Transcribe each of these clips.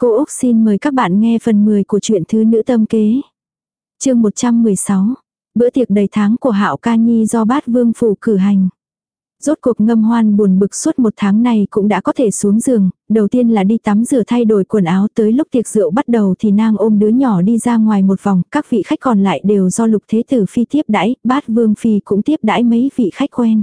Cô Úc xin mời các bạn nghe phần 10 của truyện Thứ Nữ Tâm Kế. chương 116. Bữa tiệc đầy tháng của Hạo Ca Nhi do bát vương phủ cử hành. Rốt cuộc ngâm hoan buồn bực suốt một tháng này cũng đã có thể xuống giường, đầu tiên là đi tắm rửa thay đổi quần áo tới lúc tiệc rượu bắt đầu thì nang ôm đứa nhỏ đi ra ngoài một vòng, các vị khách còn lại đều do lục thế tử phi tiếp đãi, bát vương phi cũng tiếp đãi mấy vị khách quen.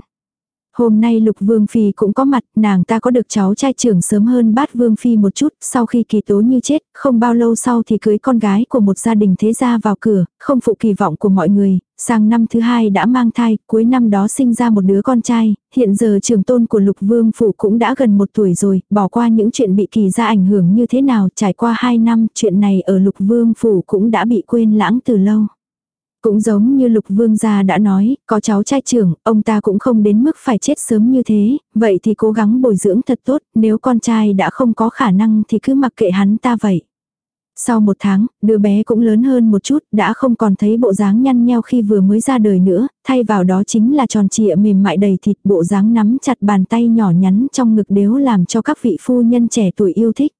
Hôm nay Lục Vương Phi cũng có mặt, nàng ta có được cháu trai trưởng sớm hơn bát Vương Phi một chút, sau khi kỳ tố như chết, không bao lâu sau thì cưới con gái của một gia đình thế gia vào cửa, không phụ kỳ vọng của mọi người, sang năm thứ hai đã mang thai, cuối năm đó sinh ra một đứa con trai, hiện giờ trưởng tôn của Lục Vương Phủ cũng đã gần một tuổi rồi, bỏ qua những chuyện bị kỳ ra ảnh hưởng như thế nào, trải qua hai năm, chuyện này ở Lục Vương Phủ cũng đã bị quên lãng từ lâu. Cũng giống như lục vương gia đã nói, có cháu trai trưởng, ông ta cũng không đến mức phải chết sớm như thế, vậy thì cố gắng bồi dưỡng thật tốt, nếu con trai đã không có khả năng thì cứ mặc kệ hắn ta vậy. Sau một tháng, đứa bé cũng lớn hơn một chút, đã không còn thấy bộ dáng nhăn nheo khi vừa mới ra đời nữa, thay vào đó chính là tròn trịa mềm mại đầy thịt bộ dáng nắm chặt bàn tay nhỏ nhắn trong ngực đếu làm cho các vị phu nhân trẻ tuổi yêu thích.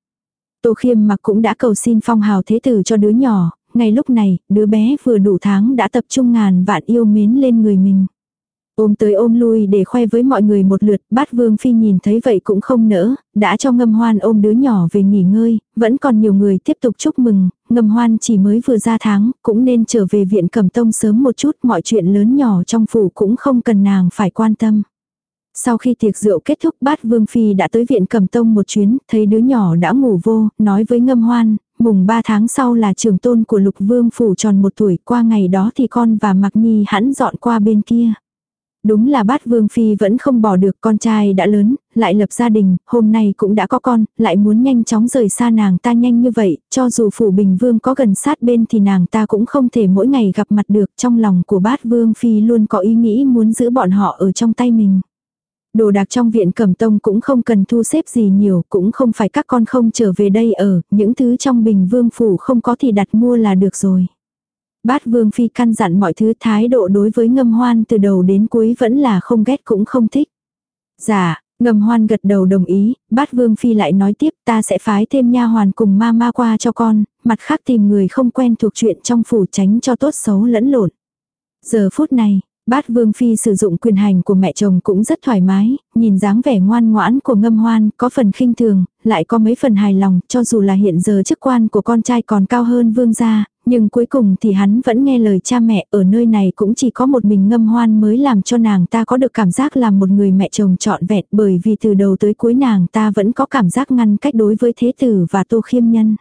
Tô khiêm mặc cũng đã cầu xin phong hào thế tử cho đứa nhỏ, ngay lúc này, đứa bé vừa đủ tháng đã tập trung ngàn vạn yêu mến lên người mình. Ôm tới ôm lui để khoe với mọi người một lượt, bát vương phi nhìn thấy vậy cũng không nỡ, đã cho ngâm hoan ôm đứa nhỏ về nghỉ ngơi, vẫn còn nhiều người tiếp tục chúc mừng, ngâm hoan chỉ mới vừa ra tháng, cũng nên trở về viện cẩm tông sớm một chút, mọi chuyện lớn nhỏ trong phủ cũng không cần nàng phải quan tâm. Sau khi tiệc rượu kết thúc bát Vương Phi đã tới viện cầm tông một chuyến, thấy đứa nhỏ đã ngủ vô, nói với ngâm hoan, mùng 3 tháng sau là trường tôn của lục vương phủ tròn một tuổi, qua ngày đó thì con và Mạc Nhi hãn dọn qua bên kia. Đúng là bát vương phi vẫn không bỏ được con trai đã lớn, lại lập gia đình, hôm nay cũng đã có con, lại muốn nhanh chóng rời xa nàng ta nhanh như vậy, cho dù phủ bình vương có gần sát bên thì nàng ta cũng không thể mỗi ngày gặp mặt được, trong lòng của bát vương phi luôn có ý nghĩ muốn giữ bọn họ ở trong tay mình. Đồ đạc trong viện cẩm tông cũng không cần thu xếp gì nhiều, cũng không phải các con không trở về đây ở, những thứ trong bình vương phủ không có thì đặt mua là được rồi. Bát vương phi căn dặn mọi thứ thái độ đối với ngâm hoan từ đầu đến cuối vẫn là không ghét cũng không thích. Dạ, ngâm hoan gật đầu đồng ý, bát vương phi lại nói tiếp ta sẽ phái thêm nha hoàn cùng ma ma qua cho con, mặt khác tìm người không quen thuộc chuyện trong phủ tránh cho tốt xấu lẫn lộn. Giờ phút này, Bát Vương Phi sử dụng quyền hành của mẹ chồng cũng rất thoải mái, nhìn dáng vẻ ngoan ngoãn của ngâm hoan, có phần khinh thường, lại có mấy phần hài lòng, cho dù là hiện giờ chức quan của con trai còn cao hơn vương gia, nhưng cuối cùng thì hắn vẫn nghe lời cha mẹ, ở nơi này cũng chỉ có một mình ngâm hoan mới làm cho nàng ta có được cảm giác làm một người mẹ chồng trọn vẹn bởi vì từ đầu tới cuối nàng ta vẫn có cảm giác ngăn cách đối với thế tử và tô khiêm nhân.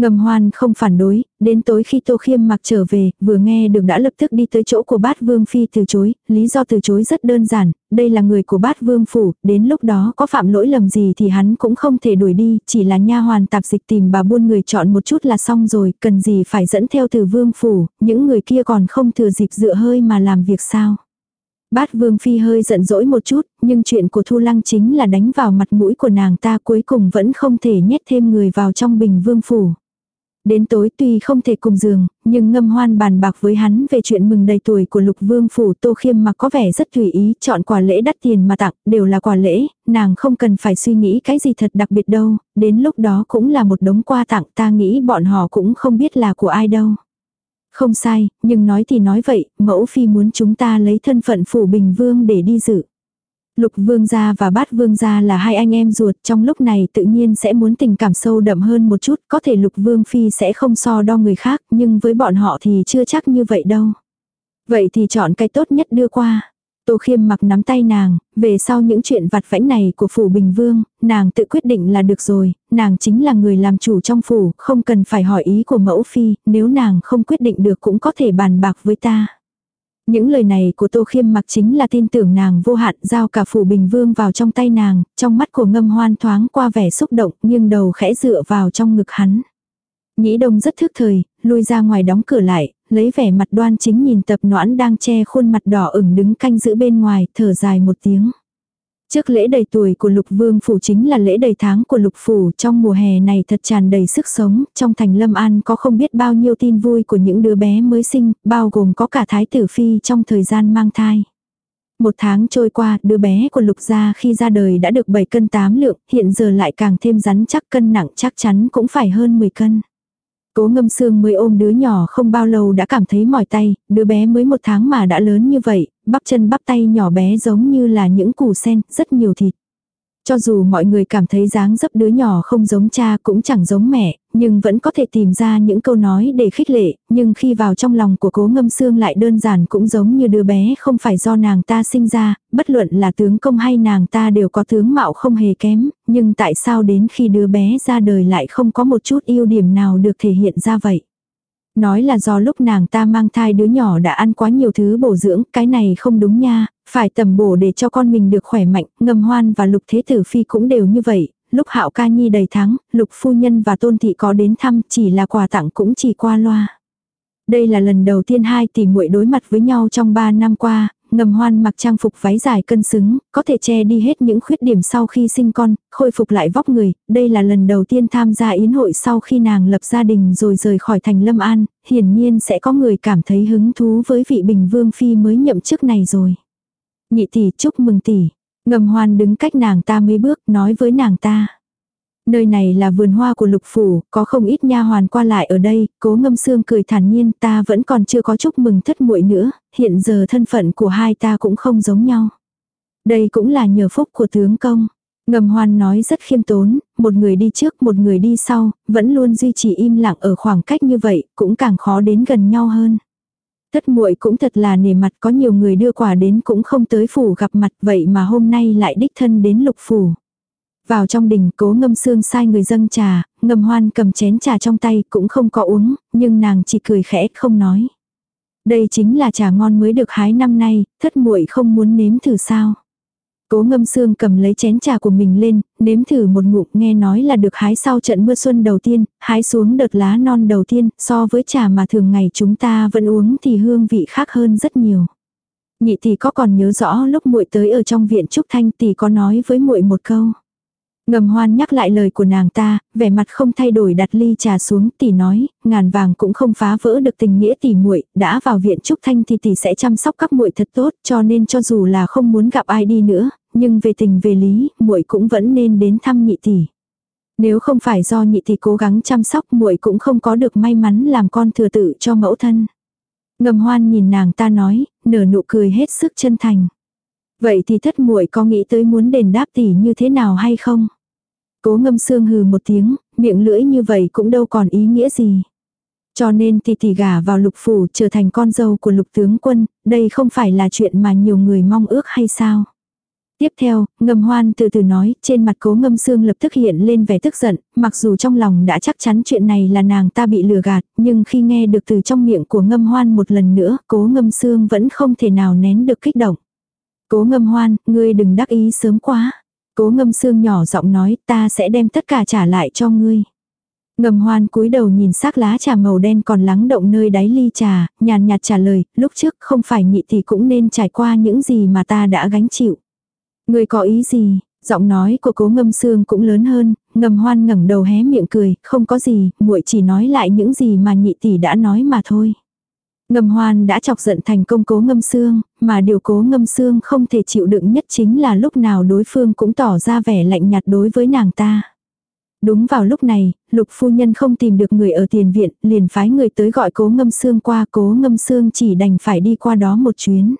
Ngầm hoan không phản đối, đến tối khi Tô Khiêm mặc trở về, vừa nghe được đã lập tức đi tới chỗ của bát vương phi từ chối, lý do từ chối rất đơn giản, đây là người của bát vương phủ, đến lúc đó có phạm lỗi lầm gì thì hắn cũng không thể đuổi đi, chỉ là nha hoàn tạp dịch tìm bà buôn người chọn một chút là xong rồi, cần gì phải dẫn theo từ vương phủ, những người kia còn không thừa dịp dựa hơi mà làm việc sao. Bát Vương Phi hơi giận dỗi một chút, nhưng chuyện của Thu Lăng chính là đánh vào mặt mũi của nàng ta cuối cùng vẫn không thể nhét thêm người vào trong bình vương phủ. Đến tối tuy không thể cùng giường, nhưng ngâm hoan bàn bạc với hắn về chuyện mừng đầy tuổi của lục vương phủ tô khiêm mà có vẻ rất tùy ý chọn quà lễ đắt tiền mà tặng, đều là quà lễ, nàng không cần phải suy nghĩ cái gì thật đặc biệt đâu, đến lúc đó cũng là một đống quà tặng ta nghĩ bọn họ cũng không biết là của ai đâu. Không sai, nhưng nói thì nói vậy, mẫu phi muốn chúng ta lấy thân phận phủ bình vương để đi dự. Lục vương gia và bát vương gia là hai anh em ruột trong lúc này tự nhiên sẽ muốn tình cảm sâu đậm hơn một chút, có thể lục vương phi sẽ không so đo người khác, nhưng với bọn họ thì chưa chắc như vậy đâu. Vậy thì chọn cái tốt nhất đưa qua. Tô khiêm mặc nắm tay nàng, về sau những chuyện vặt vãnh này của phủ bình vương, nàng tự quyết định là được rồi, nàng chính là người làm chủ trong phủ, không cần phải hỏi ý của mẫu phi, nếu nàng không quyết định được cũng có thể bàn bạc với ta. Những lời này của Tô Khiêm mặc chính là tin tưởng nàng vô hạn giao cả phủ bình vương vào trong tay nàng, trong mắt của ngâm hoan thoáng qua vẻ xúc động nhưng đầu khẽ dựa vào trong ngực hắn. Nhĩ đông rất thức thời, lui ra ngoài đóng cửa lại, lấy vẻ mặt đoan chính nhìn tập noãn đang che khuôn mặt đỏ ửng đứng canh giữ bên ngoài, thở dài một tiếng. Trước lễ đầy tuổi của lục vương phủ chính là lễ đầy tháng của lục phủ trong mùa hè này thật tràn đầy sức sống, trong thành lâm an có không biết bao nhiêu tin vui của những đứa bé mới sinh, bao gồm có cả thái tử phi trong thời gian mang thai. Một tháng trôi qua, đứa bé của lục gia khi ra đời đã được 7 cân 8 lượng, hiện giờ lại càng thêm rắn chắc cân nặng chắc chắn cũng phải hơn 10 cân. Cố ngâm xương mới ôm đứa nhỏ không bao lâu đã cảm thấy mỏi tay, đứa bé mới một tháng mà đã lớn như vậy, bắp chân bắp tay nhỏ bé giống như là những củ sen, rất nhiều thịt. Cho dù mọi người cảm thấy dáng dấp đứa nhỏ không giống cha cũng chẳng giống mẹ, nhưng vẫn có thể tìm ra những câu nói để khích lệ, nhưng khi vào trong lòng của cố ngâm xương lại đơn giản cũng giống như đứa bé không phải do nàng ta sinh ra, bất luận là tướng công hay nàng ta đều có tướng mạo không hề kém, nhưng tại sao đến khi đứa bé ra đời lại không có một chút ưu điểm nào được thể hiện ra vậy. Nói là do lúc nàng ta mang thai đứa nhỏ đã ăn quá nhiều thứ bổ dưỡng, cái này không đúng nha, phải tầm bổ để cho con mình được khỏe mạnh, ngầm hoan và lục thế tử phi cũng đều như vậy. Lúc hạo ca nhi đầy tháng, lục phu nhân và tôn thị có đến thăm chỉ là quà tặng cũng chỉ qua loa. Đây là lần đầu tiên hai tỷ muội đối mặt với nhau trong ba năm qua, ngầm hoan mặc trang phục váy dài cân xứng, có thể che đi hết những khuyết điểm sau khi sinh con, khôi phục lại vóc người, đây là lần đầu tiên tham gia yến hội sau khi nàng lập gia đình rồi rời khỏi thành Lâm An, hiển nhiên sẽ có người cảm thấy hứng thú với vị bình vương phi mới nhậm chức này rồi. Nhị tỷ chúc mừng tỷ. Ngầm hoan đứng cách nàng ta mấy bước nói với nàng ta. Nơi này là vườn hoa của lục phủ, có không ít nha hoàn qua lại ở đây, cố ngâm xương cười thản nhiên ta vẫn còn chưa có chúc mừng thất muội nữa, hiện giờ thân phận của hai ta cũng không giống nhau. Đây cũng là nhờ phúc của tướng công. Ngầm hoan nói rất khiêm tốn, một người đi trước một người đi sau, vẫn luôn duy trì im lặng ở khoảng cách như vậy, cũng càng khó đến gần nhau hơn. Thất muội cũng thật là nề mặt có nhiều người đưa quà đến cũng không tới phủ gặp mặt vậy mà hôm nay lại đích thân đến lục phủ. Vào trong đình cố ngâm xương sai người dâng trà, ngâm hoan cầm chén trà trong tay cũng không có uống, nhưng nàng chỉ cười khẽ không nói. Đây chính là trà ngon mới được hái năm nay, thất muội không muốn nếm thử sao. Cố ngâm xương cầm lấy chén trà của mình lên, nếm thử một ngụm nghe nói là được hái sau trận mưa xuân đầu tiên, hái xuống đợt lá non đầu tiên, so với trà mà thường ngày chúng ta vẫn uống thì hương vị khác hơn rất nhiều. Nhị tỷ có còn nhớ rõ lúc muội tới ở trong viện Trúc Thanh tỷ có nói với muội một câu. Ngầm hoan nhắc lại lời của nàng ta, vẻ mặt không thay đổi đặt ly trà xuống, tỷ nói, ngàn vàng cũng không phá vỡ được tình nghĩa tỷ muội, đã vào viện trúc thanh thì tỷ sẽ chăm sóc các muội thật tốt, cho nên cho dù là không muốn gặp ai đi nữa, nhưng về tình về lý, muội cũng vẫn nên đến thăm nhị tỷ. Nếu không phải do nhị tỷ cố gắng chăm sóc, muội cũng không có được may mắn làm con thừa tự cho mẫu thân. Ngầm hoan nhìn nàng ta nói, nở nụ cười hết sức chân thành. Vậy thì thất muội có nghĩ tới muốn đền đáp tỷ như thế nào hay không? Cố ngâm xương hừ một tiếng, miệng lưỡi như vậy cũng đâu còn ý nghĩa gì. Cho nên tỷ tỷ gả vào lục phủ trở thành con dâu của lục tướng quân, đây không phải là chuyện mà nhiều người mong ước hay sao? Tiếp theo, ngâm hoan từ từ nói, trên mặt cố ngâm xương lập tức hiện lên vẻ tức giận, mặc dù trong lòng đã chắc chắn chuyện này là nàng ta bị lừa gạt, nhưng khi nghe được từ trong miệng của ngâm hoan một lần nữa, cố ngâm xương vẫn không thể nào nén được kích động. Cố ngâm hoan, ngươi đừng đắc ý sớm quá. Cố ngâm xương nhỏ giọng nói ta sẽ đem tất cả trả lại cho ngươi. Ngầm hoan cúi đầu nhìn xác lá trà màu đen còn lắng động nơi đáy ly trà, nhàn nhạt trả lời, lúc trước không phải nhị thì cũng nên trải qua những gì mà ta đã gánh chịu. Ngươi có ý gì? Giọng nói của cố ngâm xương cũng lớn hơn, ngầm hoan ngẩng đầu hé miệng cười, không có gì, muội chỉ nói lại những gì mà nhị tỷ đã nói mà thôi. Ngâm hoan đã chọc giận thành công cố ngâm xương, mà điều cố ngâm xương không thể chịu đựng nhất chính là lúc nào đối phương cũng tỏ ra vẻ lạnh nhạt đối với nàng ta. Đúng vào lúc này, lục phu nhân không tìm được người ở tiền viện, liền phái người tới gọi cố ngâm xương qua cố ngâm xương chỉ đành phải đi qua đó một chuyến.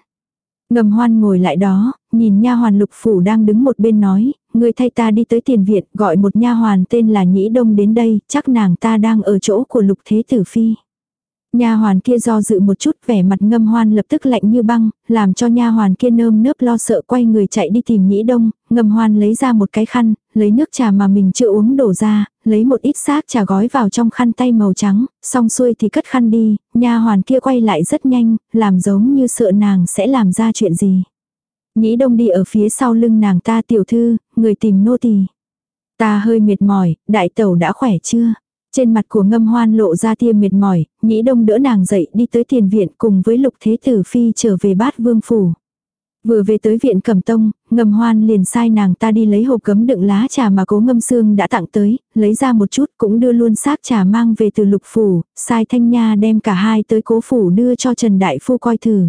Ngầm hoan ngồi lại đó, nhìn nha hoàn lục phủ đang đứng một bên nói, người thay ta đi tới tiền viện gọi một nha hoàn tên là Nhĩ Đông đến đây, chắc nàng ta đang ở chỗ của lục thế tử phi. Nha hoàn kia do dự một chút, vẻ mặt ngâm hoan lập tức lạnh như băng, làm cho nha hoàn kia nơm nớp lo sợ quay người chạy đi tìm nhĩ đông, ngâm hoan lấy ra một cái khăn, lấy nước trà mà mình chưa uống đổ ra, lấy một ít xác trà gói vào trong khăn tay màu trắng, xong xuôi thì cất khăn đi, nha hoàn kia quay lại rất nhanh, làm giống như sợ nàng sẽ làm ra chuyện gì. Nhĩ đông đi ở phía sau lưng nàng ta tiểu thư, người tìm nô tỳ. Ta hơi mệt mỏi, đại tẩu đã khỏe chưa? Trên mặt của ngâm hoan lộ ra tia mệt mỏi, nhĩ đông đỡ nàng dậy đi tới tiền viện cùng với lục thế tử phi trở về bát vương phủ. Vừa về tới viện cẩm tông, ngâm hoan liền sai nàng ta đi lấy hộp cấm đựng lá trà mà cố ngâm xương đã tặng tới, lấy ra một chút cũng đưa luôn xác trà mang về từ lục phủ, sai thanh nha đem cả hai tới cố phủ đưa cho Trần Đại Phu coi thử.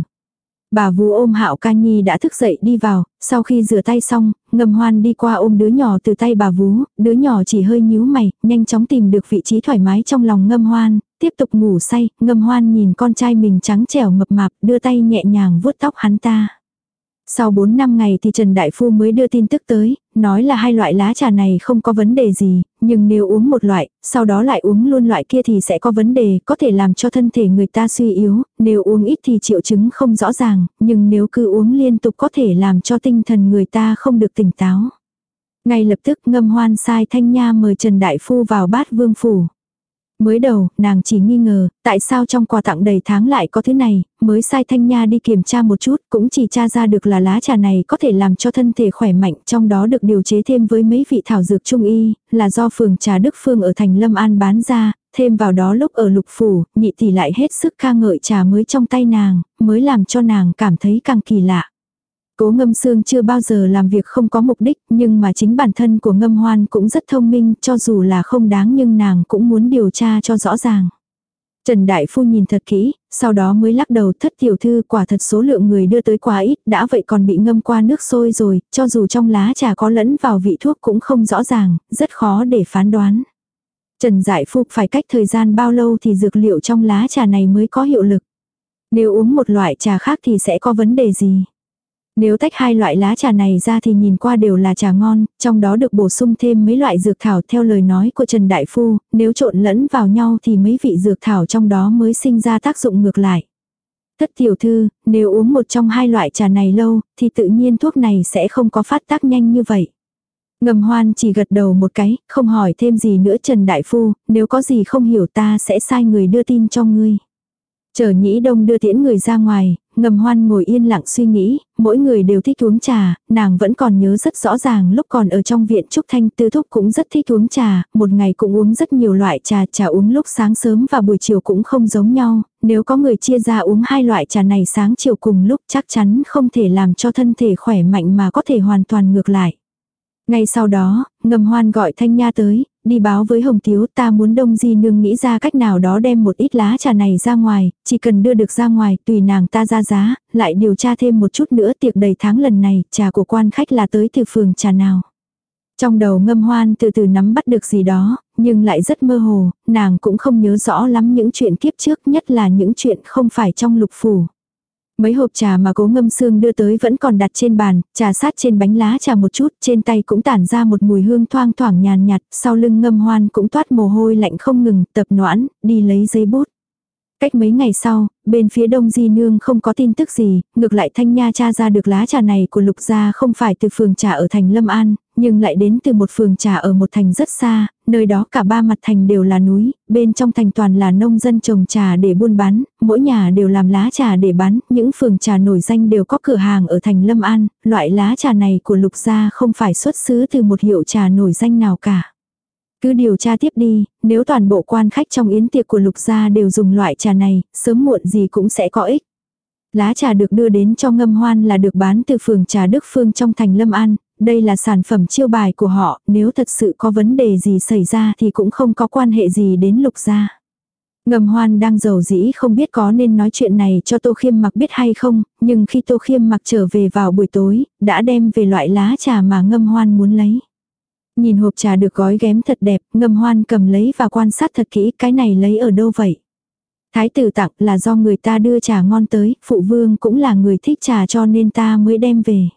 Bà vú ôm hạo ca nhi đã thức dậy đi vào, sau khi rửa tay xong, ngầm hoan đi qua ôm đứa nhỏ từ tay bà vú, đứa nhỏ chỉ hơi nhíu mày, nhanh chóng tìm được vị trí thoải mái trong lòng ngâm hoan, tiếp tục ngủ say, ngâm hoan nhìn con trai mình trắng trẻo mập mạp, đưa tay nhẹ nhàng vuốt tóc hắn ta. Sau 4 năm ngày thì Trần Đại Phu mới đưa tin tức tới, nói là hai loại lá trà này không có vấn đề gì, nhưng nếu uống một loại, sau đó lại uống luôn loại kia thì sẽ có vấn đề, có thể làm cho thân thể người ta suy yếu, nếu uống ít thì triệu chứng không rõ ràng, nhưng nếu cứ uống liên tục có thể làm cho tinh thần người ta không được tỉnh táo. Ngay lập tức ngâm hoan sai thanh nha mời Trần Đại Phu vào bát vương phủ. Mới đầu, nàng chỉ nghi ngờ, tại sao trong quà tặng đầy tháng lại có thứ này, mới sai Thanh Nha đi kiểm tra một chút, cũng chỉ tra ra được là lá trà này có thể làm cho thân thể khỏe mạnh, trong đó được điều chế thêm với mấy vị thảo dược trung y, là do phường trà Đức Phương ở thành Lâm An bán ra, thêm vào đó lúc ở lục phủ, nhị tỷ lại hết sức ca ngợi trà mới trong tay nàng, mới làm cho nàng cảm thấy càng kỳ lạ. Cố ngâm xương chưa bao giờ làm việc không có mục đích, nhưng mà chính bản thân của ngâm hoan cũng rất thông minh, cho dù là không đáng nhưng nàng cũng muốn điều tra cho rõ ràng. Trần Đại Phu nhìn thật kỹ, sau đó mới lắc đầu thất tiểu thư quả thật số lượng người đưa tới quá ít, đã vậy còn bị ngâm qua nước sôi rồi, cho dù trong lá trà có lẫn vào vị thuốc cũng không rõ ràng, rất khó để phán đoán. Trần Đại Phu phải cách thời gian bao lâu thì dược liệu trong lá trà này mới có hiệu lực. Nếu uống một loại trà khác thì sẽ có vấn đề gì? Nếu tách hai loại lá trà này ra thì nhìn qua đều là trà ngon, trong đó được bổ sung thêm mấy loại dược thảo theo lời nói của Trần Đại Phu, nếu trộn lẫn vào nhau thì mấy vị dược thảo trong đó mới sinh ra tác dụng ngược lại. Thất tiểu thư, nếu uống một trong hai loại trà này lâu, thì tự nhiên thuốc này sẽ không có phát tác nhanh như vậy. Ngầm hoan chỉ gật đầu một cái, không hỏi thêm gì nữa Trần Đại Phu, nếu có gì không hiểu ta sẽ sai người đưa tin cho ngươi. Chờ nhĩ đông đưa tiễn người ra ngoài, ngầm hoan ngồi yên lặng suy nghĩ, mỗi người đều thích uống trà, nàng vẫn còn nhớ rất rõ ràng lúc còn ở trong viện Trúc Thanh Tư Thúc cũng rất thích uống trà, một ngày cũng uống rất nhiều loại trà, trà uống lúc sáng sớm và buổi chiều cũng không giống nhau, nếu có người chia ra uống hai loại trà này sáng chiều cùng lúc chắc chắn không thể làm cho thân thể khỏe mạnh mà có thể hoàn toàn ngược lại. Ngay sau đó, ngầm hoan gọi Thanh Nha tới, đi báo với Hồng Tiếu ta muốn Đông Di Nương nghĩ ra cách nào đó đem một ít lá trà này ra ngoài, chỉ cần đưa được ra ngoài tùy nàng ta ra giá, lại điều tra thêm một chút nữa tiệc đầy tháng lần này, trà của quan khách là tới từ phường trà nào. Trong đầu ngâm hoan từ từ nắm bắt được gì đó, nhưng lại rất mơ hồ, nàng cũng không nhớ rõ lắm những chuyện kiếp trước nhất là những chuyện không phải trong lục phủ. Mấy hộp trà mà cố ngâm xương đưa tới vẫn còn đặt trên bàn, trà sát trên bánh lá trà một chút, trên tay cũng tản ra một mùi hương thoang thoảng nhàn nhạt, sau lưng ngâm hoan cũng toát mồ hôi lạnh không ngừng, tập noãn, đi lấy giấy bút. Cách mấy ngày sau, bên phía đông di nương không có tin tức gì, ngược lại thanh nha cha ra được lá trà này của lục gia không phải từ phường trà ở thành Lâm An, nhưng lại đến từ một phường trà ở một thành rất xa, nơi đó cả ba mặt thành đều là núi, bên trong thành toàn là nông dân trồng trà để buôn bán, mỗi nhà đều làm lá trà để bán, những phường trà nổi danh đều có cửa hàng ở thành Lâm An, loại lá trà này của lục gia không phải xuất xứ từ một hiệu trà nổi danh nào cả. Cứ điều tra tiếp đi, nếu toàn bộ quan khách trong yến tiệc của lục gia đều dùng loại trà này, sớm muộn gì cũng sẽ có ích. Lá trà được đưa đến cho ngâm hoan là được bán từ phường trà Đức Phương trong thành Lâm An, đây là sản phẩm chiêu bài của họ, nếu thật sự có vấn đề gì xảy ra thì cũng không có quan hệ gì đến lục gia. Ngầm hoan đang giàu dĩ không biết có nên nói chuyện này cho Tô Khiêm mặc biết hay không, nhưng khi Tô Khiêm mặc trở về vào buổi tối, đã đem về loại lá trà mà ngâm hoan muốn lấy. Nhìn hộp trà được gói ghém thật đẹp, ngâm hoan cầm lấy và quan sát thật kỹ cái này lấy ở đâu vậy. Thái tử tặng là do người ta đưa trà ngon tới, phụ vương cũng là người thích trà cho nên ta mới đem về.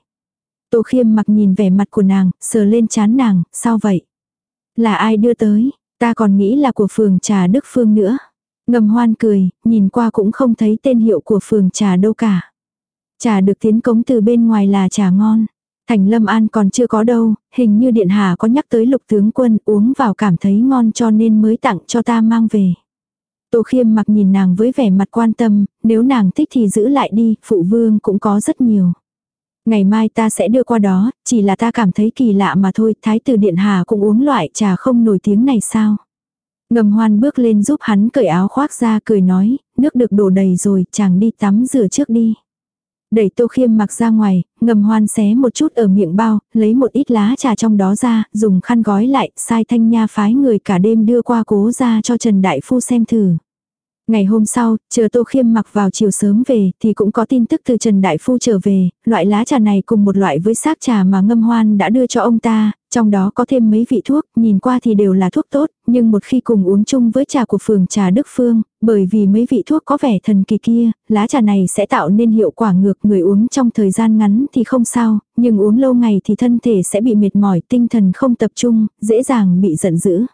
Tô khiêm mặc nhìn vẻ mặt của nàng, sờ lên chán nàng, sao vậy? Là ai đưa tới? Ta còn nghĩ là của phường trà Đức Phương nữa. Ngầm hoan cười, nhìn qua cũng không thấy tên hiệu của phường trà đâu cả. Trà được tiến cống từ bên ngoài là trà ngon. Thành Lâm An còn chưa có đâu, hình như Điện Hà có nhắc tới lục tướng quân uống vào cảm thấy ngon cho nên mới tặng cho ta mang về. Tô khiêm mặc nhìn nàng với vẻ mặt quan tâm, nếu nàng thích thì giữ lại đi, phụ vương cũng có rất nhiều. Ngày mai ta sẽ đưa qua đó, chỉ là ta cảm thấy kỳ lạ mà thôi, thái tử Điện Hà cũng uống loại trà không nổi tiếng này sao. Ngầm hoan bước lên giúp hắn cởi áo khoác ra cười nói, nước được đổ đầy rồi, chàng đi tắm rửa trước đi. Đẩy tô khiêm mặc ra ngoài, ngầm hoan xé một chút ở miệng bao, lấy một ít lá trà trong đó ra, dùng khăn gói lại, sai thanh nha phái người cả đêm đưa qua cố ra cho Trần Đại Phu xem thử. Ngày hôm sau, chờ Tô Khiêm mặc vào chiều sớm về thì cũng có tin tức từ Trần Đại Phu trở về, loại lá trà này cùng một loại với xác trà mà ngâm hoan đã đưa cho ông ta, trong đó có thêm mấy vị thuốc, nhìn qua thì đều là thuốc tốt, nhưng một khi cùng uống chung với trà của phường trà Đức Phương, bởi vì mấy vị thuốc có vẻ thần kỳ kia, lá trà này sẽ tạo nên hiệu quả ngược người uống trong thời gian ngắn thì không sao, nhưng uống lâu ngày thì thân thể sẽ bị mệt mỏi, tinh thần không tập trung, dễ dàng bị giận dữ.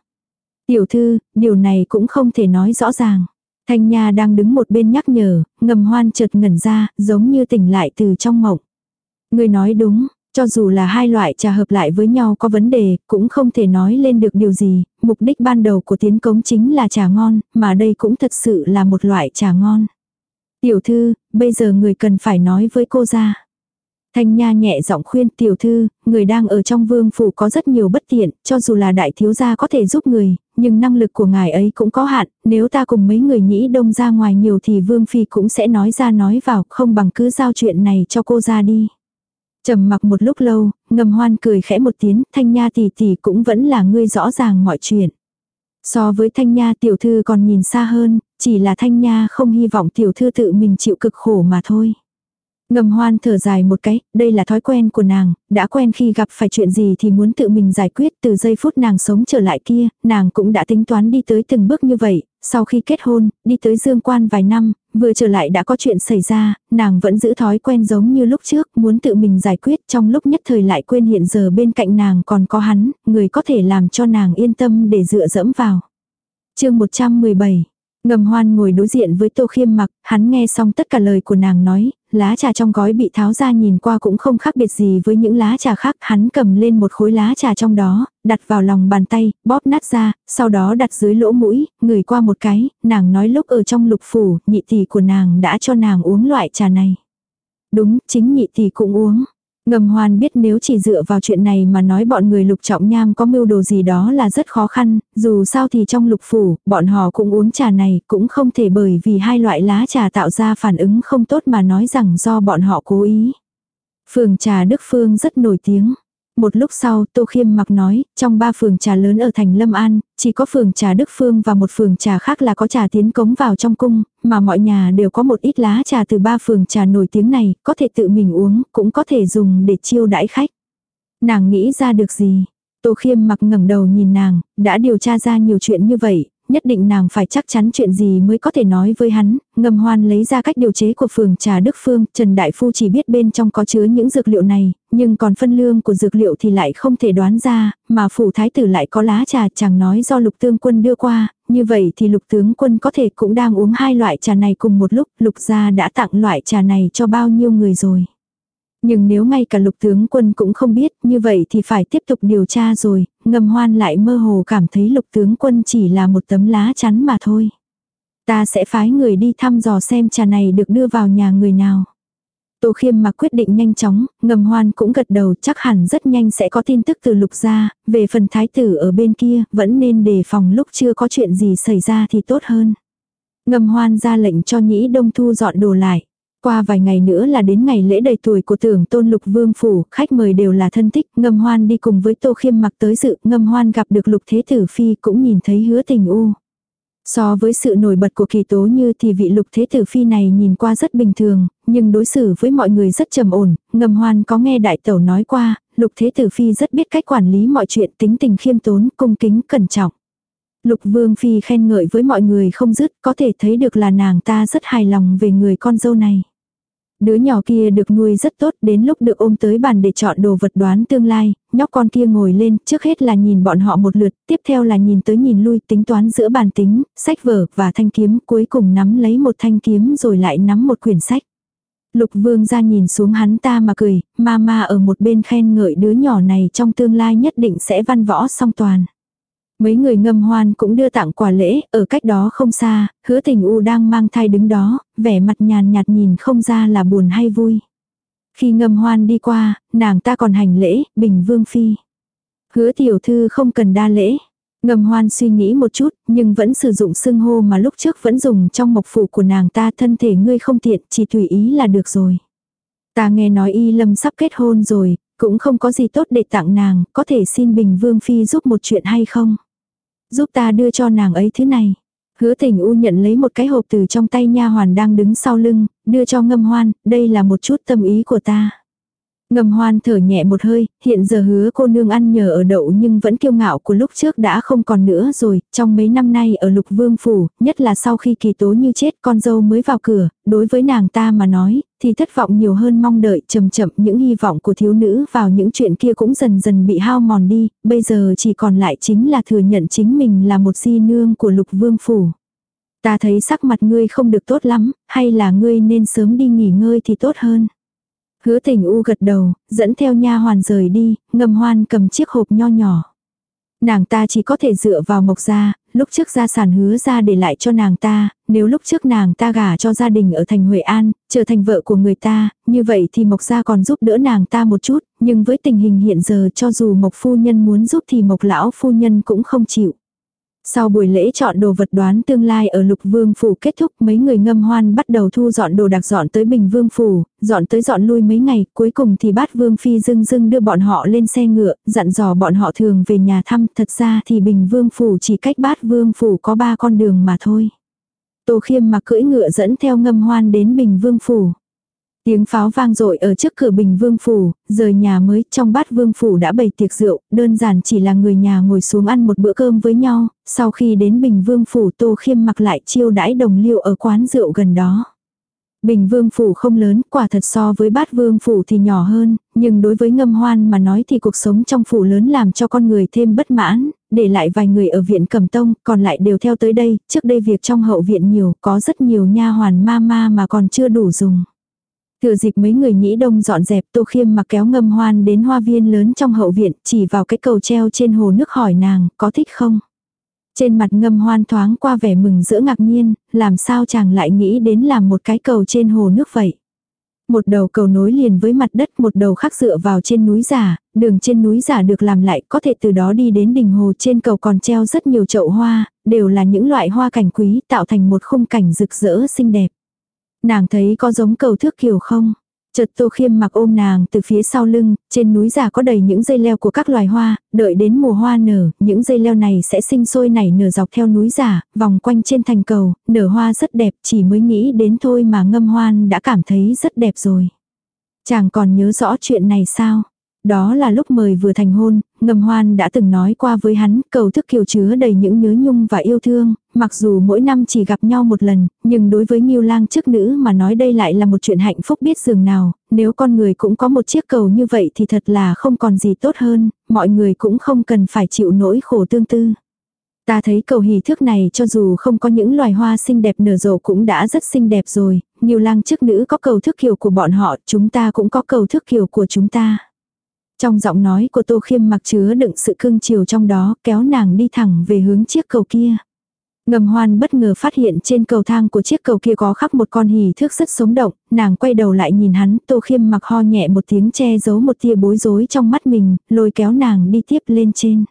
Tiểu thư, điều này cũng không thể nói rõ ràng. Thanh Nha đang đứng một bên nhắc nhở, ngầm hoan chợt ngẩn ra, giống như tỉnh lại từ trong mộng. Người nói đúng, cho dù là hai loại trà hợp lại với nhau có vấn đề, cũng không thể nói lên được điều gì, mục đích ban đầu của tiến cống chính là trà ngon, mà đây cũng thật sự là một loại trà ngon. Tiểu thư, bây giờ người cần phải nói với cô ra. Thanh Nha nhẹ giọng khuyên tiểu thư, người đang ở trong vương phủ có rất nhiều bất tiện, cho dù là đại thiếu gia có thể giúp người, nhưng năng lực của ngài ấy cũng có hạn, nếu ta cùng mấy người nhĩ đông ra ngoài nhiều thì vương phi cũng sẽ nói ra nói vào, không bằng cứ giao chuyện này cho cô ra đi trầm mặc một lúc lâu, ngầm hoan cười khẽ một tiếng, thanh nha tỷ tỷ cũng vẫn là ngươi rõ ràng mọi chuyện. So với thanh nha tiểu thư còn nhìn xa hơn, chỉ là thanh nha không hy vọng tiểu thư tự mình chịu cực khổ mà thôi. Ngầm hoan thở dài một cái, đây là thói quen của nàng, đã quen khi gặp phải chuyện gì thì muốn tự mình giải quyết từ giây phút nàng sống trở lại kia, nàng cũng đã tính toán đi tới từng bước như vậy, sau khi kết hôn, đi tới dương quan vài năm, vừa trở lại đã có chuyện xảy ra, nàng vẫn giữ thói quen giống như lúc trước, muốn tự mình giải quyết trong lúc nhất thời lại quên hiện giờ bên cạnh nàng còn có hắn, người có thể làm cho nàng yên tâm để dựa dẫm vào. chương 117 Ngầm hoan ngồi đối diện với tô khiêm mặc, hắn nghe xong tất cả lời của nàng nói, lá trà trong gói bị tháo ra nhìn qua cũng không khác biệt gì với những lá trà khác. Hắn cầm lên một khối lá trà trong đó, đặt vào lòng bàn tay, bóp nát ra, sau đó đặt dưới lỗ mũi, ngửi qua một cái, nàng nói lúc ở trong lục phủ, nhị tỷ của nàng đã cho nàng uống loại trà này. Đúng, chính nhị tỷ cũng uống. Ngầm hoan biết nếu chỉ dựa vào chuyện này mà nói bọn người lục trọng nham có mưu đồ gì đó là rất khó khăn, dù sao thì trong lục phủ, bọn họ cũng uống trà này, cũng không thể bởi vì hai loại lá trà tạo ra phản ứng không tốt mà nói rằng do bọn họ cố ý. Phường trà Đức Phương rất nổi tiếng. Một lúc sau, Tô Khiêm mặc nói, trong ba phường trà lớn ở thành Lâm An, chỉ có phường trà Đức Phương và một phường trà khác là có trà tiến cống vào trong cung, mà mọi nhà đều có một ít lá trà từ ba phường trà nổi tiếng này, có thể tự mình uống, cũng có thể dùng để chiêu đãi khách. Nàng nghĩ ra được gì? Tô Khiêm mặc ngẩng đầu nhìn nàng, đã điều tra ra nhiều chuyện như vậy, nhất định nàng phải chắc chắn chuyện gì mới có thể nói với hắn, ngầm hoan lấy ra cách điều chế của phường trà Đức Phương, Trần Đại Phu chỉ biết bên trong có chứa những dược liệu này, nhưng còn phân lương của dược liệu thì lại không thể đoán ra, mà phủ thái tử lại có lá trà chẳng nói do lục tướng quân đưa qua, như vậy thì lục tướng quân có thể cũng đang uống hai loại trà này cùng một lúc, lục gia đã tặng loại trà này cho bao nhiêu người rồi. Nhưng nếu ngay cả lục tướng quân cũng không biết, như vậy thì phải tiếp tục điều tra rồi, ngầm hoan lại mơ hồ cảm thấy lục tướng quân chỉ là một tấm lá chắn mà thôi. Ta sẽ phái người đi thăm dò xem trà này được đưa vào nhà người nào. Tô khiêm mà quyết định nhanh chóng, ngầm hoan cũng gật đầu chắc hẳn rất nhanh sẽ có tin tức từ lục gia, về phần thái tử ở bên kia, vẫn nên đề phòng lúc chưa có chuyện gì xảy ra thì tốt hơn. Ngầm hoan ra lệnh cho nhĩ đông thu dọn đồ lại. Qua vài ngày nữa là đến ngày lễ đầy tuổi của tưởng tôn lục vương phủ, khách mời đều là thân thích, ngâm hoan đi cùng với tô khiêm mặc tới dự, ngâm hoan gặp được lục thế tử phi cũng nhìn thấy hứa tình u. So với sự nổi bật của kỳ tố như thì vị lục thế tử phi này nhìn qua rất bình thường, nhưng đối xử với mọi người rất trầm ổn, ngâm hoan có nghe đại tẩu nói qua, lục thế tử phi rất biết cách quản lý mọi chuyện tính tình khiêm tốn, cung kính, cẩn trọng. Lục vương phi khen ngợi với mọi người không dứt, có thể thấy được là nàng ta rất hài lòng về người con dâu này. Đứa nhỏ kia được nuôi rất tốt, đến lúc được ôm tới bàn để chọn đồ vật đoán tương lai, nhóc con kia ngồi lên, trước hết là nhìn bọn họ một lượt, tiếp theo là nhìn tới nhìn lui, tính toán giữa bàn tính, sách vở và thanh kiếm, cuối cùng nắm lấy một thanh kiếm rồi lại nắm một quyển sách. Lục vương ra nhìn xuống hắn ta mà cười, ma ma ở một bên khen ngợi đứa nhỏ này trong tương lai nhất định sẽ văn võ song toàn. Mấy người ngâm hoan cũng đưa tặng quà lễ, ở cách đó không xa, hứa tình u đang mang thai đứng đó, vẻ mặt nhàn nhạt nhìn không ra là buồn hay vui. Khi ngâm hoan đi qua, nàng ta còn hành lễ, bình vương phi. Hứa tiểu thư không cần đa lễ. Ngầm hoan suy nghĩ một chút, nhưng vẫn sử dụng xưng hô mà lúc trước vẫn dùng trong mộc phủ của nàng ta thân thể ngươi không tiện, chỉ tùy ý là được rồi. Ta nghe nói y lâm sắp kết hôn rồi, cũng không có gì tốt để tặng nàng, có thể xin Bình Vương Phi giúp một chuyện hay không? Giúp ta đưa cho nàng ấy thứ này. Hứa tình u nhận lấy một cái hộp từ trong tay nha hoàn đang đứng sau lưng, đưa cho ngâm hoan, đây là một chút tâm ý của ta. Ngầm hoan thở nhẹ một hơi, hiện giờ hứa cô nương ăn nhờ ở đậu nhưng vẫn kiêu ngạo của lúc trước đã không còn nữa rồi, trong mấy năm nay ở lục vương phủ, nhất là sau khi kỳ tố như chết con dâu mới vào cửa, đối với nàng ta mà nói, thì thất vọng nhiều hơn mong đợi chậm chậm những hy vọng của thiếu nữ vào những chuyện kia cũng dần dần bị hao mòn đi, bây giờ chỉ còn lại chính là thừa nhận chính mình là một di nương của lục vương phủ. Ta thấy sắc mặt ngươi không được tốt lắm, hay là ngươi nên sớm đi nghỉ ngơi thì tốt hơn. Hứa tình u gật đầu, dẫn theo nha hoàn rời đi, ngầm hoan cầm chiếc hộp nho nhỏ. Nàng ta chỉ có thể dựa vào mộc gia, lúc trước gia sản hứa ra để lại cho nàng ta, nếu lúc trước nàng ta gả cho gia đình ở thành Huệ An, trở thành vợ của người ta, như vậy thì mộc gia còn giúp đỡ nàng ta một chút, nhưng với tình hình hiện giờ cho dù mộc phu nhân muốn giúp thì mộc lão phu nhân cũng không chịu. Sau buổi lễ chọn đồ vật đoán tương lai ở lục vương phủ kết thúc mấy người ngâm hoan bắt đầu thu dọn đồ đặc dọn tới bình vương phủ, dọn tới dọn lui mấy ngày, cuối cùng thì bát vương phi dưng dưng đưa bọn họ lên xe ngựa, dặn dò bọn họ thường về nhà thăm, thật ra thì bình vương phủ chỉ cách bát vương phủ có ba con đường mà thôi. Tô khiêm mặc cưỡi ngựa dẫn theo ngâm hoan đến bình vương phủ. Tiếng pháo vang dội ở trước cửa bình vương phủ, rời nhà mới trong bát vương phủ đã bày tiệc rượu, đơn giản chỉ là người nhà ngồi xuống ăn một bữa cơm với nhau, sau khi đến bình vương phủ tô khiêm mặc lại chiêu đãi đồng liêu ở quán rượu gần đó. Bình vương phủ không lớn, quả thật so với bát vương phủ thì nhỏ hơn, nhưng đối với ngâm hoan mà nói thì cuộc sống trong phủ lớn làm cho con người thêm bất mãn, để lại vài người ở viện cầm tông, còn lại đều theo tới đây, trước đây việc trong hậu viện nhiều, có rất nhiều nha hoàn ma ma mà còn chưa đủ dùng. Thừa dịp mấy người nhĩ đông dọn dẹp tô khiêm mặc kéo ngâm hoan đến hoa viên lớn trong hậu viện chỉ vào cái cầu treo trên hồ nước hỏi nàng có thích không. Trên mặt ngâm hoan thoáng qua vẻ mừng giữa ngạc nhiên, làm sao chàng lại nghĩ đến làm một cái cầu trên hồ nước vậy. Một đầu cầu nối liền với mặt đất, một đầu khác dựa vào trên núi giả, đường trên núi giả được làm lại, có thể từ đó đi đến đỉnh hồ trên cầu còn treo rất nhiều chậu hoa, đều là những loại hoa cảnh quý tạo thành một khung cảnh rực rỡ xinh đẹp. Nàng thấy có giống cầu thước kiều không? Chợt Tô Khiêm mặc ôm nàng từ phía sau lưng, trên núi già có đầy những dây leo của các loài hoa, đợi đến mùa hoa nở, những dây leo này sẽ sinh sôi nảy nở dọc theo núi già, vòng quanh trên thành cầu, nở hoa rất đẹp, chỉ mới nghĩ đến thôi mà ngâm hoan đã cảm thấy rất đẹp rồi. Chàng còn nhớ rõ chuyện này sao? Đó là lúc mời vừa thành hôn, ngầm hoan đã từng nói qua với hắn, cầu thức kiều chứa đầy những nhớ nhung và yêu thương, mặc dù mỗi năm chỉ gặp nhau một lần, nhưng đối với nghiêu lang chức nữ mà nói đây lại là một chuyện hạnh phúc biết dường nào, nếu con người cũng có một chiếc cầu như vậy thì thật là không còn gì tốt hơn, mọi người cũng không cần phải chịu nỗi khổ tương tư. Ta thấy cầu hỷ thước này cho dù không có những loài hoa xinh đẹp nở rộ cũng đã rất xinh đẹp rồi, nhiều lang chức nữ có cầu thước kiều của bọn họ, chúng ta cũng có cầu thước kiều của chúng ta. Trong giọng nói của Tô Khiêm mặc chứa đựng sự cưng chiều trong đó, kéo nàng đi thẳng về hướng chiếc cầu kia. Ngầm hoan bất ngờ phát hiện trên cầu thang của chiếc cầu kia có khắc một con hỉ thước rất sống động, nàng quay đầu lại nhìn hắn, tô khiêm mặc ho nhẹ một tiếng che giấu một tia bối rối trong mắt mình, lôi kéo nàng đi tiếp lên trên.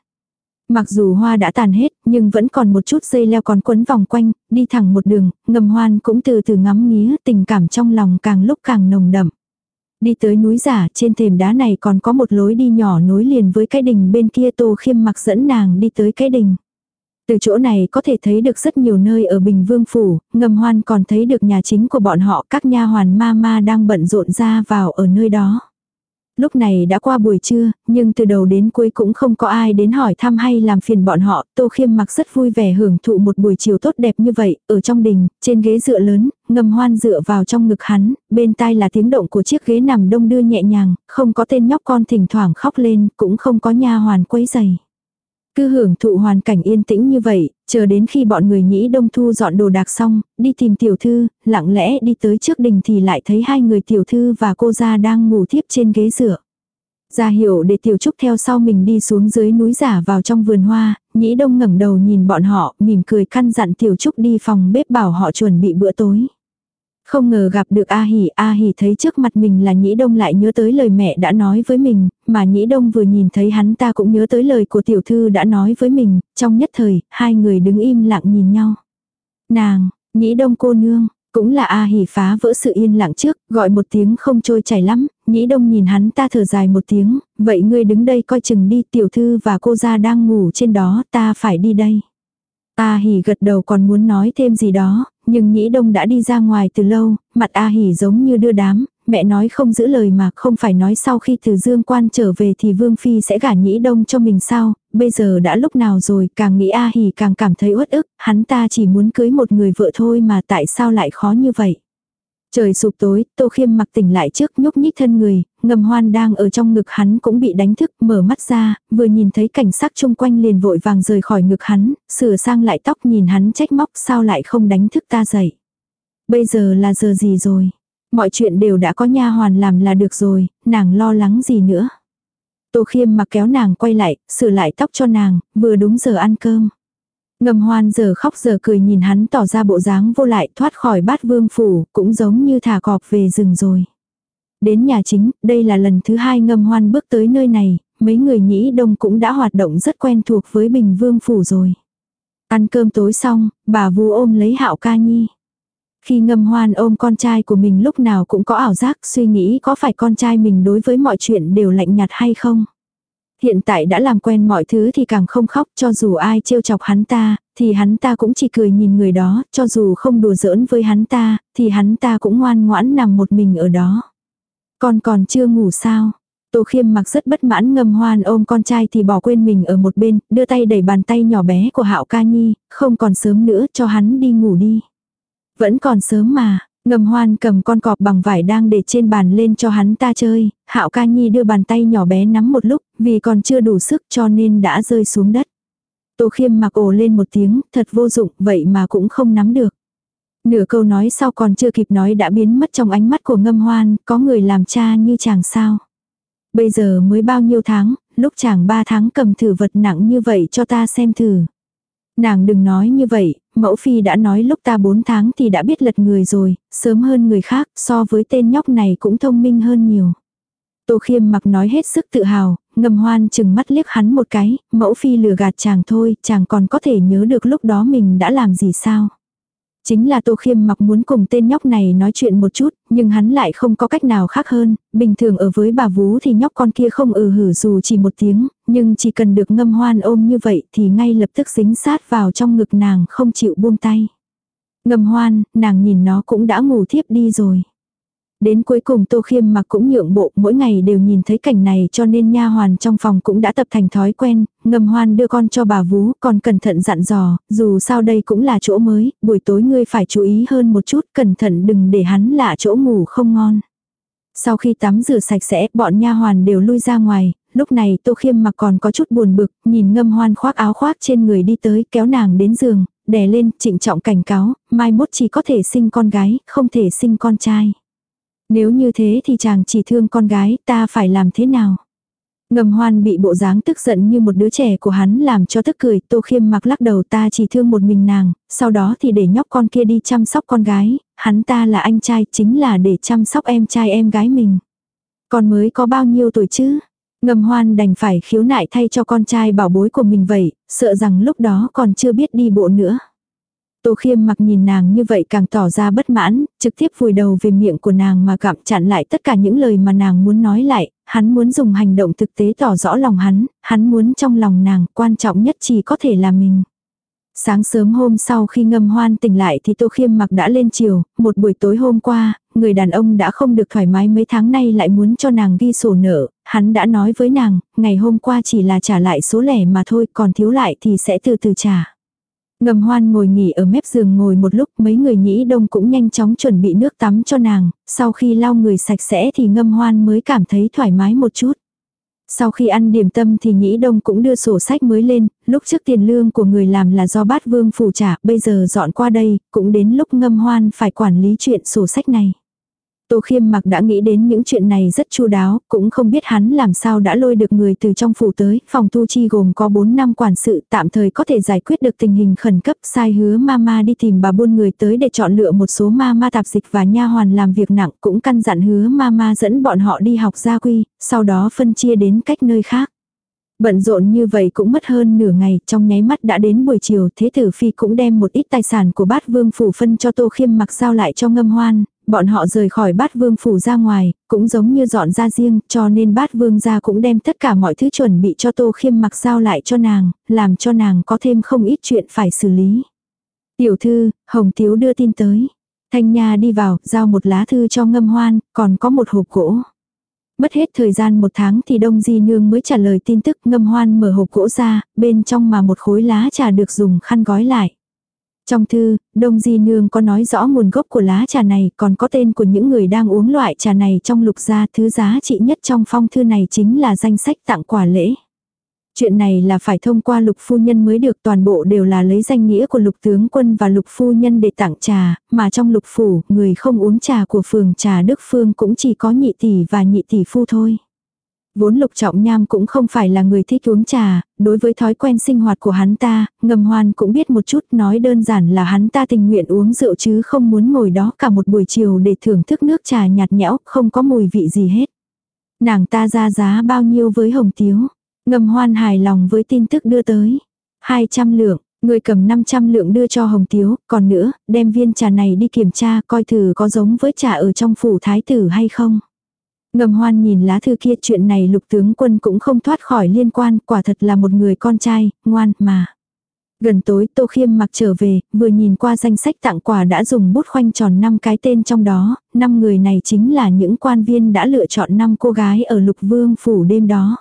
Mặc dù hoa đã tàn hết, nhưng vẫn còn một chút dây leo còn quấn vòng quanh, đi thẳng một đường, ngầm hoan cũng từ từ ngắm nghía, tình cảm trong lòng càng lúc càng nồng đậm. Đi tới núi giả, trên thềm đá này còn có một lối đi nhỏ nối liền với cái đình bên kia tô khiêm mặc dẫn nàng đi tới cái đình. Từ chỗ này có thể thấy được rất nhiều nơi ở Bình Vương Phủ, ngầm hoan còn thấy được nhà chính của bọn họ các nha hoàn ma ma đang bận rộn ra vào ở nơi đó. Lúc này đã qua buổi trưa, nhưng từ đầu đến cuối cũng không có ai đến hỏi thăm hay làm phiền bọn họ. Tô Khiêm mặc rất vui vẻ hưởng thụ một buổi chiều tốt đẹp như vậy, ở trong đình, trên ghế dựa lớn, ngầm hoan dựa vào trong ngực hắn, bên tai là tiếng động của chiếc ghế nằm đông đưa nhẹ nhàng, không có tên nhóc con thỉnh thoảng khóc lên, cũng không có nha hoàn quấy giày. Cứ hưởng thụ hoàn cảnh yên tĩnh như vậy, chờ đến khi bọn người nhĩ đông thu dọn đồ đạc xong, đi tìm tiểu thư, lặng lẽ đi tới trước đình thì lại thấy hai người tiểu thư và cô gia đang ngủ thiếp trên ghế dựa. Ra hiểu để tiểu trúc theo sau mình đi xuống dưới núi giả vào trong vườn hoa, nhĩ đông ngẩng đầu nhìn bọn họ, mỉm cười căn dặn tiểu trúc đi phòng bếp bảo họ chuẩn bị bữa tối. Không ngờ gặp được A Hỉ, A Hỉ thấy trước mặt mình là Nhĩ Đông lại nhớ tới lời mẹ đã nói với mình, mà Nhĩ Đông vừa nhìn thấy hắn ta cũng nhớ tới lời của tiểu thư đã nói với mình, trong nhất thời, hai người đứng im lặng nhìn nhau. Nàng, Nhĩ Đông cô nương, cũng là A Hỉ phá vỡ sự yên lặng trước, gọi một tiếng không trôi chảy lắm, Nhĩ Đông nhìn hắn ta thở dài một tiếng, vậy ngươi đứng đây coi chừng đi tiểu thư và cô gia đang ngủ trên đó, ta phải đi đây. A Hỉ gật đầu còn muốn nói thêm gì đó, nhưng Nhĩ Đông đã đi ra ngoài từ lâu, mặt A Hỉ giống như đưa đám, mẹ nói không giữ lời mà không phải nói sau khi từ Dương Quan trở về thì Vương Phi sẽ gả Nhĩ Đông cho mình sao, bây giờ đã lúc nào rồi, càng nghĩ A Hỉ càng cảm thấy uất ức, hắn ta chỉ muốn cưới một người vợ thôi mà tại sao lại khó như vậy. Trời sụp tối, Tô Khiêm mặc tỉnh lại trước nhúc nhích thân người, ngầm hoan đang ở trong ngực hắn cũng bị đánh thức, mở mắt ra, vừa nhìn thấy cảnh sắc chung quanh liền vội vàng rời khỏi ngực hắn, sửa sang lại tóc nhìn hắn trách móc sao lại không đánh thức ta dậy. Bây giờ là giờ gì rồi? Mọi chuyện đều đã có nha hoàn làm là được rồi, nàng lo lắng gì nữa. Tô Khiêm mặc kéo nàng quay lại, sửa lại tóc cho nàng, vừa đúng giờ ăn cơm. Ngầm hoan giờ khóc giờ cười nhìn hắn tỏ ra bộ dáng vô lại thoát khỏi bát vương phủ, cũng giống như thả cọp về rừng rồi. Đến nhà chính, đây là lần thứ hai ngâm hoan bước tới nơi này, mấy người nhĩ đông cũng đã hoạt động rất quen thuộc với bình vương phủ rồi. Ăn cơm tối xong, bà vu ôm lấy hạo ca nhi. Khi ngâm hoan ôm con trai của mình lúc nào cũng có ảo giác suy nghĩ có phải con trai mình đối với mọi chuyện đều lạnh nhạt hay không. Hiện tại đã làm quen mọi thứ thì càng không khóc cho dù ai trêu chọc hắn ta, thì hắn ta cũng chỉ cười nhìn người đó, cho dù không đùa giỡn với hắn ta, thì hắn ta cũng ngoan ngoãn nằm một mình ở đó. Con còn chưa ngủ sao? Tô khiêm mặc rất bất mãn ngâm hoan ôm con trai thì bỏ quên mình ở một bên, đưa tay đẩy bàn tay nhỏ bé của hạo ca nhi, không còn sớm nữa cho hắn đi ngủ đi. Vẫn còn sớm mà, ngâm hoan cầm con cọp bằng vải đang để trên bàn lên cho hắn ta chơi, hạo ca nhi đưa bàn tay nhỏ bé nắm một lúc, vì còn chưa đủ sức cho nên đã rơi xuống đất. Tô khiêm mặc ồ lên một tiếng, thật vô dụng, vậy mà cũng không nắm được. Nửa câu nói sau còn chưa kịp nói đã biến mất trong ánh mắt của ngâm hoan, có người làm cha như chàng sao. Bây giờ mới bao nhiêu tháng, lúc chàng ba tháng cầm thử vật nặng như vậy cho ta xem thử. Nàng đừng nói như vậy, mẫu phi đã nói lúc ta 4 tháng thì đã biết lật người rồi, sớm hơn người khác, so với tên nhóc này cũng thông minh hơn nhiều. Tô khiêm mặc nói hết sức tự hào, ngầm hoan chừng mắt liếc hắn một cái, mẫu phi lừa gạt chàng thôi, chàng còn có thể nhớ được lúc đó mình đã làm gì sao. Chính là Tô Khiêm mặc muốn cùng tên nhóc này nói chuyện một chút, nhưng hắn lại không có cách nào khác hơn, bình thường ở với bà Vú thì nhóc con kia không ừ hử dù chỉ một tiếng, nhưng chỉ cần được ngâm hoan ôm như vậy thì ngay lập tức dính sát vào trong ngực nàng không chịu buông tay. Ngâm hoan, nàng nhìn nó cũng đã ngủ thiếp đi rồi. Đến cuối cùng Tô Khiêm mặc cũng nhượng bộ, mỗi ngày đều nhìn thấy cảnh này cho nên nha hoàn trong phòng cũng đã tập thành thói quen, ngầm hoan đưa con cho bà vú, còn cẩn thận dặn dò, dù sao đây cũng là chỗ mới, buổi tối ngươi phải chú ý hơn một chút, cẩn thận đừng để hắn lạ chỗ ngủ không ngon. Sau khi tắm rửa sạch sẽ, bọn nha hoàn đều lui ra ngoài, lúc này Tô Khiêm mặc còn có chút buồn bực, nhìn ngâm hoan khoác áo khoác trên người đi tới, kéo nàng đến giường, đè lên, trịnh trọng cảnh cáo, mai mốt chỉ có thể sinh con gái, không thể sinh con trai. Nếu như thế thì chàng chỉ thương con gái, ta phải làm thế nào? Ngầm hoan bị bộ dáng tức giận như một đứa trẻ của hắn làm cho tức cười, tô khiêm mặc lắc đầu ta chỉ thương một mình nàng, sau đó thì để nhóc con kia đi chăm sóc con gái, hắn ta là anh trai chính là để chăm sóc em trai em gái mình. Con mới có bao nhiêu tuổi chứ? Ngầm hoan đành phải khiếu nại thay cho con trai bảo bối của mình vậy, sợ rằng lúc đó còn chưa biết đi bộ nữa. Tô khiêm mặc nhìn nàng như vậy càng tỏ ra bất mãn, trực tiếp vùi đầu về miệng của nàng mà gặm chặn lại tất cả những lời mà nàng muốn nói lại, hắn muốn dùng hành động thực tế tỏ rõ lòng hắn, hắn muốn trong lòng nàng quan trọng nhất chỉ có thể là mình. Sáng sớm hôm sau khi ngâm hoan tỉnh lại thì Tô Khiêm mặc đã lên chiều, một buổi tối hôm qua, người đàn ông đã không được thoải mái mấy tháng nay lại muốn cho nàng ghi sổ nợ, hắn đã nói với nàng, ngày hôm qua chỉ là trả lại số lẻ mà thôi, còn thiếu lại thì sẽ từ từ trả. Ngầm hoan ngồi nghỉ ở mép giường ngồi một lúc mấy người nhĩ đông cũng nhanh chóng chuẩn bị nước tắm cho nàng, sau khi lau người sạch sẽ thì ngâm hoan mới cảm thấy thoải mái một chút. Sau khi ăn điểm tâm thì nhĩ đông cũng đưa sổ sách mới lên, lúc trước tiền lương của người làm là do bát vương phủ trả, bây giờ dọn qua đây, cũng đến lúc ngâm hoan phải quản lý chuyện sổ sách này. Tô Khiêm mặc đã nghĩ đến những chuyện này rất chu đáo, cũng không biết hắn làm sao đã lôi được người từ trong phủ tới, phòng tu chi gồm có 4 năm quản sự tạm thời có thể giải quyết được tình hình khẩn cấp, sai hứa mama đi tìm bà buôn người tới để chọn lựa một số mama tạp dịch và nha hoàn làm việc nặng, cũng căn dặn hứa mama dẫn bọn họ đi học gia quy, sau đó phân chia đến cách nơi khác. Bận rộn như vậy cũng mất hơn nửa ngày, trong nháy mắt đã đến buổi chiều, thế tử phi cũng đem một ít tài sản của bát vương phủ phân cho tô khiêm mặc giao lại cho ngâm hoan, bọn họ rời khỏi bát vương phủ ra ngoài, cũng giống như dọn ra riêng, cho nên bát vương gia cũng đem tất cả mọi thứ chuẩn bị cho tô khiêm mặc giao lại cho nàng, làm cho nàng có thêm không ít chuyện phải xử lý. Tiểu thư, Hồng Tiếu đưa tin tới. Thanh Nha đi vào, giao một lá thư cho ngâm hoan, còn có một hộp gỗ. Mất hết thời gian một tháng thì Đông Di Nương mới trả lời tin tức ngâm hoan mở hộp gỗ ra, bên trong mà một khối lá trà được dùng khăn gói lại. Trong thư, Đông Di Nương có nói rõ nguồn gốc của lá trà này, còn có tên của những người đang uống loại trà này trong lục gia thứ giá trị nhất trong phong thư này chính là danh sách tặng quà lễ. Chuyện này là phải thông qua lục phu nhân mới được toàn bộ đều là lấy danh nghĩa của lục tướng quân và lục phu nhân để tặng trà, mà trong lục phủ, người không uống trà của phường trà Đức Phương cũng chỉ có nhị tỷ và nhị tỷ phu thôi. Vốn lục trọng nham cũng không phải là người thích uống trà, đối với thói quen sinh hoạt của hắn ta, ngầm hoan cũng biết một chút nói đơn giản là hắn ta tình nguyện uống rượu chứ không muốn ngồi đó cả một buổi chiều để thưởng thức nước trà nhạt nhẽo, không có mùi vị gì hết. Nàng ta ra giá bao nhiêu với hồng tiếu. Ngầm hoan hài lòng với tin tức đưa tới. 200 lượng, người cầm 500 lượng đưa cho Hồng Tiếu, còn nữa, đem viên trà này đi kiểm tra coi thử có giống với trà ở trong phủ thái tử hay không. Ngầm hoan nhìn lá thư kia chuyện này lục tướng quân cũng không thoát khỏi liên quan, quả thật là một người con trai, ngoan mà. Gần tối Tô Khiêm mặc trở về, vừa nhìn qua danh sách tặng quà đã dùng bút khoanh tròn 5 cái tên trong đó, 5 người này chính là những quan viên đã lựa chọn 5 cô gái ở lục vương phủ đêm đó.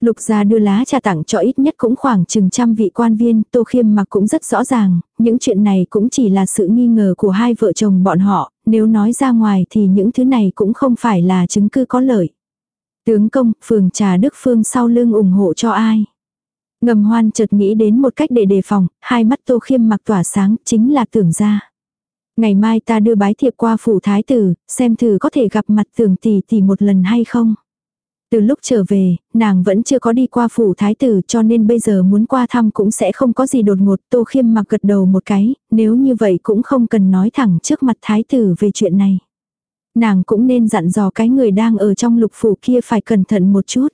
Lục gia đưa lá trà tặng cho ít nhất cũng khoảng chừng trăm vị quan viên, Tô Khiêm mặc cũng rất rõ ràng, những chuyện này cũng chỉ là sự nghi ngờ của hai vợ chồng bọn họ, nếu nói ra ngoài thì những thứ này cũng không phải là chứng cứ có lợi. Tướng công, phường trà Đức Phương sau lưng ủng hộ cho ai? Ngầm hoan chợt nghĩ đến một cách để đề phòng, hai mắt Tô Khiêm mặc tỏa sáng, chính là tưởng ra. Ngày mai ta đưa bái thiệp qua phủ thái tử, xem thử có thể gặp mặt tưởng tỷ tỷ một lần hay không. Từ lúc trở về, nàng vẫn chưa có đi qua phủ thái tử cho nên bây giờ muốn qua thăm cũng sẽ không có gì đột ngột. Tô khiêm mặc gật đầu một cái, nếu như vậy cũng không cần nói thẳng trước mặt thái tử về chuyện này. Nàng cũng nên dặn dò cái người đang ở trong lục phủ kia phải cẩn thận một chút.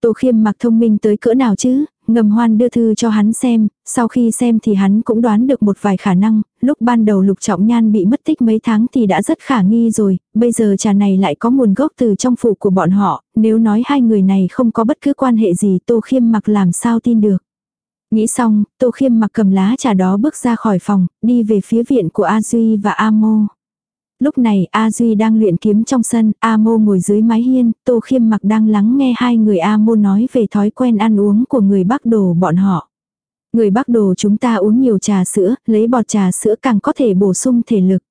Tô khiêm mặc thông minh tới cỡ nào chứ, ngầm hoan đưa thư cho hắn xem, sau khi xem thì hắn cũng đoán được một vài khả năng, lúc ban đầu lục trọng nhan bị mất tích mấy tháng thì đã rất khả nghi rồi, bây giờ trà này lại có nguồn gốc từ trong phủ của bọn họ, nếu nói hai người này không có bất cứ quan hệ gì tô khiêm mặc làm sao tin được. Nghĩ xong, tô khiêm mặc cầm lá trà đó bước ra khỏi phòng, đi về phía viện của A Duy và A Mô. Lúc này A Duy đang luyện kiếm trong sân, A Mô ngồi dưới mái hiên, Tô Khiêm mặc đang lắng nghe hai người A Mô nói về thói quen ăn uống của người Bắc Đồ bọn họ. Người Bắc Đồ chúng ta uống nhiều trà sữa, lấy bọt trà sữa càng có thể bổ sung thể lực.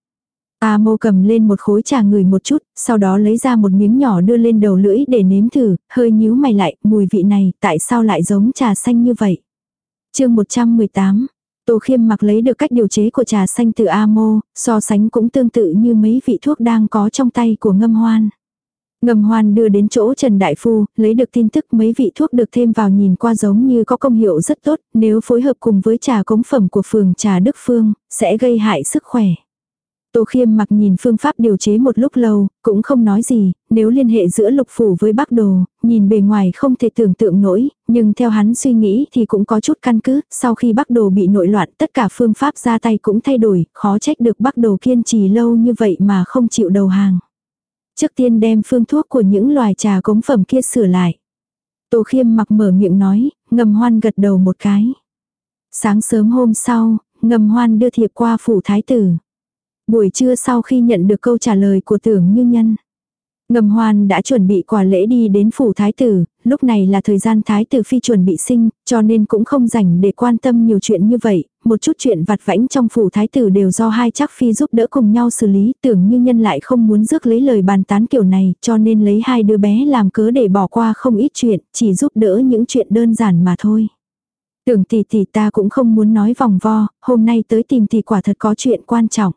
A mô cầm lên một khối trà người một chút, sau đó lấy ra một miếng nhỏ đưa lên đầu lưỡi để nếm thử, hơi nhíu mày lại, mùi vị này tại sao lại giống trà xanh như vậy. chương 118, Tô Khiêm mặc lấy được cách điều chế của trà xanh từ Amo, so sánh cũng tương tự như mấy vị thuốc đang có trong tay của ngâm hoan. Ngâm hoan đưa đến chỗ Trần Đại Phu, lấy được tin tức mấy vị thuốc được thêm vào nhìn qua giống như có công hiệu rất tốt, nếu phối hợp cùng với trà cống phẩm của phường trà Đức Phương, sẽ gây hại sức khỏe. Tô Khiêm mặc nhìn phương pháp điều chế một lúc lâu, cũng không nói gì, nếu liên hệ giữa lục phủ với bắc đồ, nhìn bề ngoài không thể tưởng tượng nổi, nhưng theo hắn suy nghĩ thì cũng có chút căn cứ, sau khi bắc đồ bị nội loạn tất cả phương pháp ra tay cũng thay đổi, khó trách được bắc đồ kiên trì lâu như vậy mà không chịu đầu hàng. Trước tiên đem phương thuốc của những loài trà cống phẩm kia sửa lại. Tô Khiêm mặc mở miệng nói, ngầm hoan gật đầu một cái. Sáng sớm hôm sau, ngầm hoan đưa thiệp qua phủ thái tử. Buổi trưa sau khi nhận được câu trả lời của tưởng như nhân. Ngầm hoan đã chuẩn bị quà lễ đi đến phủ thái tử, lúc này là thời gian thái tử phi chuẩn bị sinh, cho nên cũng không rảnh để quan tâm nhiều chuyện như vậy, một chút chuyện vặt vãnh trong phủ thái tử đều do hai chắc phi giúp đỡ cùng nhau xử lý, tưởng như nhân lại không muốn rước lấy lời bàn tán kiểu này, cho nên lấy hai đứa bé làm cớ để bỏ qua không ít chuyện, chỉ giúp đỡ những chuyện đơn giản mà thôi. Tưởng tỷ tỷ ta cũng không muốn nói vòng vo, hôm nay tới tìm tỷ quả thật có chuyện quan trọng.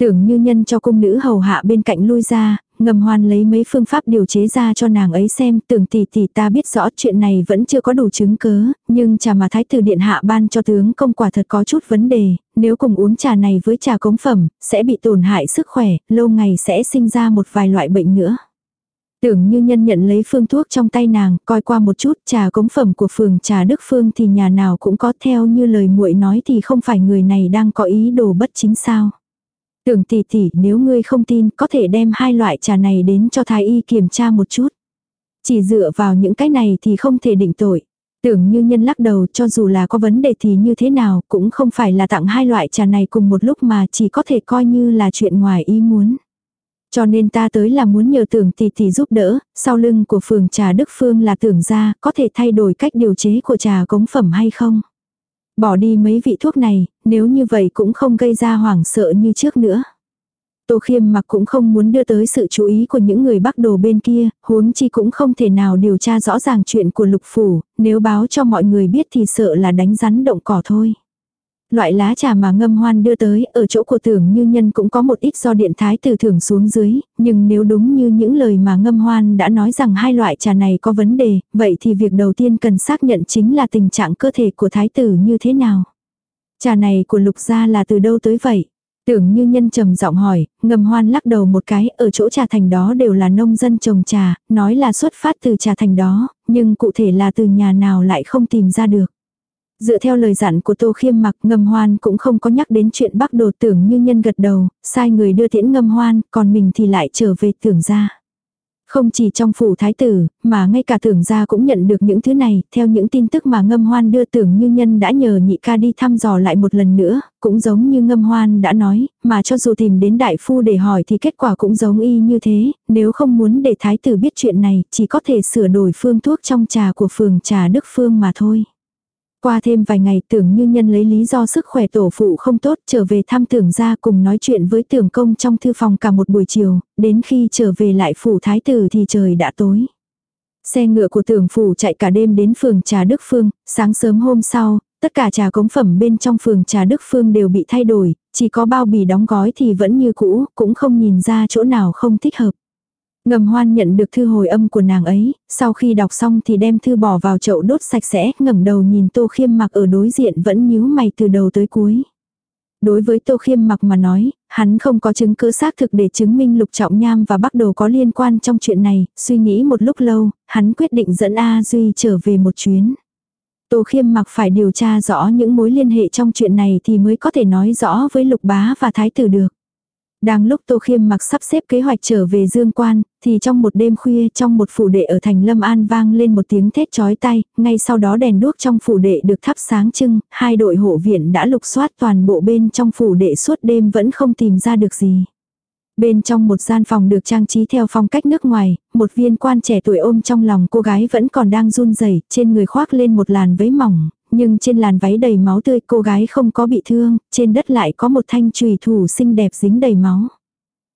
Tưởng như nhân cho cung nữ hầu hạ bên cạnh lui ra, ngầm hoan lấy mấy phương pháp điều chế ra cho nàng ấy xem, tưởng tỷ tỷ ta biết rõ chuyện này vẫn chưa có đủ chứng cớ, nhưng trà mà thái tử điện hạ ban cho tướng công quả thật có chút vấn đề, nếu cùng uống trà này với trà cống phẩm, sẽ bị tổn hại sức khỏe, lâu ngày sẽ sinh ra một vài loại bệnh nữa. Tưởng như nhân nhận lấy phương thuốc trong tay nàng, coi qua một chút trà cống phẩm của phường trà Đức Phương thì nhà nào cũng có theo như lời muội nói thì không phải người này đang có ý đồ bất chính sao. Tưởng tỷ tỷ nếu ngươi không tin có thể đem hai loại trà này đến cho thái y kiểm tra một chút. Chỉ dựa vào những cái này thì không thể định tội. Tưởng như nhân lắc đầu cho dù là có vấn đề thì như thế nào cũng không phải là tặng hai loại trà này cùng một lúc mà chỉ có thể coi như là chuyện ngoài ý muốn. Cho nên ta tới là muốn nhờ tưởng tỷ tỷ giúp đỡ, sau lưng của phường trà Đức Phương là tưởng ra có thể thay đổi cách điều chế của trà cống phẩm hay không. Bỏ đi mấy vị thuốc này, nếu như vậy cũng không gây ra hoảng sợ như trước nữa. Tô khiêm mặc cũng không muốn đưa tới sự chú ý của những người bắc đồ bên kia, huống chi cũng không thể nào điều tra rõ ràng chuyện của lục phủ, nếu báo cho mọi người biết thì sợ là đánh rắn động cỏ thôi. Loại lá trà mà ngâm hoan đưa tới ở chỗ của tưởng như nhân cũng có một ít do điện thái từ thưởng xuống dưới, nhưng nếu đúng như những lời mà ngâm hoan đã nói rằng hai loại trà này có vấn đề, vậy thì việc đầu tiên cần xác nhận chính là tình trạng cơ thể của thái tử như thế nào. Trà này của lục gia là từ đâu tới vậy? Tưởng như nhân trầm giọng hỏi, ngầm hoan lắc đầu một cái, ở chỗ trà thành đó đều là nông dân trồng trà, nói là xuất phát từ trà thành đó, nhưng cụ thể là từ nhà nào lại không tìm ra được. Dựa theo lời dặn của Tô Khiêm mặc ngâm hoan cũng không có nhắc đến chuyện bắc đồ tưởng như nhân gật đầu, sai người đưa tiễn ngâm hoan, còn mình thì lại trở về tưởng ra. Không chỉ trong phủ thái tử, mà ngay cả tưởng gia cũng nhận được những thứ này, theo những tin tức mà ngâm hoan đưa tưởng như nhân đã nhờ nhị ca đi thăm dò lại một lần nữa, cũng giống như ngâm hoan đã nói, mà cho dù tìm đến đại phu để hỏi thì kết quả cũng giống y như thế, nếu không muốn để thái tử biết chuyện này, chỉ có thể sửa đổi phương thuốc trong trà của phường trà Đức Phương mà thôi. Qua thêm vài ngày tưởng như nhân lấy lý do sức khỏe tổ phụ không tốt trở về thăm tưởng ra cùng nói chuyện với tưởng công trong thư phòng cả một buổi chiều, đến khi trở về lại phủ thái tử thì trời đã tối. Xe ngựa của tưởng phủ chạy cả đêm đến phường trà Đức Phương, sáng sớm hôm sau, tất cả trà cống phẩm bên trong phường trà Đức Phương đều bị thay đổi, chỉ có bao bì đóng gói thì vẫn như cũ, cũng không nhìn ra chỗ nào không thích hợp. Ngầm hoan nhận được thư hồi âm của nàng ấy, sau khi đọc xong thì đem thư bỏ vào chậu đốt sạch sẽ, ngẩng đầu nhìn tô khiêm mặc ở đối diện vẫn nhíu mày từ đầu tới cuối. Đối với Tô Khiêm mặc mà nói, hắn không có chứng cứ xác thực để chứng minh Lục Trọng Nham và Bắc Đồ có liên quan trong chuyện này, suy nghĩ một lúc lâu, hắn quyết định dẫn A Duy trở về một chuyến. Tô Khiêm mặc phải điều tra rõ những mối liên hệ trong chuyện này thì mới có thể nói rõ với Lục Bá và Thái Tử được. Đang lúc Tô Khiêm mặc sắp xếp kế hoạch trở về Dương Quan, thì trong một đêm khuya trong một phủ đệ ở thành Lâm An vang lên một tiếng thét chói tay, ngay sau đó đèn đuốc trong phủ đệ được thắp sáng trưng, hai đội hộ viện đã lục soát toàn bộ bên trong phủ đệ suốt đêm vẫn không tìm ra được gì. Bên trong một gian phòng được trang trí theo phong cách nước ngoài, một viên quan trẻ tuổi ôm trong lòng cô gái vẫn còn đang run rẩy trên người khoác lên một làn váy mỏng, nhưng trên làn váy đầy máu tươi cô gái không có bị thương, trên đất lại có một thanh trùy thủ xinh đẹp dính đầy máu.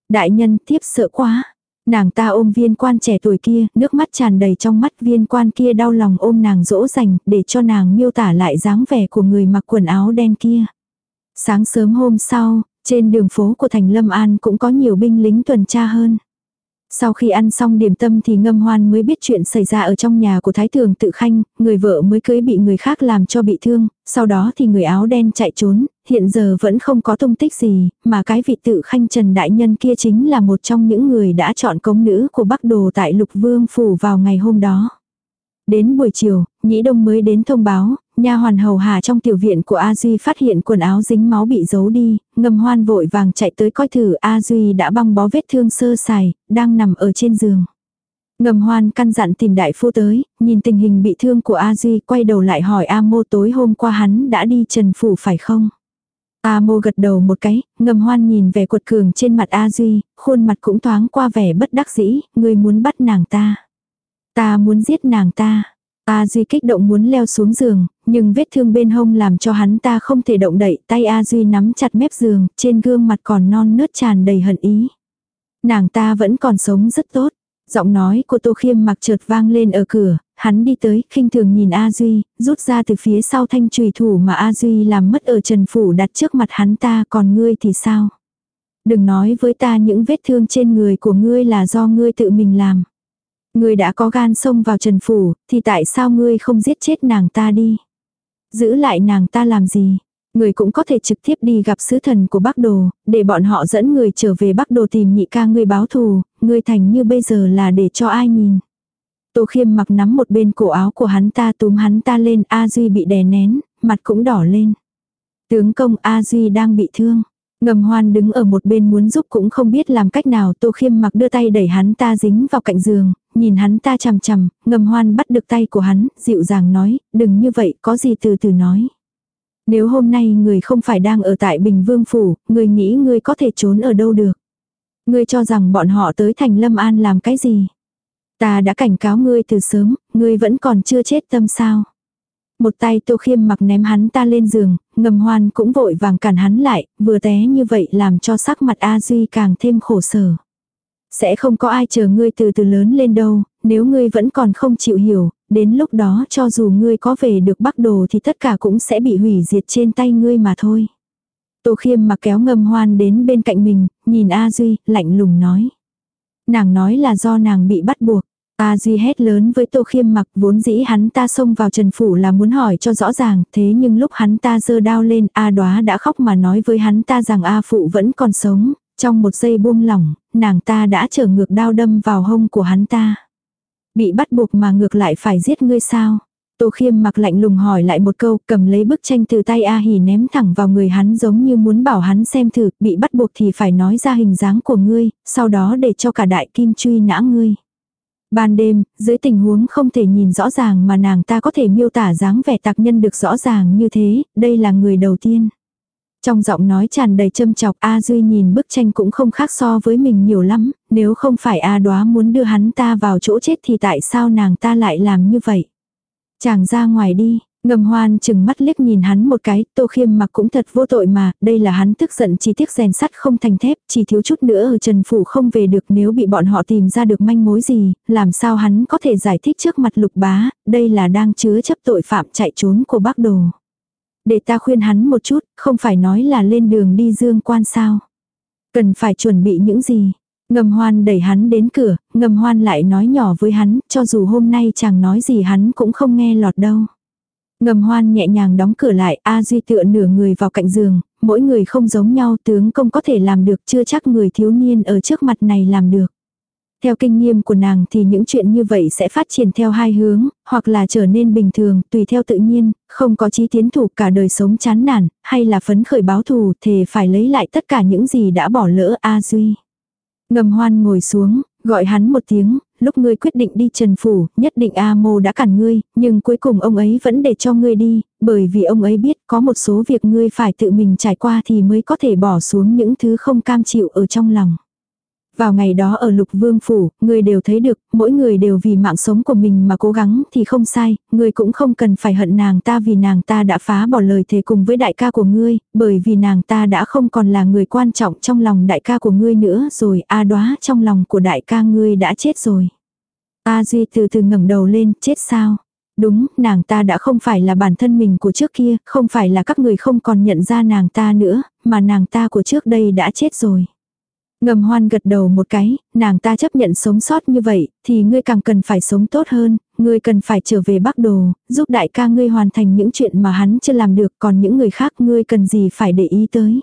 Đại nhân tiếp sợ quá. Nàng ta ôm viên quan trẻ tuổi kia, nước mắt tràn đầy trong mắt viên quan kia đau lòng ôm nàng dỗ dành, để cho nàng miêu tả lại dáng vẻ của người mặc quần áo đen kia. Sáng sớm hôm sau, trên đường phố của thành Lâm An cũng có nhiều binh lính tuần tra hơn. Sau khi ăn xong điểm tâm thì ngâm hoan mới biết chuyện xảy ra ở trong nhà của Thái Thường tự khanh, người vợ mới cưới bị người khác làm cho bị thương, sau đó thì người áo đen chạy trốn, hiện giờ vẫn không có tung tích gì, mà cái vị tự khanh Trần Đại Nhân kia chính là một trong những người đã chọn công nữ của Bắc Đồ tại Lục Vương Phủ vào ngày hôm đó. Đến buổi chiều, Nhĩ Đông mới đến thông báo, nha hoàn hầu hà trong tiểu viện của A Duy phát hiện quần áo dính máu bị giấu đi, ngầm hoan vội vàng chạy tới coi thử A Duy đã băng bó vết thương sơ sài, đang nằm ở trên giường. Ngầm hoan căn dặn tìm đại phu tới, nhìn tình hình bị thương của A Duy quay đầu lại hỏi A Mô tối hôm qua hắn đã đi trần phủ phải không? A Mô gật đầu một cái, ngầm hoan nhìn vẻ cuột cường trên mặt A Duy, khuôn mặt cũng thoáng qua vẻ bất đắc dĩ, người muốn bắt nàng ta. Ta muốn giết nàng ta. A Duy kích động muốn leo xuống giường, nhưng vết thương bên hông làm cho hắn ta không thể động đậy, tay A Duy nắm chặt mép giường, trên gương mặt còn non nớt tràn đầy hận ý. Nàng ta vẫn còn sống rất tốt. Giọng nói của Tô Khiêm mặc chợt vang lên ở cửa, hắn đi tới, khinh thường nhìn A Duy, rút ra từ phía sau thanh trùy thủ mà A Duy làm mất ở Trần Phủ đặt trước mặt hắn ta, còn ngươi thì sao? Đừng nói với ta những vết thương trên người của ngươi là do ngươi tự mình làm. Ngươi đã có gan xông vào Trần Phủ, thì tại sao ngươi không giết chết nàng ta đi? Giữ lại nàng ta làm gì? Người cũng có thể trực tiếp đi gặp sứ thần của Bắc Đồ, để bọn họ dẫn người trở về Bắc Đồ tìm nhị ca ngươi báo thù, ngươi thành như bây giờ là để cho ai nhìn. Tô khiêm mặc nắm một bên cổ áo của hắn ta túm hắn ta lên, A Duy bị đè nén, mặt cũng đỏ lên. Tướng công A Duy đang bị thương. Ngầm hoan đứng ở một bên muốn giúp cũng không biết làm cách nào tô khiêm mặc đưa tay đẩy hắn ta dính vào cạnh giường, nhìn hắn ta chằm chằm, ngầm hoan bắt được tay của hắn, dịu dàng nói, đừng như vậy, có gì từ từ nói. Nếu hôm nay người không phải đang ở tại Bình Vương Phủ, người nghĩ người có thể trốn ở đâu được. Ngươi cho rằng bọn họ tới thành Lâm An làm cái gì? Ta đã cảnh cáo ngươi từ sớm, ngươi vẫn còn chưa chết tâm sao. Một tay tô khiêm mặc ném hắn ta lên giường, ngầm hoan cũng vội vàng cản hắn lại, vừa té như vậy làm cho sắc mặt A Duy càng thêm khổ sở. Sẽ không có ai chờ ngươi từ từ lớn lên đâu, nếu ngươi vẫn còn không chịu hiểu, đến lúc đó cho dù ngươi có về được bắc đồ thì tất cả cũng sẽ bị hủy diệt trên tay ngươi mà thôi. Tô khiêm mặc kéo ngầm hoan đến bên cạnh mình, nhìn A Duy, lạnh lùng nói. Nàng nói là do nàng bị bắt buộc. A Duy hét lớn với Tô Khiêm mặc vốn dĩ hắn ta xông vào Trần Phủ là muốn hỏi cho rõ ràng, thế nhưng lúc hắn ta giơ đao lên A đoá đã khóc mà nói với hắn ta rằng A Phụ vẫn còn sống, trong một giây buông lỏng, nàng ta đã trở ngược đao đâm vào hông của hắn ta. Bị bắt buộc mà ngược lại phải giết ngươi sao? Tô khiêm mặc lạnh lùng hỏi lại một câu, cầm lấy bức tranh từ tay A hỉ ném thẳng vào người hắn giống như muốn bảo hắn xem thử, bị bắt buộc thì phải nói ra hình dáng của ngươi, sau đó để cho cả đại kim truy nã ngươi. Ban đêm, dưới tình huống không thể nhìn rõ ràng mà nàng ta có thể miêu tả dáng vẻ tạc nhân được rõ ràng như thế, đây là người đầu tiên. Trong giọng nói tràn đầy châm chọc A Duy nhìn bức tranh cũng không khác so với mình nhiều lắm, nếu không phải A đoá muốn đưa hắn ta vào chỗ chết thì tại sao nàng ta lại làm như vậy. Chàng ra ngoài đi, ngầm hoan chừng mắt liếc nhìn hắn một cái, tô khiêm mặc cũng thật vô tội mà, đây là hắn tức giận chỉ tiếc rèn sắt không thành thép, chỉ thiếu chút nữa ở Trần Phủ không về được nếu bị bọn họ tìm ra được manh mối gì, làm sao hắn có thể giải thích trước mặt lục bá, đây là đang chứa chấp tội phạm chạy trốn của bác đồ. Để ta khuyên hắn một chút, không phải nói là lên đường đi dương quan sao. Cần phải chuẩn bị những gì, Ngầm hoan đẩy hắn đến cửa, ngầm hoan lại nói nhỏ với hắn, cho dù hôm nay chàng nói gì hắn cũng không nghe lọt đâu. Ngầm hoan nhẹ nhàng đóng cửa lại, A Duy tựa nửa người vào cạnh giường, mỗi người không giống nhau tướng công có thể làm được chưa chắc người thiếu niên ở trước mặt này làm được. Theo kinh nghiệm của nàng thì những chuyện như vậy sẽ phát triển theo hai hướng, hoặc là trở nên bình thường, tùy theo tự nhiên, không có chí tiến thủ cả đời sống chán nản, hay là phấn khởi báo thù, thì phải lấy lại tất cả những gì đã bỏ lỡ A Duy. Ngầm hoan ngồi xuống, gọi hắn một tiếng, lúc ngươi quyết định đi trần phủ, nhất định A mô đã cản ngươi, nhưng cuối cùng ông ấy vẫn để cho ngươi đi, bởi vì ông ấy biết có một số việc ngươi phải tự mình trải qua thì mới có thể bỏ xuống những thứ không cam chịu ở trong lòng. Vào ngày đó ở lục vương phủ, người đều thấy được, mỗi người đều vì mạng sống của mình mà cố gắng thì không sai, người cũng không cần phải hận nàng ta vì nàng ta đã phá bỏ lời thề cùng với đại ca của ngươi, bởi vì nàng ta đã không còn là người quan trọng trong lòng đại ca của ngươi nữa rồi, a đoá trong lòng của đại ca ngươi đã chết rồi. A Duy từ từ ngẩng đầu lên, chết sao? Đúng, nàng ta đã không phải là bản thân mình của trước kia, không phải là các người không còn nhận ra nàng ta nữa, mà nàng ta của trước đây đã chết rồi. Ngầm hoan gật đầu một cái, nàng ta chấp nhận sống sót như vậy, thì ngươi càng cần phải sống tốt hơn, ngươi cần phải trở về Bắc Đồ, giúp đại ca ngươi hoàn thành những chuyện mà hắn chưa làm được, còn những người khác ngươi cần gì phải để ý tới.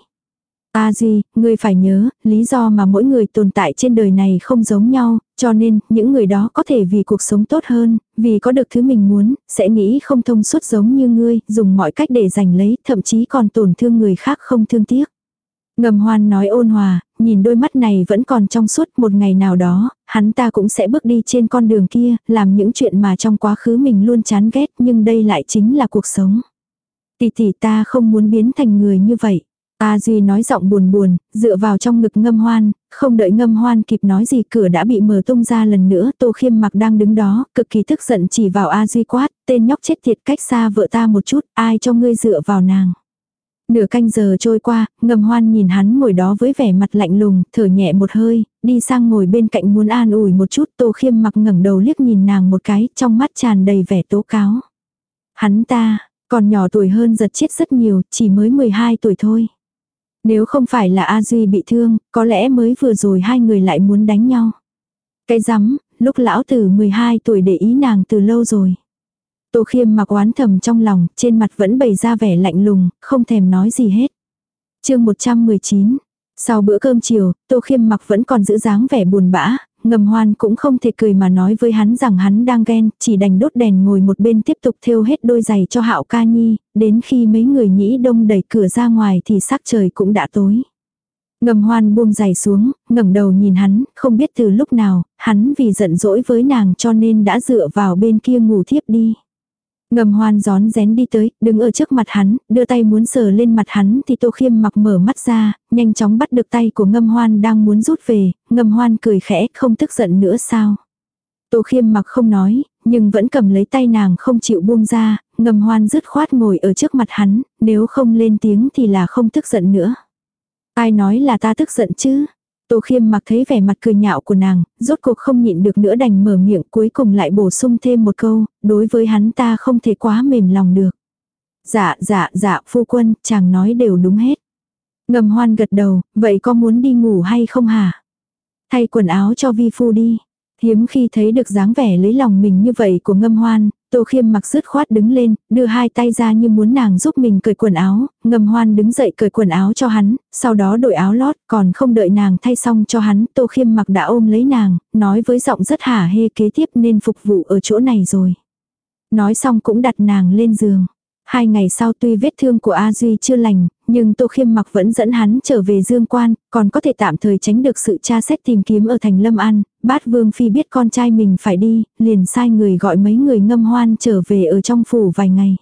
A Duy, ngươi phải nhớ, lý do mà mỗi người tồn tại trên đời này không giống nhau, cho nên, những người đó có thể vì cuộc sống tốt hơn, vì có được thứ mình muốn, sẽ nghĩ không thông suốt giống như ngươi, dùng mọi cách để giành lấy, thậm chí còn tổn thương người khác không thương tiếc. Ngầm hoan nói ôn hòa, nhìn đôi mắt này vẫn còn trong suốt một ngày nào đó, hắn ta cũng sẽ bước đi trên con đường kia, làm những chuyện mà trong quá khứ mình luôn chán ghét nhưng đây lại chính là cuộc sống. Tỷ tỷ ta không muốn biến thành người như vậy. A Duy nói giọng buồn buồn, dựa vào trong ngực ngâm hoan, không đợi ngâm hoan kịp nói gì cửa đã bị mở tung ra lần nữa. Tô khiêm mặc đang đứng đó, cực kỳ tức giận chỉ vào A Duy quát, tên nhóc chết tiệt cách xa vợ ta một chút, ai cho ngươi dựa vào nàng. Nửa canh giờ trôi qua, ngầm hoan nhìn hắn ngồi đó với vẻ mặt lạnh lùng, thở nhẹ một hơi, đi sang ngồi bên cạnh muốn an ủi một chút, tô khiêm mặc ngẩng đầu liếc nhìn nàng một cái, trong mắt tràn đầy vẻ tố cáo. Hắn ta, còn nhỏ tuổi hơn giật chết rất nhiều, chỉ mới 12 tuổi thôi. Nếu không phải là A Duy bị thương, có lẽ mới vừa rồi hai người lại muốn đánh nhau. Cái rắm, lúc lão tử 12 tuổi để ý nàng từ lâu rồi. Tô khiêm mặc oán thầm trong lòng, trên mặt vẫn bày ra vẻ lạnh lùng, không thèm nói gì hết. chương 119 Sau bữa cơm chiều, Tô khiêm mặc vẫn còn giữ dáng vẻ buồn bã, ngầm hoan cũng không thể cười mà nói với hắn rằng hắn đang ghen, chỉ đành đốt đèn ngồi một bên tiếp tục thêu hết đôi giày cho hạo ca nhi, đến khi mấy người nhĩ đông đẩy cửa ra ngoài thì sắc trời cũng đã tối. Ngầm hoan buông giày xuống, ngẩng đầu nhìn hắn, không biết từ lúc nào, hắn vì giận dỗi với nàng cho nên đã dựa vào bên kia ngủ thiếp đi. Ngầm hoan gión rén đi tới, đứng ở trước mặt hắn, đưa tay muốn sờ lên mặt hắn thì tô khiêm mặc mở mắt ra, nhanh chóng bắt được tay của ngâm hoan đang muốn rút về, ngâm hoan cười khẽ, không tức giận nữa sao. Tô khiêm mặc không nói, nhưng vẫn cầm lấy tay nàng không chịu buông ra, ngầm hoan dứt khoát ngồi ở trước mặt hắn, nếu không lên tiếng thì là không tức giận nữa. Ai nói là ta tức giận chứ? Tô khiêm mặc thấy vẻ mặt cười nhạo của nàng, rốt cuộc không nhịn được nữa đành mở miệng cuối cùng lại bổ sung thêm một câu, đối với hắn ta không thể quá mềm lòng được. Dạ dạ dạ phu quân, chàng nói đều đúng hết. Ngầm hoan gật đầu, vậy có muốn đi ngủ hay không hả? Thay quần áo cho vi phu đi. Hiếm khi thấy được dáng vẻ lấy lòng mình như vậy của ngâm hoan, Tô khiêm mặc dứt khoát đứng lên, đưa hai tay ra như muốn nàng giúp mình cởi quần áo, ngâm hoan đứng dậy cởi quần áo cho hắn, sau đó đổi áo lót, còn không đợi nàng thay xong cho hắn, tô khiêm mặc đã ôm lấy nàng, nói với giọng rất hả hê kế tiếp nên phục vụ ở chỗ này rồi. Nói xong cũng đặt nàng lên giường. Hai ngày sau tuy vết thương của A Duy chưa lành, nhưng Tô Khiêm mặc vẫn dẫn hắn trở về Dương Quan, còn có thể tạm thời tránh được sự tra xét tìm kiếm ở thành Lâm An. Bát Vương Phi biết con trai mình phải đi, liền sai người gọi mấy người ngâm hoan trở về ở trong phủ vài ngày.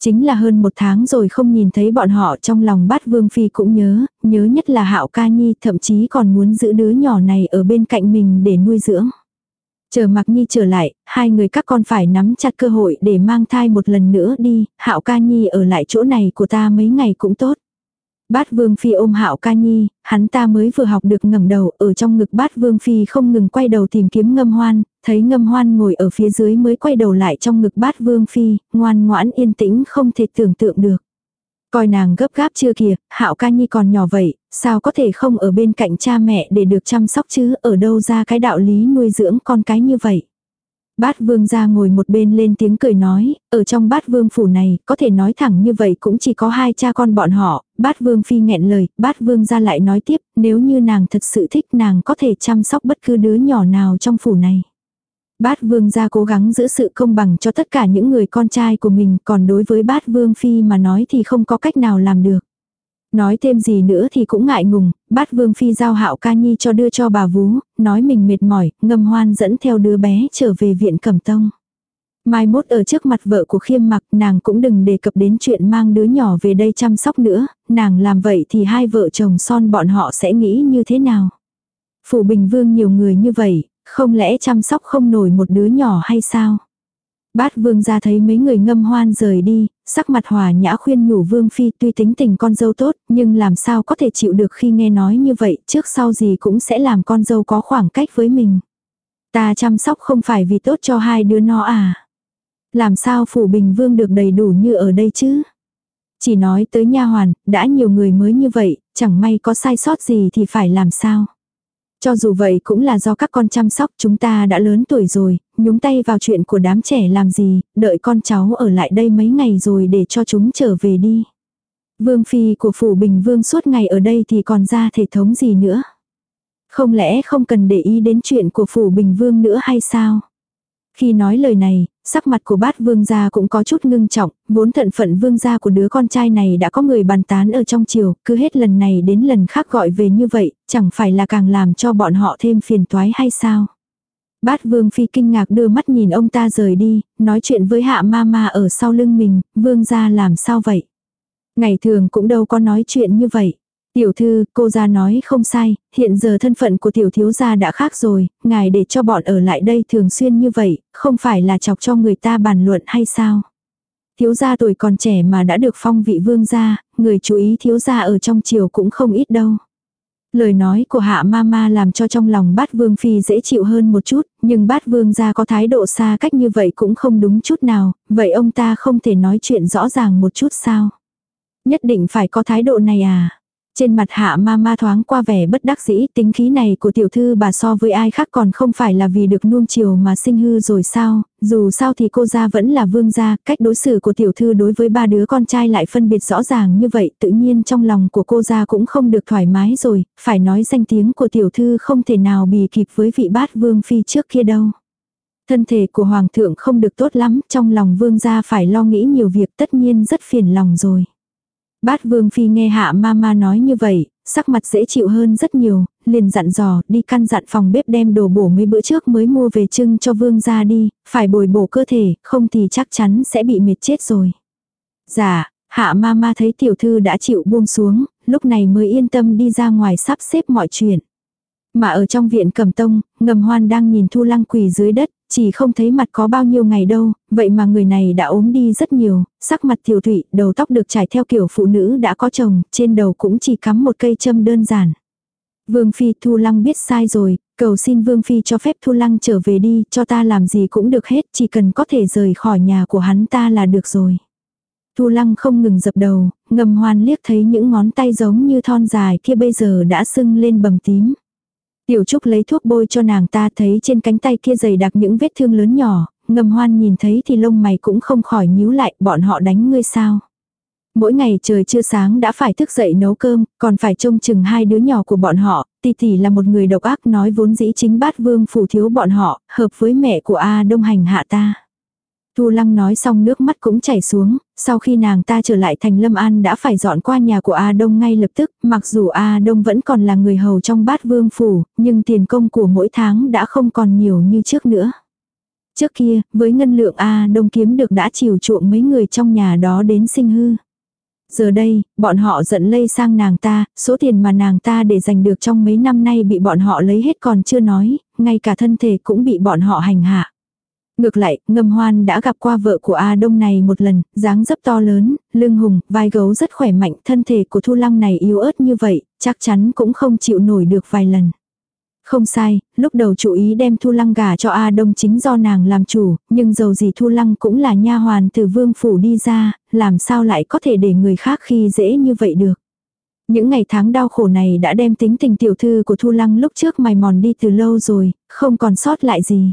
Chính là hơn một tháng rồi không nhìn thấy bọn họ trong lòng bát Vương Phi cũng nhớ, nhớ nhất là Hạo Ca Nhi thậm chí còn muốn giữ đứa nhỏ này ở bên cạnh mình để nuôi dưỡng. Chờ Mạc Nhi trở lại, hai người các con phải nắm chặt cơ hội để mang thai một lần nữa đi, Hạo Ca Nhi ở lại chỗ này của ta mấy ngày cũng tốt. Bát Vương Phi ôm Hạo Ca Nhi, hắn ta mới vừa học được ngẩng đầu, ở trong ngực Bát Vương Phi không ngừng quay đầu tìm kiếm Ngâm Hoan, thấy Ngâm Hoan ngồi ở phía dưới mới quay đầu lại trong ngực Bát Vương Phi, ngoan ngoãn yên tĩnh không thể tưởng tượng được. Coi nàng gấp gáp chưa kìa, Hạo Ca Nhi còn nhỏ vậy, sao có thể không ở bên cạnh cha mẹ để được chăm sóc chứ, ở đâu ra cái đạo lý nuôi dưỡng con cái như vậy. Bát vương ra ngồi một bên lên tiếng cười nói, ở trong bát vương phủ này, có thể nói thẳng như vậy cũng chỉ có hai cha con bọn họ, bát vương phi nghẹn lời, bát vương ra lại nói tiếp, nếu như nàng thật sự thích nàng có thể chăm sóc bất cứ đứa nhỏ nào trong phủ này. Bát vương gia cố gắng giữ sự công bằng cho tất cả những người con trai của mình, còn đối với bát vương phi mà nói thì không có cách nào làm được. Nói thêm gì nữa thì cũng ngại ngùng, bát vương phi giao hạo ca nhi cho đưa cho bà vú, nói mình mệt mỏi, ngâm hoan dẫn theo đứa bé trở về viện cẩm tông. Mai mốt ở trước mặt vợ của khiêm mặc nàng cũng đừng đề cập đến chuyện mang đứa nhỏ về đây chăm sóc nữa, nàng làm vậy thì hai vợ chồng son bọn họ sẽ nghĩ như thế nào. Phủ Bình Vương nhiều người như vậy, không lẽ chăm sóc không nổi một đứa nhỏ hay sao? Bát vương ra thấy mấy người ngâm hoan rời đi, sắc mặt hòa nhã khuyên nhủ vương phi tuy tính tình con dâu tốt, nhưng làm sao có thể chịu được khi nghe nói như vậy, trước sau gì cũng sẽ làm con dâu có khoảng cách với mình. Ta chăm sóc không phải vì tốt cho hai đứa nó à. Làm sao phủ bình vương được đầy đủ như ở đây chứ? Chỉ nói tới nha hoàn, đã nhiều người mới như vậy, chẳng may có sai sót gì thì phải làm sao? Cho dù vậy cũng là do các con chăm sóc chúng ta đã lớn tuổi rồi, nhúng tay vào chuyện của đám trẻ làm gì, đợi con cháu ở lại đây mấy ngày rồi để cho chúng trở về đi. Vương phi của phủ bình vương suốt ngày ở đây thì còn ra thể thống gì nữa. Không lẽ không cần để ý đến chuyện của phủ bình vương nữa hay sao? Khi nói lời này, sắc mặt của bát vương gia cũng có chút ngưng trọng, vốn thận phận vương gia của đứa con trai này đã có người bàn tán ở trong chiều, cứ hết lần này đến lần khác gọi về như vậy, chẳng phải là càng làm cho bọn họ thêm phiền toái hay sao. Bát vương phi kinh ngạc đưa mắt nhìn ông ta rời đi, nói chuyện với hạ ma ma ở sau lưng mình, vương gia làm sao vậy. Ngày thường cũng đâu có nói chuyện như vậy. Tiểu thư, cô ra nói không sai, hiện giờ thân phận của tiểu thiếu gia đã khác rồi, ngài để cho bọn ở lại đây thường xuyên như vậy, không phải là chọc cho người ta bàn luận hay sao? Thiếu gia tuổi còn trẻ mà đã được phong vị vương gia, người chú ý thiếu gia ở trong triều cũng không ít đâu. Lời nói của hạ ma ma làm cho trong lòng bát vương phi dễ chịu hơn một chút, nhưng bát vương gia có thái độ xa cách như vậy cũng không đúng chút nào, vậy ông ta không thể nói chuyện rõ ràng một chút sao? Nhất định phải có thái độ này à? Trên mặt hạ ma ma thoáng qua vẻ bất đắc dĩ tính khí này của tiểu thư bà so với ai khác còn không phải là vì được nuông chiều mà sinh hư rồi sao, dù sao thì cô gia vẫn là vương gia, cách đối xử của tiểu thư đối với ba đứa con trai lại phân biệt rõ ràng như vậy tự nhiên trong lòng của cô gia cũng không được thoải mái rồi, phải nói danh tiếng của tiểu thư không thể nào bì kịp với vị bát vương phi trước kia đâu. Thân thể của hoàng thượng không được tốt lắm, trong lòng vương gia phải lo nghĩ nhiều việc tất nhiên rất phiền lòng rồi. Bát Vương Phi nghe hạ mama nói như vậy, sắc mặt dễ chịu hơn rất nhiều, liền dặn dò đi căn dặn phòng bếp đem đồ bổ mấy bữa trước mới mua về trưng cho Vương ra đi, phải bồi bổ cơ thể, không thì chắc chắn sẽ bị mệt chết rồi. Dạ, hạ mama thấy tiểu thư đã chịu buông xuống, lúc này mới yên tâm đi ra ngoài sắp xếp mọi chuyện. Mà ở trong viện cầm tông, ngầm hoan đang nhìn thu lăng quỳ dưới đất, chỉ không thấy mặt có bao nhiêu ngày đâu, vậy mà người này đã ốm đi rất nhiều, sắc mặt tiểu thụy, đầu tóc được trải theo kiểu phụ nữ đã có chồng, trên đầu cũng chỉ cắm một cây châm đơn giản. Vương Phi Thu Lăng biết sai rồi, cầu xin Vương Phi cho phép Thu Lăng trở về đi, cho ta làm gì cũng được hết, chỉ cần có thể rời khỏi nhà của hắn ta là được rồi. Thu Lăng không ngừng dập đầu, ngầm hoan liếc thấy những ngón tay giống như thon dài kia bây giờ đã sưng lên bầm tím. Tiểu Trúc lấy thuốc bôi cho nàng ta thấy trên cánh tay kia dày đặc những vết thương lớn nhỏ, ngầm hoan nhìn thấy thì lông mày cũng không khỏi nhíu lại, bọn họ đánh ngươi sao. Mỗi ngày trời chưa sáng đã phải thức dậy nấu cơm, còn phải trông chừng hai đứa nhỏ của bọn họ, tỷ tỷ là một người độc ác nói vốn dĩ chính bát vương phủ thiếu bọn họ, hợp với mẹ của A đông hành hạ ta. Thu Lăng nói xong nước mắt cũng chảy xuống, sau khi nàng ta trở lại thành Lâm An đã phải dọn qua nhà của A Đông ngay lập tức, mặc dù A Đông vẫn còn là người hầu trong bát vương phủ, nhưng tiền công của mỗi tháng đã không còn nhiều như trước nữa. Trước kia, với ngân lượng A Đông kiếm được đã chiều chuộng mấy người trong nhà đó đến sinh hư. Giờ đây, bọn họ giận lây sang nàng ta, số tiền mà nàng ta để giành được trong mấy năm nay bị bọn họ lấy hết còn chưa nói, ngay cả thân thể cũng bị bọn họ hành hạ. Ngược lại, ngâm hoan đã gặp qua vợ của A Đông này một lần, dáng dấp to lớn, lưng hùng, vai gấu rất khỏe mạnh, thân thể của Thu Lăng này yếu ớt như vậy, chắc chắn cũng không chịu nổi được vài lần. Không sai, lúc đầu chủ ý đem Thu Lăng gả cho A Đông chính do nàng làm chủ, nhưng dầu gì Thu Lăng cũng là nha hoàn từ vương phủ đi ra, làm sao lại có thể để người khác khi dễ như vậy được. Những ngày tháng đau khổ này đã đem tính tình tiểu thư của Thu Lăng lúc trước mài mòn đi từ lâu rồi, không còn sót lại gì.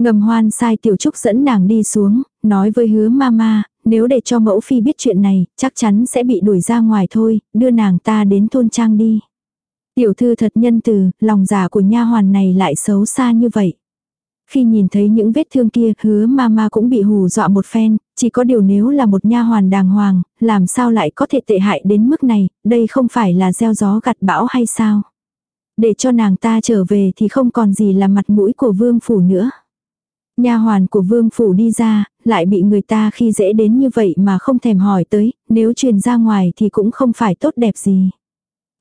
Ngầm hoan sai tiểu trúc dẫn nàng đi xuống, nói với hứa mama, nếu để cho mẫu phi biết chuyện này, chắc chắn sẽ bị đuổi ra ngoài thôi, đưa nàng ta đến thôn trang đi. Tiểu thư thật nhân từ, lòng giả của nha hoàn này lại xấu xa như vậy. Khi nhìn thấy những vết thương kia, hứa mama cũng bị hù dọa một phen, chỉ có điều nếu là một nha hoàn đàng hoàng, làm sao lại có thể tệ hại đến mức này, đây không phải là gieo gió gặt bão hay sao. Để cho nàng ta trở về thì không còn gì là mặt mũi của vương phủ nữa. Nha hoàn của vương phủ đi ra, lại bị người ta khi dễ đến như vậy mà không thèm hỏi tới, nếu truyền ra ngoài thì cũng không phải tốt đẹp gì.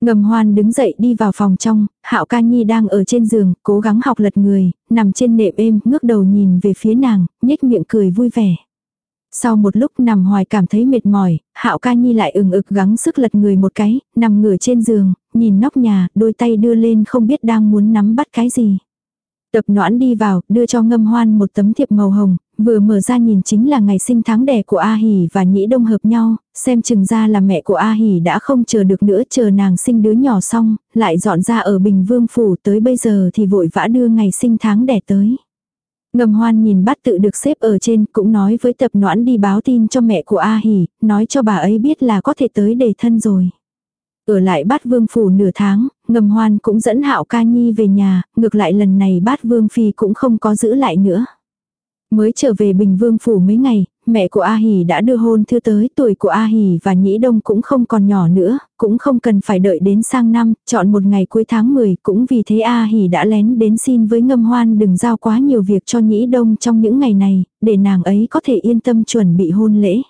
Ngầm hoan đứng dậy đi vào phòng trong, hạo ca nhi đang ở trên giường, cố gắng học lật người, nằm trên nệm êm, ngước đầu nhìn về phía nàng, nhếch miệng cười vui vẻ. Sau một lúc nằm hoài cảm thấy mệt mỏi, hạo ca nhi lại ừng ực gắng sức lật người một cái, nằm ngửa trên giường, nhìn nóc nhà, đôi tay đưa lên không biết đang muốn nắm bắt cái gì. Tập noãn đi vào, đưa cho ngâm hoan một tấm thiệp màu hồng, vừa mở ra nhìn chính là ngày sinh tháng đẻ của A Hỷ và Nhĩ Đông hợp nhau, xem chừng ra là mẹ của A Hỷ đã không chờ được nữa chờ nàng sinh đứa nhỏ xong, lại dọn ra ở Bình Vương Phủ tới bây giờ thì vội vã đưa ngày sinh tháng đẻ tới. Ngầm hoan nhìn bát tự được xếp ở trên cũng nói với tập noãn đi báo tin cho mẹ của A Hỷ, nói cho bà ấy biết là có thể tới đề thân rồi. Ở lại bát vương phủ nửa tháng, ngầm hoan cũng dẫn hạo ca nhi về nhà, ngược lại lần này bát vương phi cũng không có giữ lại nữa. Mới trở về Bình Vương Phủ mấy ngày, mẹ của A Hỷ đã đưa hôn thư tới, tuổi của A Hỷ và Nhĩ Đông cũng không còn nhỏ nữa, cũng không cần phải đợi đến sang năm, chọn một ngày cuối tháng 10, cũng vì thế A Hỷ đã lén đến xin với ngâm hoan đừng giao quá nhiều việc cho Nhĩ Đông trong những ngày này, để nàng ấy có thể yên tâm chuẩn bị hôn lễ.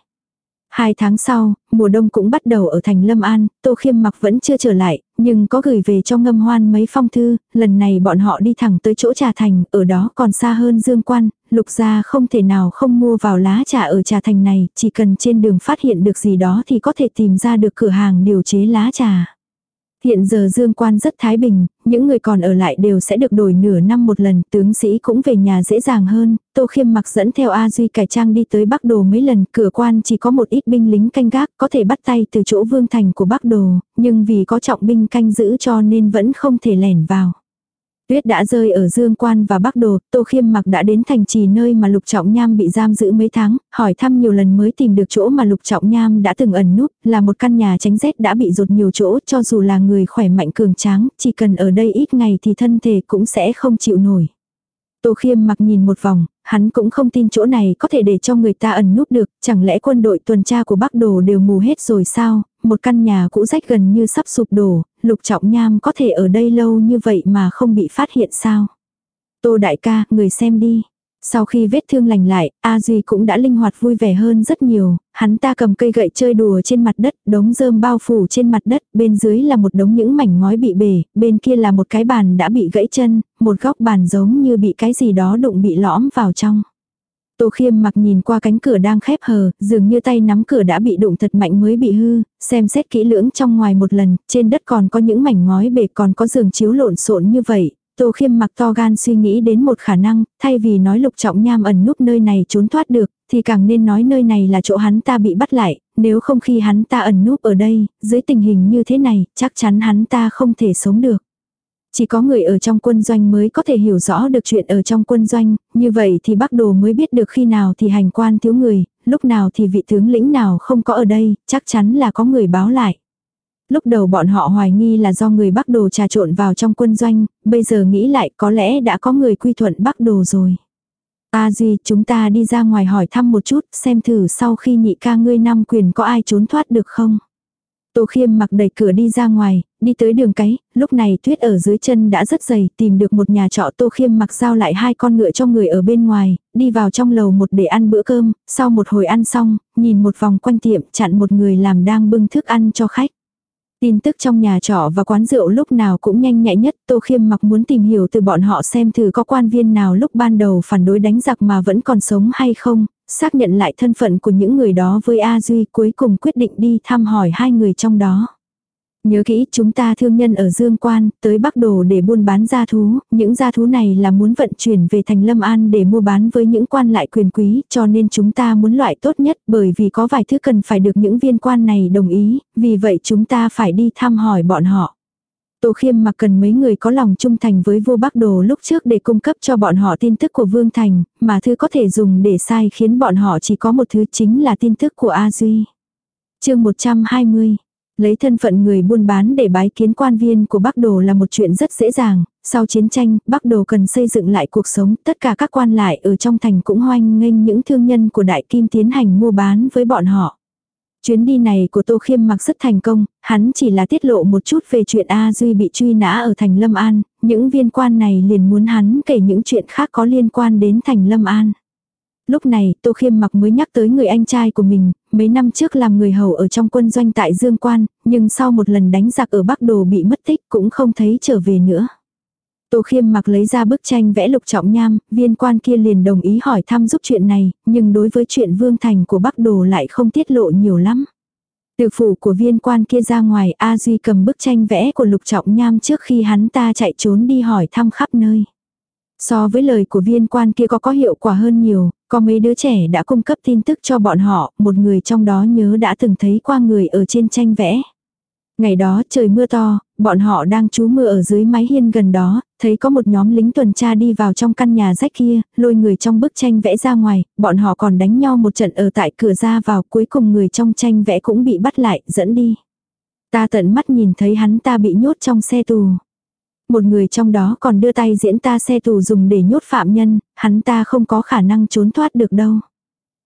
Hai tháng sau, mùa đông cũng bắt đầu ở thành Lâm An, Tô Khiêm mặc vẫn chưa trở lại, nhưng có gửi về cho ngâm hoan mấy phong thư, lần này bọn họ đi thẳng tới chỗ trà thành, ở đó còn xa hơn Dương Quan, lục gia không thể nào không mua vào lá trà ở trà thành này, chỉ cần trên đường phát hiện được gì đó thì có thể tìm ra được cửa hàng điều chế lá trà. Hiện giờ dương quan rất thái bình, những người còn ở lại đều sẽ được đổi nửa năm một lần, tướng sĩ cũng về nhà dễ dàng hơn, Tô Khiêm mặc dẫn theo A Duy cải trang đi tới Bắc Đồ mấy lần, cửa quan chỉ có một ít binh lính canh gác, có thể bắt tay từ chỗ vương thành của Bắc Đồ, nhưng vì có trọng binh canh giữ cho nên vẫn không thể lẻn vào. Tuyết đã rơi ở Dương Quan và Bắc Đồ, Tô Khiêm mặc đã đến thành trì nơi mà Lục Trọng Nham bị giam giữ mấy tháng, hỏi thăm nhiều lần mới tìm được chỗ mà Lục Trọng Nham đã từng ẩn núp, là một căn nhà tránh rét đã bị rột nhiều chỗ, cho dù là người khỏe mạnh cường tráng, chỉ cần ở đây ít ngày thì thân thể cũng sẽ không chịu nổi. Tô Khiêm mặc nhìn một vòng, hắn cũng không tin chỗ này có thể để cho người ta ẩn núp được, chẳng lẽ quân đội tuần tra của Bắc Đồ đều mù hết rồi sao, một căn nhà cũ rách gần như sắp sụp đổ, lục trọng nham có thể ở đây lâu như vậy mà không bị phát hiện sao. Tô đại ca, người xem đi. Sau khi vết thương lành lại, A Duy cũng đã linh hoạt vui vẻ hơn rất nhiều, hắn ta cầm cây gậy chơi đùa trên mặt đất, đống rơm bao phủ trên mặt đất, bên dưới là một đống những mảnh ngói bị bể, bên kia là một cái bàn đã bị gãy chân, một góc bàn giống như bị cái gì đó đụng bị lõm vào trong. Tô khiêm mặc nhìn qua cánh cửa đang khép hờ, dường như tay nắm cửa đã bị đụng thật mạnh mới bị hư, xem xét kỹ lưỡng trong ngoài một lần, trên đất còn có những mảnh ngói bể còn có giường chiếu lộn xộn như vậy, Tô khiêm mặc to gan suy nghĩ đến một khả năng, thay vì nói lục trọng nham ẩn núp nơi này trốn thoát được, thì càng nên nói nơi này là chỗ hắn ta bị bắt lại, nếu không khi hắn ta ẩn núp ở đây, dưới tình hình như thế này, chắc chắn hắn ta không thể sống được. Chỉ có người ở trong quân doanh mới có thể hiểu rõ được chuyện ở trong quân doanh, như vậy thì bác đồ mới biết được khi nào thì hành quan thiếu người, lúc nào thì vị tướng lĩnh nào không có ở đây, chắc chắn là có người báo lại. Lúc đầu bọn họ hoài nghi là do người Bắc Đồ trà trộn vào trong quân doanh, bây giờ nghĩ lại có lẽ đã có người quy thuận Bắc Đồ rồi. A Duy, chúng ta đi ra ngoài hỏi thăm một chút, xem thử sau khi nhị ca ngươi năm quyền có ai trốn thoát được không. Tô Khiêm mặc đẩy cửa đi ra ngoài, đi tới đường cái, lúc này tuyết ở dưới chân đã rất dày, tìm được một nhà trọ. Tô Khiêm mặc giao lại hai con ngựa cho người ở bên ngoài, đi vào trong lầu một để ăn bữa cơm, sau một hồi ăn xong, nhìn một vòng quanh tiệm chặn một người làm đang bưng thức ăn cho khách. Tin tức trong nhà trọ và quán rượu lúc nào cũng nhanh nhạy nhất, Tô Khiêm mặc muốn tìm hiểu từ bọn họ xem thử có quan viên nào lúc ban đầu phản đối đánh giặc mà vẫn còn sống hay không, xác nhận lại thân phận của những người đó với A Duy cuối cùng quyết định đi thăm hỏi hai người trong đó. Nhớ kỹ chúng ta thương nhân ở Dương Quan, tới Bắc Đồ để buôn bán gia thú, những gia thú này là muốn vận chuyển về thành Lâm An để mua bán với những quan lại quyền quý, cho nên chúng ta muốn loại tốt nhất bởi vì có vài thứ cần phải được những viên quan này đồng ý, vì vậy chúng ta phải đi thăm hỏi bọn họ. Tô Khiêm mặc cần mấy người có lòng trung thành với vua Bắc Đồ lúc trước để cung cấp cho bọn họ tin tức của Vương Thành, mà thứ có thể dùng để sai khiến bọn họ chỉ có một thứ chính là tin tức của A Duy. chương 120 Lấy thân phận người buôn bán để bái kiến quan viên của Bắc Đồ là một chuyện rất dễ dàng, sau chiến tranh, Bắc Đồ cần xây dựng lại cuộc sống, tất cả các quan lại ở trong thành cũng hoan nghênh những thương nhân của Đại Kim tiến hành mua bán với bọn họ. Chuyến đi này của Tô Khiêm mặc rất thành công, hắn chỉ là tiết lộ một chút về chuyện A Duy bị truy nã ở thành Lâm An, những viên quan này liền muốn hắn kể những chuyện khác có liên quan đến thành Lâm An. Lúc này, Tô Khiêm mặc mới nhắc tới người anh trai của mình, mấy năm trước làm người hầu ở trong quân doanh tại Dương Quan, nhưng sau một lần đánh giặc ở Bắc Đồ bị mất tích cũng không thấy trở về nữa. Tô Khiêm mặc lấy ra bức tranh vẽ lục trọng nham, viên quan kia liền đồng ý hỏi thăm giúp chuyện này, nhưng đối với chuyện vương thành của Bắc Đồ lại không tiết lộ nhiều lắm. Từ phủ của viên quan kia ra ngoài, A Duy cầm bức tranh vẽ của lục trọng nham trước khi hắn ta chạy trốn đi hỏi thăm khắp nơi. So với lời của viên quan kia có có hiệu quả hơn nhiều, có mấy đứa trẻ đã cung cấp tin tức cho bọn họ, một người trong đó nhớ đã từng thấy qua người ở trên tranh vẽ. Ngày đó trời mưa to, bọn họ đang trú mưa ở dưới mái hiên gần đó, thấy có một nhóm lính tuần tra đi vào trong căn nhà rách kia, lôi người trong bức tranh vẽ ra ngoài, bọn họ còn đánh nhau một trận ở tại cửa ra vào, cuối cùng người trong tranh vẽ cũng bị bắt lại, dẫn đi. Ta tận mắt nhìn thấy hắn ta bị nhốt trong xe tù. Một người trong đó còn đưa tay diễn ta xe tù dùng để nhốt phạm nhân, hắn ta không có khả năng trốn thoát được đâu.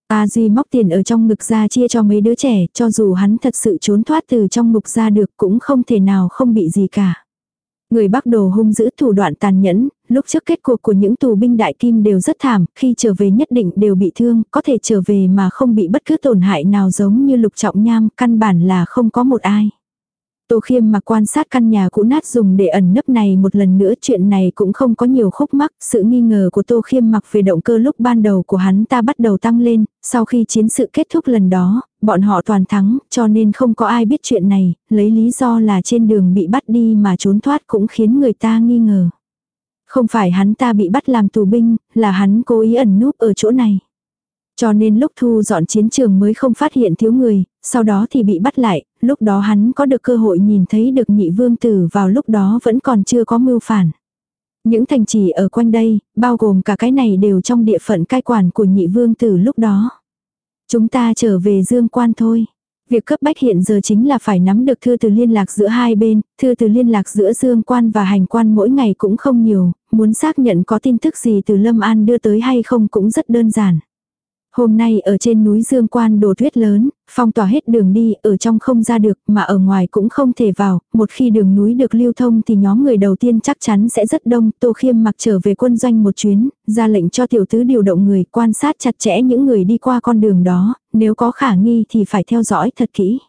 A Duy móc tiền ở trong ngực ra chia cho mấy đứa trẻ, cho dù hắn thật sự trốn thoát từ trong ngục ra được cũng không thể nào không bị gì cả. Người Bắc Đồ hung dữ thủ đoạn tàn nhẫn, lúc trước kết cuộc của những tù binh đại kim đều rất thảm, khi trở về nhất định đều bị thương, có thể trở về mà không bị bất cứ tổn hại nào giống như lục trọng nham, căn bản là không có một ai. Tô Khiêm mà quan sát căn nhà cũ nát dùng để ẩn nấp này một lần nữa chuyện này cũng không có nhiều khúc mắc, sự nghi ngờ của Tô Khiêm mặc về động cơ lúc ban đầu của hắn ta bắt đầu tăng lên, sau khi chiến sự kết thúc lần đó, bọn họ toàn thắng, cho nên không có ai biết chuyện này, lấy lý do là trên đường bị bắt đi mà trốn thoát cũng khiến người ta nghi ngờ. Không phải hắn ta bị bắt làm tù binh, là hắn cố ý ẩn núp ở chỗ này. Cho nên lúc thu dọn chiến trường mới không phát hiện thiếu người, sau đó thì bị bắt lại, lúc đó hắn có được cơ hội nhìn thấy được nhị vương tử vào lúc đó vẫn còn chưa có mưu phản. Những thành trì ở quanh đây, bao gồm cả cái này đều trong địa phận cai quản của nhị vương tử lúc đó. Chúng ta trở về dương quan thôi. Việc cấp bách hiện giờ chính là phải nắm được thư từ liên lạc giữa hai bên, thư từ liên lạc giữa dương quan và hành quan mỗi ngày cũng không nhiều, muốn xác nhận có tin tức gì từ Lâm An đưa tới hay không cũng rất đơn giản. Hôm nay ở trên núi Dương Quan đổ tuyết lớn, phong tỏa hết đường đi, ở trong không ra được, mà ở ngoài cũng không thể vào, một khi đường núi được lưu thông thì nhóm người đầu tiên chắc chắn sẽ rất đông, Tô Khiêm mặc trở về quân doanh một chuyến, ra lệnh cho tiểu tứ điều động người quan sát chặt chẽ những người đi qua con đường đó, nếu có khả nghi thì phải theo dõi thật kỹ.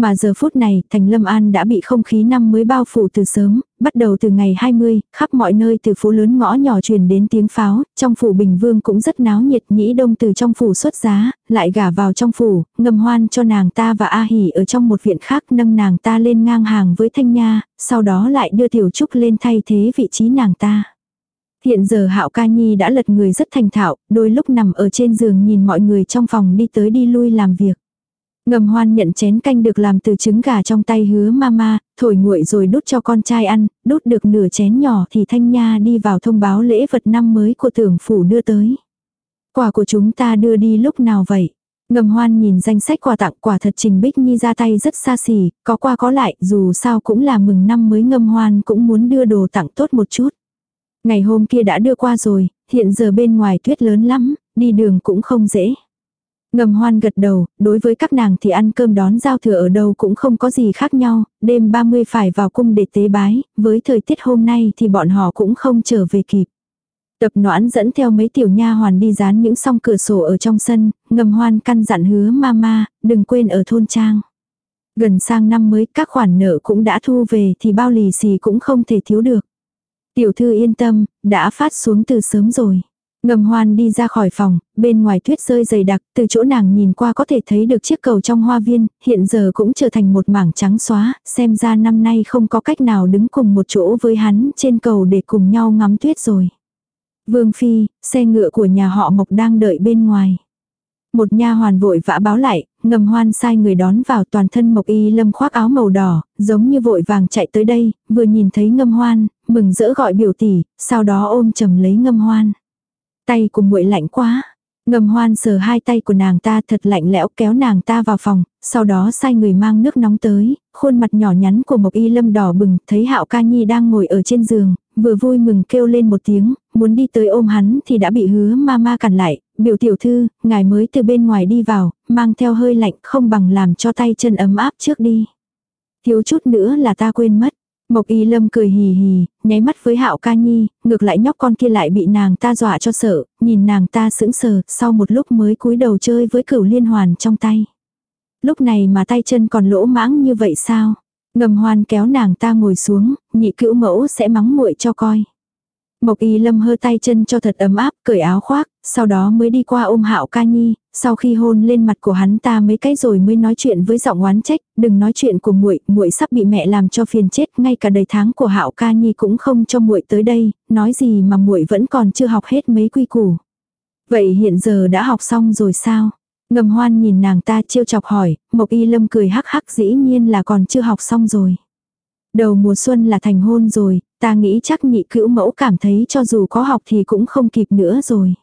Mà giờ phút này, thành Lâm An đã bị không khí năm mới bao phủ từ sớm, bắt đầu từ ngày 20, khắp mọi nơi từ phố lớn ngõ nhỏ truyền đến tiếng pháo, trong phủ Bình Vương cũng rất náo nhiệt nhĩ đông từ trong phủ xuất giá, lại gả vào trong phủ, ngầm hoan cho nàng ta và A Hỷ ở trong một viện khác nâng nàng ta lên ngang hàng với Thanh Nha, sau đó lại đưa Tiểu Trúc lên thay thế vị trí nàng ta. Hiện giờ Hạo Ca Nhi đã lật người rất thành thạo, đôi lúc nằm ở trên giường nhìn mọi người trong phòng đi tới đi lui làm việc. Ngầm hoan nhận chén canh được làm từ trứng gà trong tay hứa mama, thổi nguội rồi đút cho con trai ăn, đút được nửa chén nhỏ thì Thanh Nha đi vào thông báo lễ vật năm mới của tưởng phủ đưa tới. Quà của chúng ta đưa đi lúc nào vậy? Ngầm hoan nhìn danh sách quà tặng quả thật Trình Bích Nhi ra tay rất xa xỉ, có qua có lại, dù sao cũng là mừng năm mới ngâm hoan cũng muốn đưa đồ tặng tốt một chút. Ngày hôm kia đã đưa qua rồi, hiện giờ bên ngoài tuyết lớn lắm, đi đường cũng không dễ. Ngầm hoan gật đầu, đối với các nàng thì ăn cơm đón giao thừa ở đâu cũng không có gì khác nhau, đêm 30 phải vào cung để tế bái, với thời tiết hôm nay thì bọn họ cũng không trở về kịp. Tập noãn dẫn theo mấy tiểu nha hoàn đi dán những song cửa sổ ở trong sân, ngầm hoan căn dặn hứa mama, đừng quên ở thôn trang. Gần sang năm mới các khoản nợ cũng đã thu về thì bao lì xì cũng không thể thiếu được. Tiểu thư yên tâm, đã phát xuống từ sớm rồi. Ngầm hoan đi ra khỏi phòng, bên ngoài tuyết rơi dày đặc, từ chỗ nàng nhìn qua có thể thấy được chiếc cầu trong hoa viên, hiện giờ cũng trở thành một mảng trắng xóa, xem ra năm nay không có cách nào đứng cùng một chỗ với hắn trên cầu để cùng nhau ngắm tuyết rồi. Vương Phi, xe ngựa của nhà họ Mộc đang đợi bên ngoài. Một nha hoàn vội vã báo lại, ngầm hoan sai người đón vào toàn thân Mộc Y Lâm khoác áo màu đỏ, giống như vội vàng chạy tới đây, vừa nhìn thấy ngâm hoan, mừng rỡ gọi biểu tỷ, sau đó ôm chầm lấy ngâm hoan. Tay của muội lạnh quá. Ngầm hoan sờ hai tay của nàng ta thật lạnh lẽo kéo nàng ta vào phòng, sau đó sai người mang nước nóng tới, khuôn mặt nhỏ nhắn của Mộc Y Lâm đỏ bừng, thấy Hạo Ca Nhi đang ngồi ở trên giường, vừa vui mừng kêu lên một tiếng, muốn đi tới ôm hắn thì đã bị hứa ma ma cản lại, biểu tiểu thư, ngài mới từ bên ngoài đi vào, mang theo hơi lạnh không bằng làm cho tay chân ấm áp trước đi. Thiếu chút nữa là ta quên mất. Mộc Y Lâm cười hì hì, nháy mắt với Hạo Ca Nhi, ngược lại nhóc con kia lại bị nàng ta dọa cho sợ, nhìn nàng ta sững sờ, sau một lúc mới cúi đầu chơi với cửu liên hoàn trong tay. Lúc này mà tay chân còn lỗ mãng như vậy sao? Ngầm hoan kéo nàng ta ngồi xuống, nhị cữu mẫu sẽ mắng muội cho coi. Mộc y lâm hơ tay chân cho thật ấm áp, cởi áo khoác, sau đó mới đi qua ôm hạo ca nhi, sau khi hôn lên mặt của hắn ta mấy cái rồi mới nói chuyện với giọng oán trách, đừng nói chuyện của muội, muội sắp bị mẹ làm cho phiền chết, ngay cả đầy tháng của hạo ca nhi cũng không cho muội tới đây, nói gì mà muội vẫn còn chưa học hết mấy quy củ. Vậy hiện giờ đã học xong rồi sao? Ngầm hoan nhìn nàng ta trêu chọc hỏi, Mộc Y Lâm cười hắc hắc dĩ nhiên là còn chưa học xong rồi. Đầu mùa xuân là thành hôn rồi, ta nghĩ chắc nhị cữu mẫu cảm thấy cho dù có học thì cũng không kịp nữa rồi.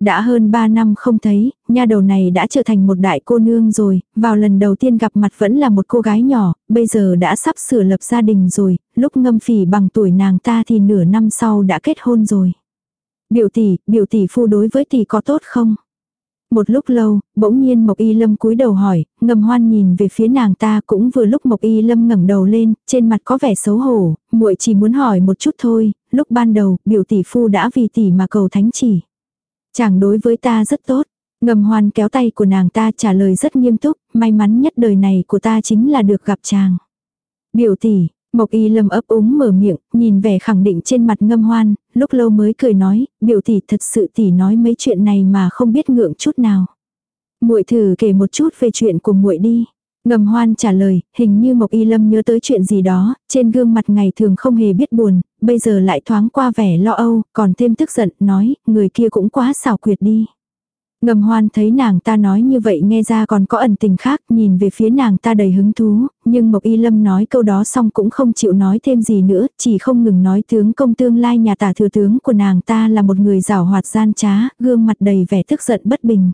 Đã hơn 3 năm không thấy, nha đầu này đã trở thành một đại cô nương rồi, vào lần đầu tiên gặp mặt vẫn là một cô gái nhỏ, bây giờ đã sắp sửa lập gia đình rồi, lúc ngâm phỉ bằng tuổi nàng ta thì nửa năm sau đã kết hôn rồi. Biểu tỷ, biểu tỷ phu đối với tỷ có tốt không? Một lúc lâu, bỗng nhiên Mộc Y Lâm cúi đầu hỏi, ngầm hoan nhìn về phía nàng ta cũng vừa lúc Mộc Y Lâm ngẩng đầu lên, trên mặt có vẻ xấu hổ, muội chỉ muốn hỏi một chút thôi, lúc ban đầu, biểu tỷ phu đã vì tỷ mà cầu thánh chỉ. Chàng đối với ta rất tốt. Ngầm hoan kéo tay của nàng ta trả lời rất nghiêm túc, may mắn nhất đời này của ta chính là được gặp chàng. Biểu tỷ, Mộc y lâm ấp úng mở miệng, nhìn vẻ khẳng định trên mặt ngâm hoan, lúc lâu mới cười nói, biểu tỷ thật sự tỷ nói mấy chuyện này mà không biết ngượng chút nào. muội thử kể một chút về chuyện của muội đi. Ngầm hoan trả lời, hình như Mộc Y Lâm nhớ tới chuyện gì đó, trên gương mặt ngày thường không hề biết buồn, bây giờ lại thoáng qua vẻ lo âu, còn thêm tức giận, nói, người kia cũng quá xảo quyệt đi. Ngầm hoan thấy nàng ta nói như vậy nghe ra còn có ẩn tình khác, nhìn về phía nàng ta đầy hứng thú, nhưng Mộc Y Lâm nói câu đó xong cũng không chịu nói thêm gì nữa, chỉ không ngừng nói tướng công tương lai nhà tả thừa tướng của nàng ta là một người rảo hoạt gian trá, gương mặt đầy vẻ tức giận bất bình.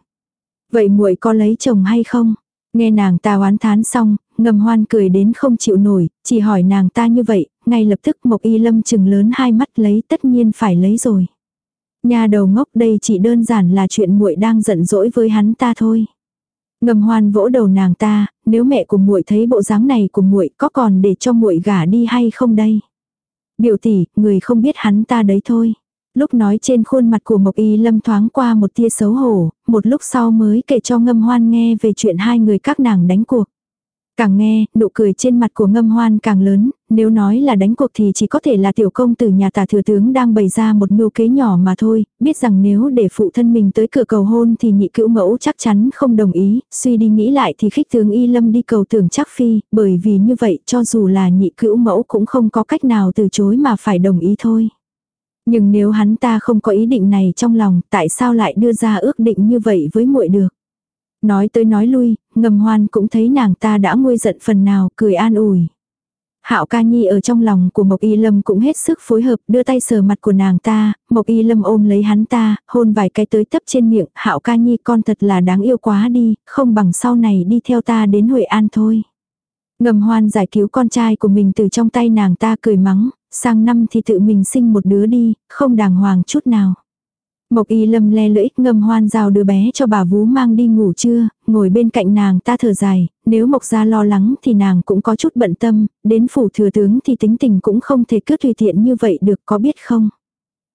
Vậy muội có lấy chồng hay không? Nghe nàng ta oán thán xong, ngầm hoan cười đến không chịu nổi, chỉ hỏi nàng ta như vậy, ngay lập tức Mộc Y Lâm chừng lớn hai mắt lấy tất nhiên phải lấy rồi. Nhà đầu ngốc đây chỉ đơn giản là chuyện muội đang giận dỗi với hắn ta thôi. Ngầm hoan vỗ đầu nàng ta, nếu mẹ của muội thấy bộ dáng này của muội có còn để cho muội gả đi hay không đây? Biểu tỷ, người không biết hắn ta đấy thôi. Lúc nói trên khuôn mặt của Mộc Y Lâm thoáng qua một tia xấu hổ, một lúc sau mới kể cho ngâm hoan nghe về chuyện hai người các nàng đánh cuộc. Càng nghe, nụ cười trên mặt của ngâm hoan càng lớn, nếu nói là đánh cuộc thì chỉ có thể là tiểu công từ nhà tả thừa tướng đang bày ra một mưu kế nhỏ mà thôi, biết rằng nếu để phụ thân mình tới cửa cầu hôn thì nhị cữu mẫu chắc chắn không đồng ý, suy đi nghĩ lại thì khích tướng y lâm đi cầu tưởng chắc phi, bởi vì như vậy cho dù là nhị cữu mẫu cũng không có cách nào từ chối mà phải đồng ý thôi. Nhưng nếu hắn ta không có ý định này trong lòng, tại sao lại đưa ra ước định như vậy với muội được? Nói tới nói lui, ngầm hoan cũng thấy nàng ta đã nguôi giận phần nào, cười an ủi. Hạo ca nhi ở trong lòng của Mộc Y Lâm cũng hết sức phối hợp, đưa tay sờ mặt của nàng ta, Mộc Y Lâm ôm lấy hắn ta, hôn vài cái tới tấp trên miệng, Hạo ca nhi con thật là đáng yêu quá đi, không bằng sau này đi theo ta đến Huệ An thôi. Ngầm hoan giải cứu con trai của mình từ trong tay nàng ta cười mắng, sang năm thì tự mình sinh một đứa đi, không đàng hoàng chút nào. Mộc y lâm le lưỡi, ngâm hoan rào đứa bé cho bà vú mang đi ngủ trưa, ngồi bên cạnh nàng ta thở dài, nếu mộc gia lo lắng thì nàng cũng có chút bận tâm, đến phủ thừa tướng thì tính tình cũng không thể cứ tùy tiện như vậy được có biết không.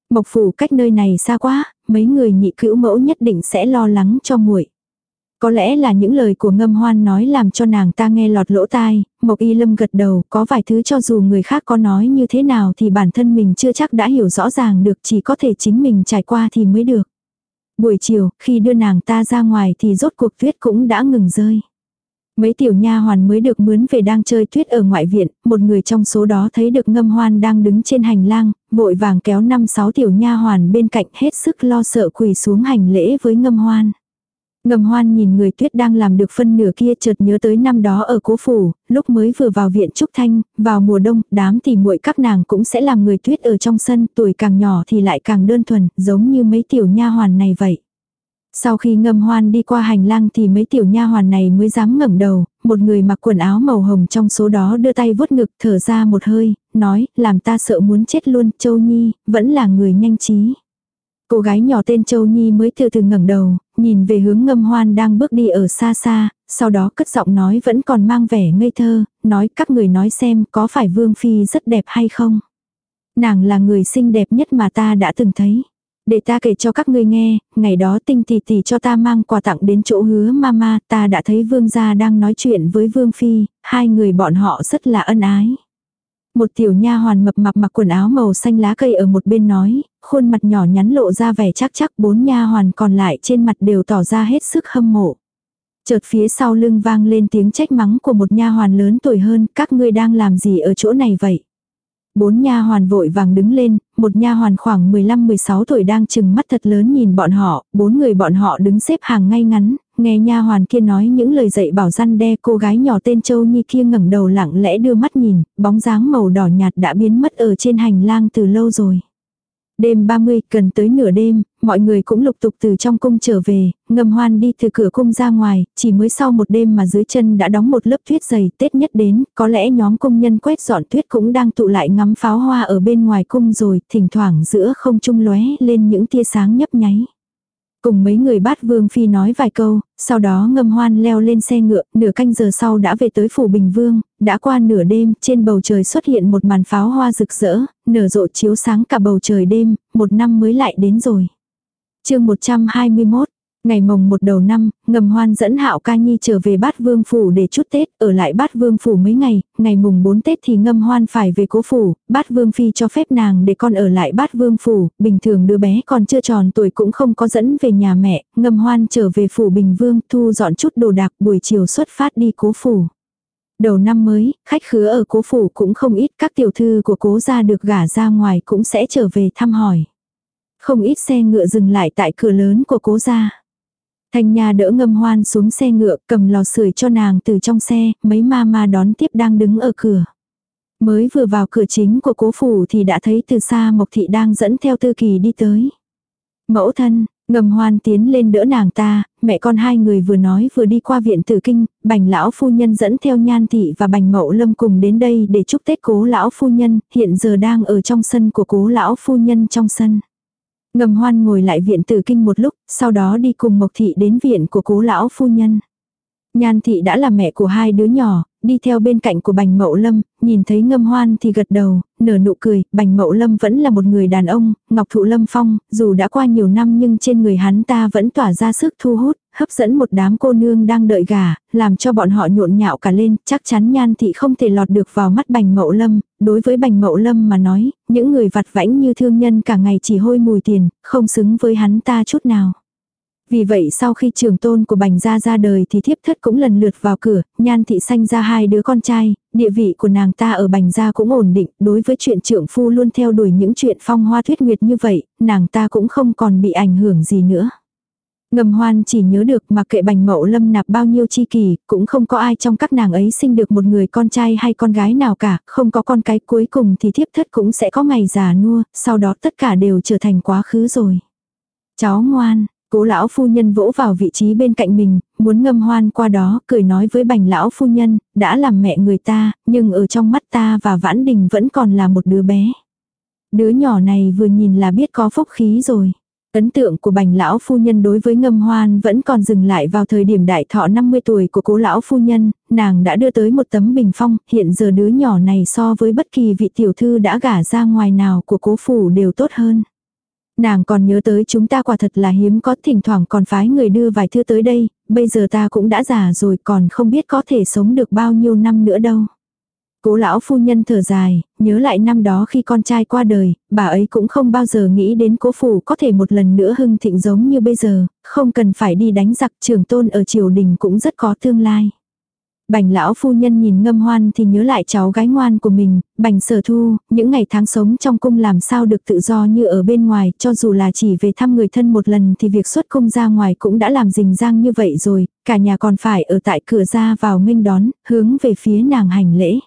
Mộc phủ cách nơi này xa quá, mấy người nhị cữu mẫu nhất định sẽ lo lắng cho muội. Có lẽ là những lời của ngâm hoan nói làm cho nàng ta nghe lọt lỗ tai, Mộc Y Lâm gật đầu, có vài thứ cho dù người khác có nói như thế nào thì bản thân mình chưa chắc đã hiểu rõ ràng được chỉ có thể chính mình trải qua thì mới được. Buổi chiều, khi đưa nàng ta ra ngoài thì rốt cuộc tuyết cũng đã ngừng rơi. Mấy tiểu nha hoàn mới được mướn về đang chơi tuyết ở ngoại viện, một người trong số đó thấy được ngâm hoan đang đứng trên hành lang, vội vàng kéo năm sáu tiểu nha hoàn bên cạnh hết sức lo sợ quỳ xuống hành lễ với ngâm hoan. Ngầm hoan nhìn người tuyết đang làm được phân nửa kia chợt nhớ tới năm đó ở cố phủ, lúc mới vừa vào viện Trúc Thanh, vào mùa đông, đám thì muội các nàng cũng sẽ làm người tuyết ở trong sân, tuổi càng nhỏ thì lại càng đơn thuần, giống như mấy tiểu nha hoàn này vậy. Sau khi ngâm hoan đi qua hành lang thì mấy tiểu nha hoàn này mới dám ngẩng đầu, một người mặc quần áo màu hồng trong số đó đưa tay vuốt ngực thở ra một hơi, nói, làm ta sợ muốn chết luôn, Châu Nhi, vẫn là người nhanh trí. Cô gái nhỏ tên Châu Nhi mới từ từ ngẩng đầu, nhìn về hướng ngâm hoan đang bước đi ở xa xa, sau đó cất giọng nói vẫn còn mang vẻ ngây thơ, nói các người nói xem có phải Vương Phi rất đẹp hay không. Nàng là người xinh đẹp nhất mà ta đã từng thấy. Để ta kể cho các ngươi nghe, ngày đó tinh tỷ tỷ cho ta mang quà tặng đến chỗ hứa mama, ta đã thấy vương gia đang nói chuyện với vương phi, hai người bọn họ rất là ân ái. Một tiểu nha hoàn mập mập mặc quần áo màu xanh lá cây ở một bên nói, khuôn mặt nhỏ nhắn lộ ra vẻ chắc chắc bốn nha hoàn còn lại trên mặt đều tỏ ra hết sức hâm mộ. Chợt phía sau lưng vang lên tiếng trách mắng của một nha hoàn lớn tuổi hơn, các ngươi đang làm gì ở chỗ này vậy? Bốn nha hoàn vội vàng đứng lên, một nha hoàn khoảng 15-16 tuổi đang chừng mắt thật lớn nhìn bọn họ, bốn người bọn họ đứng xếp hàng ngay ngắn, nghe nha hoàn kia nói những lời dạy bảo răn đe cô gái nhỏ tên Châu Nhi kia ngẩng đầu lặng lẽ đưa mắt nhìn, bóng dáng màu đỏ nhạt đã biến mất ở trên hành lang từ lâu rồi. Đêm 30, gần tới nửa đêm, mọi người cũng lục tục từ trong cung trở về, ngầm hoan đi từ cửa cung ra ngoài, chỉ mới sau một đêm mà dưới chân đã đóng một lớp tuyết dày, Tết nhất đến, có lẽ nhóm công nhân quét dọn tuyết cũng đang tụ lại ngắm pháo hoa ở bên ngoài cung rồi, thỉnh thoảng giữa không trung lóe lên những tia sáng nhấp nháy. Cùng mấy người bát vương phi nói vài câu, sau đó ngâm hoan leo lên xe ngựa, nửa canh giờ sau đã về tới phủ Bình Vương, đã qua nửa đêm, trên bầu trời xuất hiện một màn pháo hoa rực rỡ, nở rộ chiếu sáng cả bầu trời đêm, một năm mới lại đến rồi. chương 121 Ngày mồng một đầu năm, ngầm hoan dẫn hạo ca nhi trở về bát vương phủ để chút Tết, ở lại bát vương phủ mấy ngày, ngày mùng 4 Tết thì ngâm hoan phải về cố phủ, bát vương phi cho phép nàng để con ở lại bát vương phủ, bình thường đứa bé còn chưa tròn tuổi cũng không có dẫn về nhà mẹ, ngâm hoan trở về phủ bình vương thu dọn chút đồ đạc buổi chiều xuất phát đi cố phủ. Đầu năm mới, khách khứa ở cố phủ cũng không ít, các tiểu thư của cố gia được gả ra ngoài cũng sẽ trở về thăm hỏi. Không ít xe ngựa dừng lại tại cửa lớn của cố gia. Thanh Nha đỡ ngâm hoan xuống xe ngựa, cầm lò sưởi cho nàng từ trong xe, mấy ma ma đón tiếp đang đứng ở cửa. Mới vừa vào cửa chính của cố phủ thì đã thấy từ xa Mộc Thị đang dẫn theo tư kỳ đi tới. Mẫu thân, ngầm hoan tiến lên đỡ nàng ta, mẹ con hai người vừa nói vừa đi qua viện tử kinh, bành lão phu nhân dẫn theo nhan thị và bành mậu lâm cùng đến đây để chúc Tết cố lão phu nhân, hiện giờ đang ở trong sân của cố lão phu nhân trong sân. Ngầm hoan ngồi lại viện tử kinh một lúc, sau đó đi cùng Mộc Thị đến viện của cố lão phu nhân. Nhan Thị đã là mẹ của hai đứa nhỏ, đi theo bên cạnh của Bành Mậu Lâm, nhìn thấy ngâm hoan thì gật đầu, nở nụ cười, Bành Mậu Lâm vẫn là một người đàn ông, Ngọc Thụ Lâm Phong, dù đã qua nhiều năm nhưng trên người hắn ta vẫn tỏa ra sức thu hút, hấp dẫn một đám cô nương đang đợi gà, làm cho bọn họ nhộn nhạo cả lên, chắc chắn nhan thị không thể lọt được vào mắt Bành Mậu Lâm, đối với Bành Mậu Lâm mà nói, những người vặt vãnh như thương nhân cả ngày chỉ hôi mùi tiền, không xứng với hắn ta chút nào. Vì vậy sau khi trường tôn của Bành Gia ra đời thì thiếp thất cũng lần lượt vào cửa, nhan thị sanh ra hai đứa con trai, địa vị của nàng ta ở Bành Gia cũng ổn định, đối với chuyện trưởng phu luôn theo đuổi những chuyện phong hoa thuyết nguyệt như vậy, nàng ta cũng không còn bị ảnh hưởng gì nữa. Ngầm hoan chỉ nhớ được mà kệ bành mậu lâm nạp bao nhiêu chi kỳ, cũng không có ai trong các nàng ấy sinh được một người con trai hay con gái nào cả, không có con cái cuối cùng thì thiếp thất cũng sẽ có ngày già nua, sau đó tất cả đều trở thành quá khứ rồi. Cháu ngoan, Cố lão phu nhân vỗ vào vị trí bên cạnh mình, muốn ngâm hoan qua đó, cười nói với bành lão phu nhân, đã làm mẹ người ta, nhưng ở trong mắt ta và vãn đình vẫn còn là một đứa bé. Đứa nhỏ này vừa nhìn là biết có phúc khí rồi. Ấn tượng của bành lão phu nhân đối với ngâm hoan vẫn còn dừng lại vào thời điểm đại thọ 50 tuổi của cố lão phu nhân, nàng đã đưa tới một tấm bình phong, hiện giờ đứa nhỏ này so với bất kỳ vị tiểu thư đã gả ra ngoài nào của cố phủ đều tốt hơn. Nàng còn nhớ tới chúng ta quả thật là hiếm có thỉnh thoảng còn phái người đưa vài thư tới đây, bây giờ ta cũng đã già rồi còn không biết có thể sống được bao nhiêu năm nữa đâu. Cố lão phu nhân thở dài, nhớ lại năm đó khi con trai qua đời, bà ấy cũng không bao giờ nghĩ đến cố phủ có thể một lần nữa hưng thịnh giống như bây giờ, không cần phải đi đánh giặc trường tôn ở triều đình cũng rất có tương lai. Bành lão phu nhân nhìn ngâm hoan thì nhớ lại cháu gái ngoan của mình, bành sở thu, những ngày tháng sống trong cung làm sao được tự do như ở bên ngoài, cho dù là chỉ về thăm người thân một lần thì việc xuất cung ra ngoài cũng đã làm rình rang như vậy rồi, cả nhà còn phải ở tại cửa ra vào nghênh đón, hướng về phía nàng hành lễ.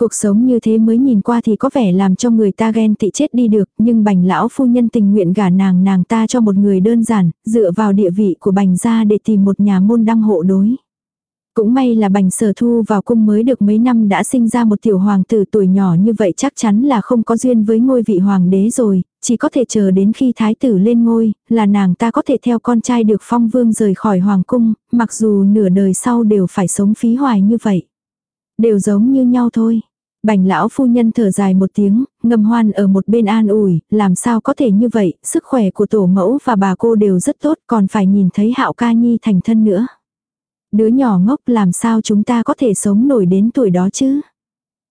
Cuộc sống như thế mới nhìn qua thì có vẻ làm cho người ta ghen tị chết đi được, nhưng bành lão phu nhân tình nguyện gả nàng nàng ta cho một người đơn giản, dựa vào địa vị của bành gia để tìm một nhà môn đăng hộ đối. Cũng may là bành sở thu vào cung mới được mấy năm đã sinh ra một tiểu hoàng tử tuổi nhỏ như vậy chắc chắn là không có duyên với ngôi vị hoàng đế rồi, chỉ có thể chờ đến khi thái tử lên ngôi, là nàng ta có thể theo con trai được phong vương rời khỏi hoàng cung, mặc dù nửa đời sau đều phải sống phí hoài như vậy. Đều giống như nhau thôi. Bành lão phu nhân thở dài một tiếng, ngầm hoan ở một bên an ủi, làm sao có thể như vậy, sức khỏe của tổ mẫu và bà cô đều rất tốt còn phải nhìn thấy hạo ca nhi thành thân nữa. Đứa nhỏ ngốc làm sao chúng ta có thể sống nổi đến tuổi đó chứ?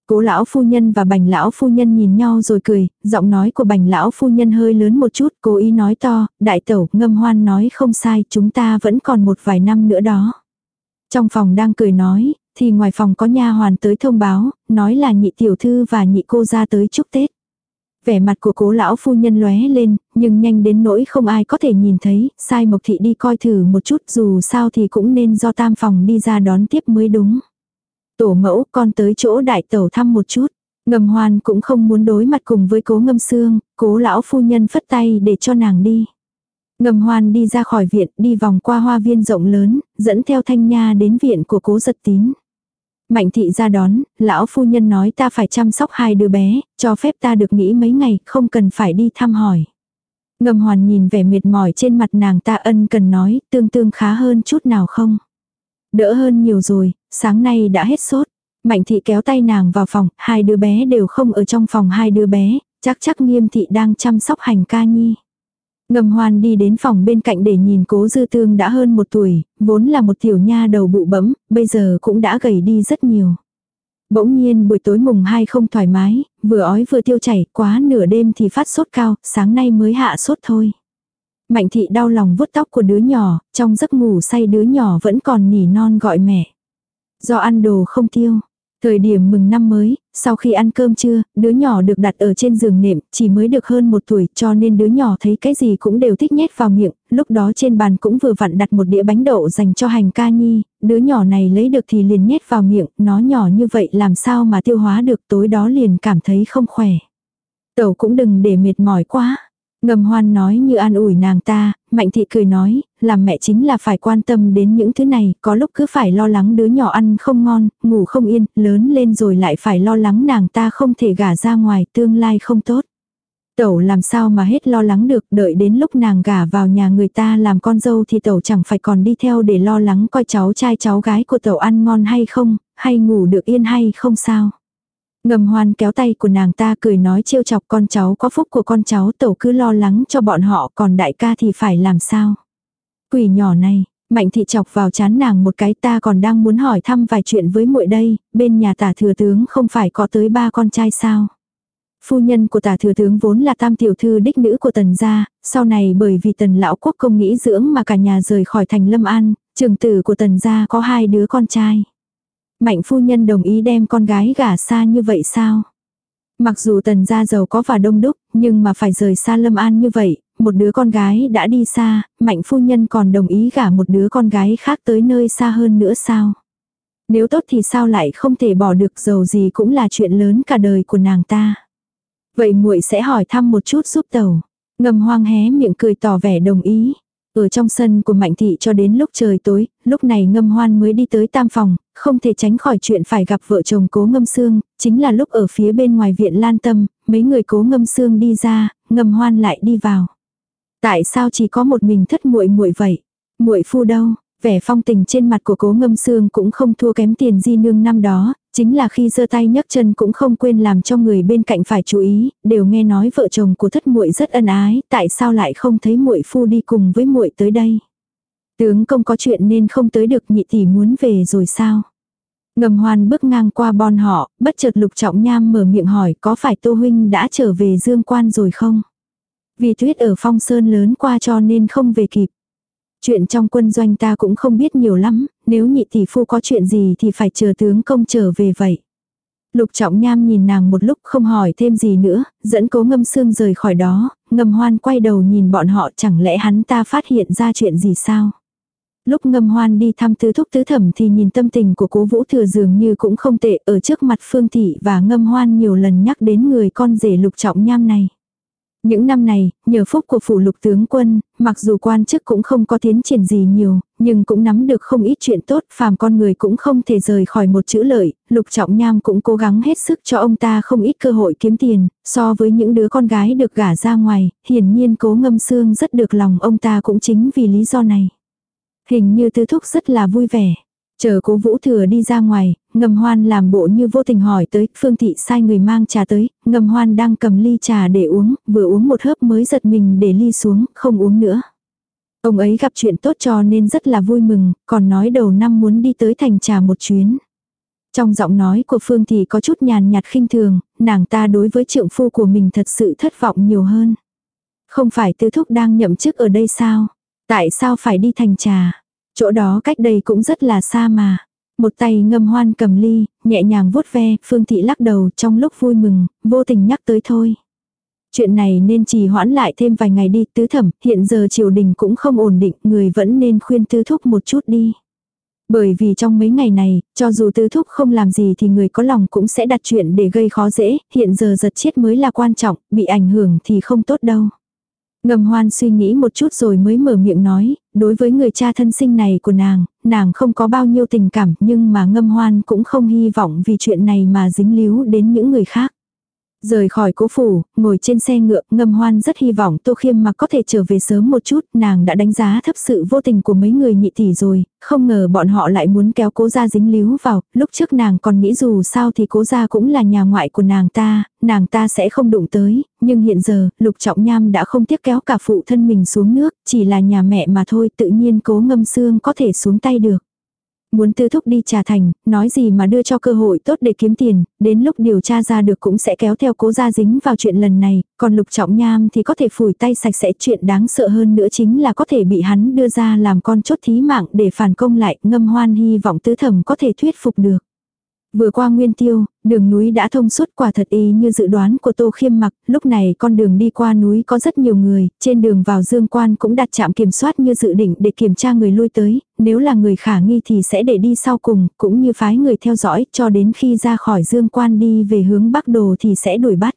Cố lão phu nhân và bành lão phu nhân nhìn nhau rồi cười, giọng nói của bành lão phu nhân hơi lớn một chút, cố ý nói to, đại tẩu, ngâm hoan nói không sai, chúng ta vẫn còn một vài năm nữa đó. Trong phòng đang cười nói, thì ngoài phòng có nha hoàn tới thông báo, nói là nhị tiểu thư và nhị cô ra tới chúc Tết. Vẻ mặt của cố lão phu nhân lóe lên, nhưng nhanh đến nỗi không ai có thể nhìn thấy, sai Mộc Thị đi coi thử một chút dù sao thì cũng nên do tam phòng đi ra đón tiếp mới đúng. Tổ mẫu con tới chỗ đại tẩu thăm một chút. Ngầm hoan cũng không muốn đối mặt cùng với cố ngâm xương, cố lão phu nhân phất tay để cho nàng đi. Ngầm hoan đi ra khỏi viện, đi vòng qua hoa viên rộng lớn, dẫn theo thanh nha đến viện của cố giật tín. Mạnh thị ra đón, lão phu nhân nói ta phải chăm sóc hai đứa bé, cho phép ta được nghỉ mấy ngày, không cần phải đi thăm hỏi. Ngầm hoàn nhìn vẻ mệt mỏi trên mặt nàng ta ân cần nói, tương tương khá hơn chút nào không? Đỡ hơn nhiều rồi, sáng nay đã hết sốt. Mạnh thị kéo tay nàng vào phòng, hai đứa bé đều không ở trong phòng hai đứa bé, chắc chắc nghiêm thị đang chăm sóc hành ca nhi. Ngầm hoan đi đến phòng bên cạnh để nhìn cố dư tương đã hơn một tuổi, vốn là một tiểu nha đầu bụ bẫm, bây giờ cũng đã gầy đi rất nhiều. Bỗng nhiên buổi tối mùng hai không thoải mái, vừa ói vừa tiêu chảy, quá nửa đêm thì phát sốt cao, sáng nay mới hạ sốt thôi. Mạnh thị đau lòng vuốt tóc của đứa nhỏ, trong giấc ngủ say đứa nhỏ vẫn còn nỉ non gọi mẹ. Do ăn đồ không tiêu, Thời điểm mừng năm mới, sau khi ăn cơm trưa, đứa nhỏ được đặt ở trên giường nệm, chỉ mới được hơn một tuổi cho nên đứa nhỏ thấy cái gì cũng đều thích nhét vào miệng, lúc đó trên bàn cũng vừa vặn đặt một đĩa bánh đậu dành cho hành ca nhi, đứa nhỏ này lấy được thì liền nhét vào miệng, nó nhỏ như vậy làm sao mà tiêu hóa được tối đó liền cảm thấy không khỏe. Tẩu cũng đừng để mệt mỏi quá, Ngầm hoan nói như an ủi nàng ta, mạnh thị cười nói, làm mẹ chính là phải quan tâm đến những thứ này, có lúc cứ phải lo lắng đứa nhỏ ăn không ngon, ngủ không yên, lớn lên rồi lại phải lo lắng nàng ta không thể gả ra ngoài, tương lai không tốt. Tẩu làm sao mà hết lo lắng được, đợi đến lúc nàng gả vào nhà người ta làm con dâu thì tẩu chẳng phải còn đi theo để lo lắng coi cháu trai cháu gái của tẩu ăn ngon hay không, hay ngủ được yên hay không sao. Ngầm hoan kéo tay của nàng ta cười nói trêu chọc con cháu có phúc của con cháu tẩu cứ lo lắng cho bọn họ còn đại ca thì phải làm sao. Quỷ nhỏ này, mạnh thị chọc vào chán nàng một cái ta còn đang muốn hỏi thăm vài chuyện với muội đây, bên nhà tả thừa tướng không phải có tới ba con trai sao. Phu nhân của tả thừa tướng vốn là tam tiểu thư đích nữ của tần gia, sau này bởi vì tần lão quốc công nghĩ dưỡng mà cả nhà rời khỏi thành lâm an, trường tử của tần gia có hai đứa con trai. Mạnh phu nhân đồng ý đem con gái gả xa như vậy sao? Mặc dù tần gia giàu có và đông đúc, nhưng mà phải rời xa lâm an như vậy, một đứa con gái đã đi xa, mạnh phu nhân còn đồng ý gả một đứa con gái khác tới nơi xa hơn nữa sao? Nếu tốt thì sao lại không thể bỏ được giàu gì cũng là chuyện lớn cả đời của nàng ta. Vậy muội sẽ hỏi thăm một chút giúp tàu. Ngầm hoang hé miệng cười tỏ vẻ đồng ý. Ở trong sân của Mạnh Thị cho đến lúc trời tối, lúc này ngâm hoan mới đi tới tam phòng, không thể tránh khỏi chuyện phải gặp vợ chồng cố ngâm xương, chính là lúc ở phía bên ngoài viện lan tâm, mấy người cố ngâm xương đi ra, ngâm hoan lại đi vào. Tại sao chỉ có một mình thất muội muội vậy? muội phu đâu? Vẻ phong tình trên mặt của cố ngâm xương cũng không thua kém tiền di nương năm đó, chính là khi giơ tay nhấc chân cũng không quên làm cho người bên cạnh phải chú ý, đều nghe nói vợ chồng của thất muội rất ân ái, tại sao lại không thấy muội phu đi cùng với muội tới đây? Tướng công có chuyện nên không tới được nhị tỷ muốn về rồi sao? Ngầm hoan bước ngang qua bon họ, bất chợt lục trọng nham mở miệng hỏi có phải tô huynh đã trở về dương quan rồi không? Vì tuyết ở phong sơn lớn qua cho nên không về kịp. Chuyện trong quân doanh ta cũng không biết nhiều lắm, nếu nhị tỷ phu có chuyện gì thì phải chờ tướng công trở về vậy. Lục trọng nham nhìn nàng một lúc không hỏi thêm gì nữa, dẫn cố ngâm xương rời khỏi đó, ngâm hoan quay đầu nhìn bọn họ chẳng lẽ hắn ta phát hiện ra chuyện gì sao. Lúc ngâm hoan đi thăm tứ thúc tứ thẩm thì nhìn tâm tình của cố vũ thừa dường như cũng không tệ ở trước mặt phương thị và ngâm hoan nhiều lần nhắc đến người con rể lục trọng nham này. Những năm này, nhờ phúc của phủ lục tướng quân, mặc dù quan chức cũng không có tiến triển gì nhiều, nhưng cũng nắm được không ít chuyện tốt, phàm con người cũng không thể rời khỏi một chữ lợi, lục trọng nham cũng cố gắng hết sức cho ông ta không ít cơ hội kiếm tiền, so với những đứa con gái được gả ra ngoài, hiển nhiên cố ngâm xương rất được lòng ông ta cũng chính vì lý do này. Hình như tư thúc rất là vui vẻ. Chờ cố vũ thừa đi ra ngoài, ngầm hoan làm bộ như vô tình hỏi tới, phương thị sai người mang trà tới, ngầm hoan đang cầm ly trà để uống, vừa uống một hớp mới giật mình để ly xuống, không uống nữa. Ông ấy gặp chuyện tốt cho nên rất là vui mừng, còn nói đầu năm muốn đi tới thành trà một chuyến. Trong giọng nói của Phương Thị có chút nhàn nhạt khinh thường, nàng ta đối với trượng phu của mình thật sự thất vọng nhiều hơn. Không phải tư thúc đang nhậm chức ở đây sao? Tại sao phải đi thành trà? Chỗ đó cách đây cũng rất là xa mà. Một tay ngâm hoan cầm ly, nhẹ nhàng vuốt ve, Phương Thị lắc đầu trong lúc vui mừng, vô tình nhắc tới thôi. Chuyện này nên trì hoãn lại thêm vài ngày đi, tứ thẩm, hiện giờ triều đình cũng không ổn định, người vẫn nên khuyên tứ thúc một chút đi. Bởi vì trong mấy ngày này, cho dù tứ thúc không làm gì thì người có lòng cũng sẽ đặt chuyện để gây khó dễ, hiện giờ giật chết mới là quan trọng, bị ảnh hưởng thì không tốt đâu. Ngầm hoan suy nghĩ một chút rồi mới mở miệng nói, đối với người cha thân sinh này của nàng, nàng không có bao nhiêu tình cảm nhưng mà ngâm hoan cũng không hy vọng vì chuyện này mà dính líu đến những người khác. Rời khỏi cố phủ, ngồi trên xe ngựa, ngâm hoan rất hy vọng Tô Khiêm mà có thể trở về sớm một chút, nàng đã đánh giá thấp sự vô tình của mấy người nhị tỷ rồi, không ngờ bọn họ lại muốn kéo cố gia dính líu vào, lúc trước nàng còn nghĩ dù sao thì cố gia cũng là nhà ngoại của nàng ta, nàng ta sẽ không đụng tới, nhưng hiện giờ, lục trọng nham đã không tiếc kéo cả phụ thân mình xuống nước, chỉ là nhà mẹ mà thôi tự nhiên cố ngâm xương có thể xuống tay được. Muốn tư thúc đi trà thành, nói gì mà đưa cho cơ hội tốt để kiếm tiền, đến lúc điều tra ra được cũng sẽ kéo theo cố gia dính vào chuyện lần này, còn lục trọng nham thì có thể phủi tay sạch sẽ chuyện đáng sợ hơn nữa chính là có thể bị hắn đưa ra làm con chốt thí mạng để phản công lại, ngâm hoan hy vọng tứ thẩm có thể thuyết phục được. Vừa qua nguyên tiêu, đường núi đã thông suốt quả thật y như dự đoán của Tô Khiêm mặc, lúc này con đường đi qua núi có rất nhiều người, trên đường vào dương quan cũng đặt trạm kiểm soát như dự định để kiểm tra người lui tới, nếu là người khả nghi thì sẽ để đi sau cùng, cũng như phái người theo dõi cho đến khi ra khỏi dương quan đi về hướng bắc đồ thì sẽ đuổi bắt.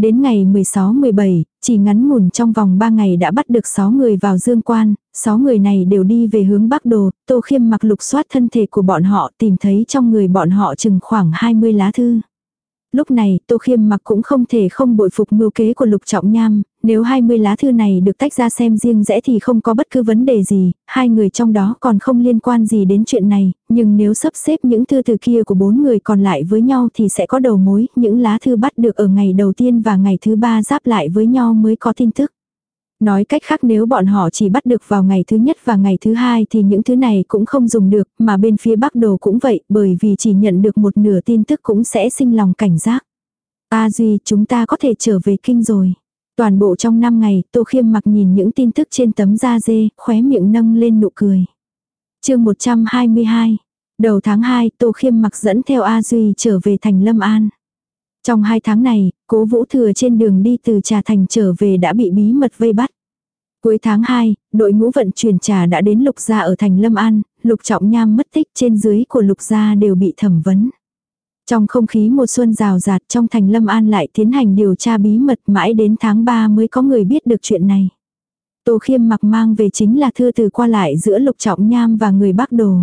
Đến ngày 16-17, chỉ ngắn ngủn trong vòng 3 ngày đã bắt được 6 người vào dương quan, 6 người này đều đi về hướng Bắc Đồ, Tô Khiêm mặc lục soát thân thể của bọn họ tìm thấy trong người bọn họ chừng khoảng 20 lá thư. Lúc này, Tô Khiêm mặc cũng không thể không bội phục mưu kế của Lục Trọng Nham, nếu 20 lá thư này được tách ra xem riêng rẽ thì không có bất cứ vấn đề gì, hai người trong đó còn không liên quan gì đến chuyện này, nhưng nếu sắp xếp những thư từ kia của bốn người còn lại với nhau thì sẽ có đầu mối, những lá thư bắt được ở ngày đầu tiên và ngày thứ ba giáp lại với nhau mới có tin tức. Nói cách khác nếu bọn họ chỉ bắt được vào ngày thứ nhất và ngày thứ hai thì những thứ này cũng không dùng được, mà bên phía Bắc Đồ cũng vậy, bởi vì chỉ nhận được một nửa tin tức cũng sẽ sinh lòng cảnh giác. A Duy, chúng ta có thể trở về kinh rồi. Toàn bộ trong 5 ngày, Tô Khiêm mặc nhìn những tin tức trên tấm da dê, khóe miệng nâng lên nụ cười. chương 122. Đầu tháng 2, Tô Khiêm mặc dẫn theo A Duy trở về thành Lâm An. Trong hai tháng này, cố vũ thừa trên đường đi từ Trà Thành trở về đã bị bí mật vây bắt. Cuối tháng 2, đội ngũ vận chuyển trà đã đến Lục Gia ở thành Lâm An, Lục Trọng Nham mất tích trên dưới của Lục Gia đều bị thẩm vấn. Trong không khí mùa xuân rào rạt trong thành Lâm An lại tiến hành điều tra bí mật mãi đến tháng 3 mới có người biết được chuyện này. Tô Khiêm mặc mang về chính là thư từ qua lại giữa Lục Trọng Nham và người Bắc Đồ.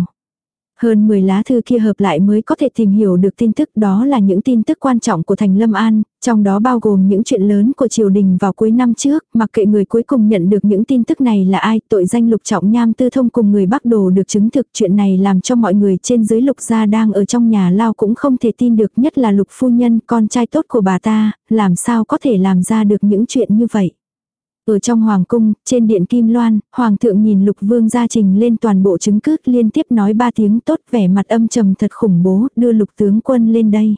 Hơn 10 lá thư kia hợp lại mới có thể tìm hiểu được tin tức đó là những tin tức quan trọng của thành Lâm An, trong đó bao gồm những chuyện lớn của triều đình vào cuối năm trước, mặc kệ người cuối cùng nhận được những tin tức này là ai, tội danh lục trọng nham tư thông cùng người Bắc Đồ được chứng thực chuyện này làm cho mọi người trên dưới lục gia đang ở trong nhà lao cũng không thể tin được nhất là lục phu nhân, con trai tốt của bà ta, làm sao có thể làm ra được những chuyện như vậy. Ở trong hoàng cung, trên điện kim loan, hoàng thượng nhìn lục vương gia trình lên toàn bộ chứng cứ liên tiếp nói ba tiếng tốt vẻ mặt âm trầm thật khủng bố, đưa lục tướng quân lên đây.